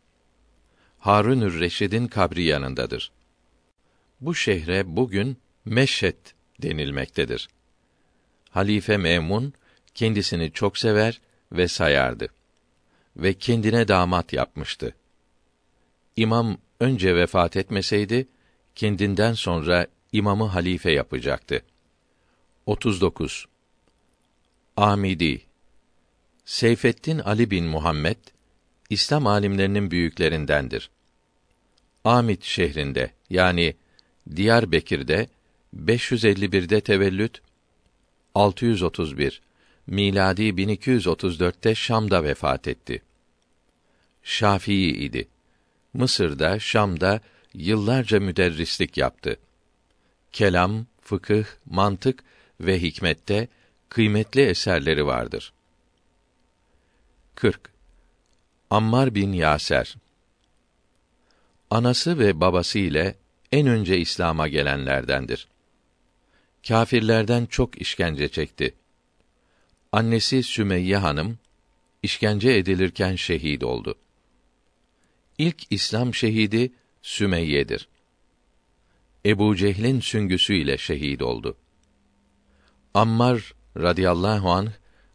Harunür Reşid'in kabri yanındadır. Bu şehre bugün Meşhed denilmektedir. Halife Memun kendisini çok sever ve sayardı ve kendine damat yapmıştı. İmam önce vefat etmeseydi kendinden sonra imamı halife yapacaktı. 39 Amidi Seyfettin Ali bin Muhammed İslam alimlerinin büyüklerindendir. Amit şehrinde yani Diyarbekir'de 551'de tevellüt 631 miladi 1234'te Şam'da vefat etti. Şafii idi. Mısır'da, Şam'da yıllarca müderrislik yaptı. Kelam, fıkıh, mantık ve hikmette kıymetli eserleri vardır. 40. Ammar bin Yaser Anası ve babası ile en önce İslam'a gelenlerdendir. Kâfirlerden çok işkence çekti. Annesi Sümeyye hanım işkence edilirken şehit oldu. İlk İslam şehidi Sümeyye'dir. Ebu Cehlin süngüsü ile şehit oldu. Ammar radıyallahu anh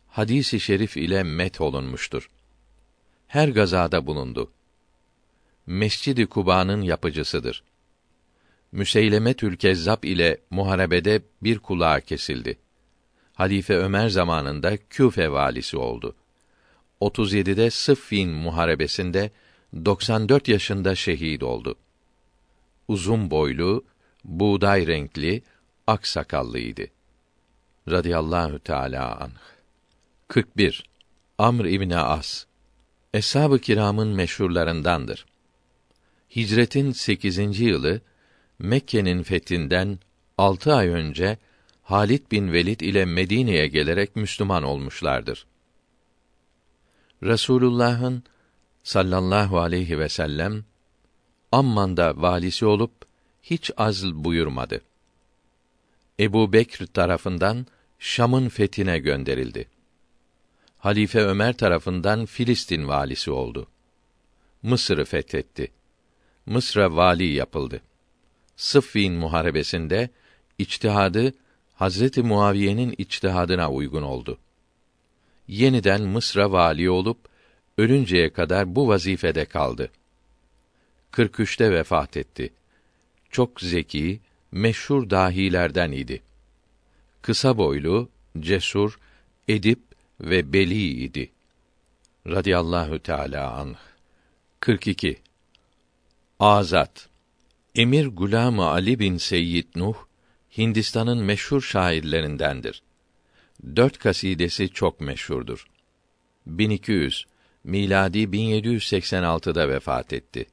hadisi şerif ile met olunmuştur. Her gazada bulundu. Mescid-i Kuba'nın yapıcısıdır. Müseylemetül Kezzab ile muharebede bir kulağı kesildi. Halife Ömer zamanında Küfe valisi oldu. 37'de Sıffin muharebesinde 94 yaşında şehit oldu. Uzun boylu, buğday renkli, ak sakallıydı. Radiyallahu Teala anh. 41. Amr İbni As Eshab-ı kiramın meşhurlarındandır. Hicretin 8. yılı Mekke'nin fethinden altı ay önce Halit bin Velid ile Medine'ye gelerek Müslüman olmuşlardır. Resulullah'ın sallallahu aleyhi ve sellem Amman'da valisi olup hiç azl buyurmadı. Ebu Bekr tarafından Şam'ın fethine gönderildi. Halife Ömer tarafından Filistin valisi oldu. Mısır'ı fethetti. Mısır'a vali yapıldı. Sıffin muharebesinde içtihadı Hazreti Muaviye'nin içtihadına uygun oldu. Yeniden Mısır'a vali olup ölünceye kadar bu vazifede kaldı. 43'te vefat etti. Çok zeki, meşhur dahilerden idi. Kısa boylu, cesur, edip ve beli idi. Radiyallahu Teala anh. 42. Azat Emir Gulam Ali bin Seyyid Nuh Hindistan'ın meşhur şairlerindendir. Dört kasidesi çok meşhurdur. 1200 miladi 1786'da vefat etti.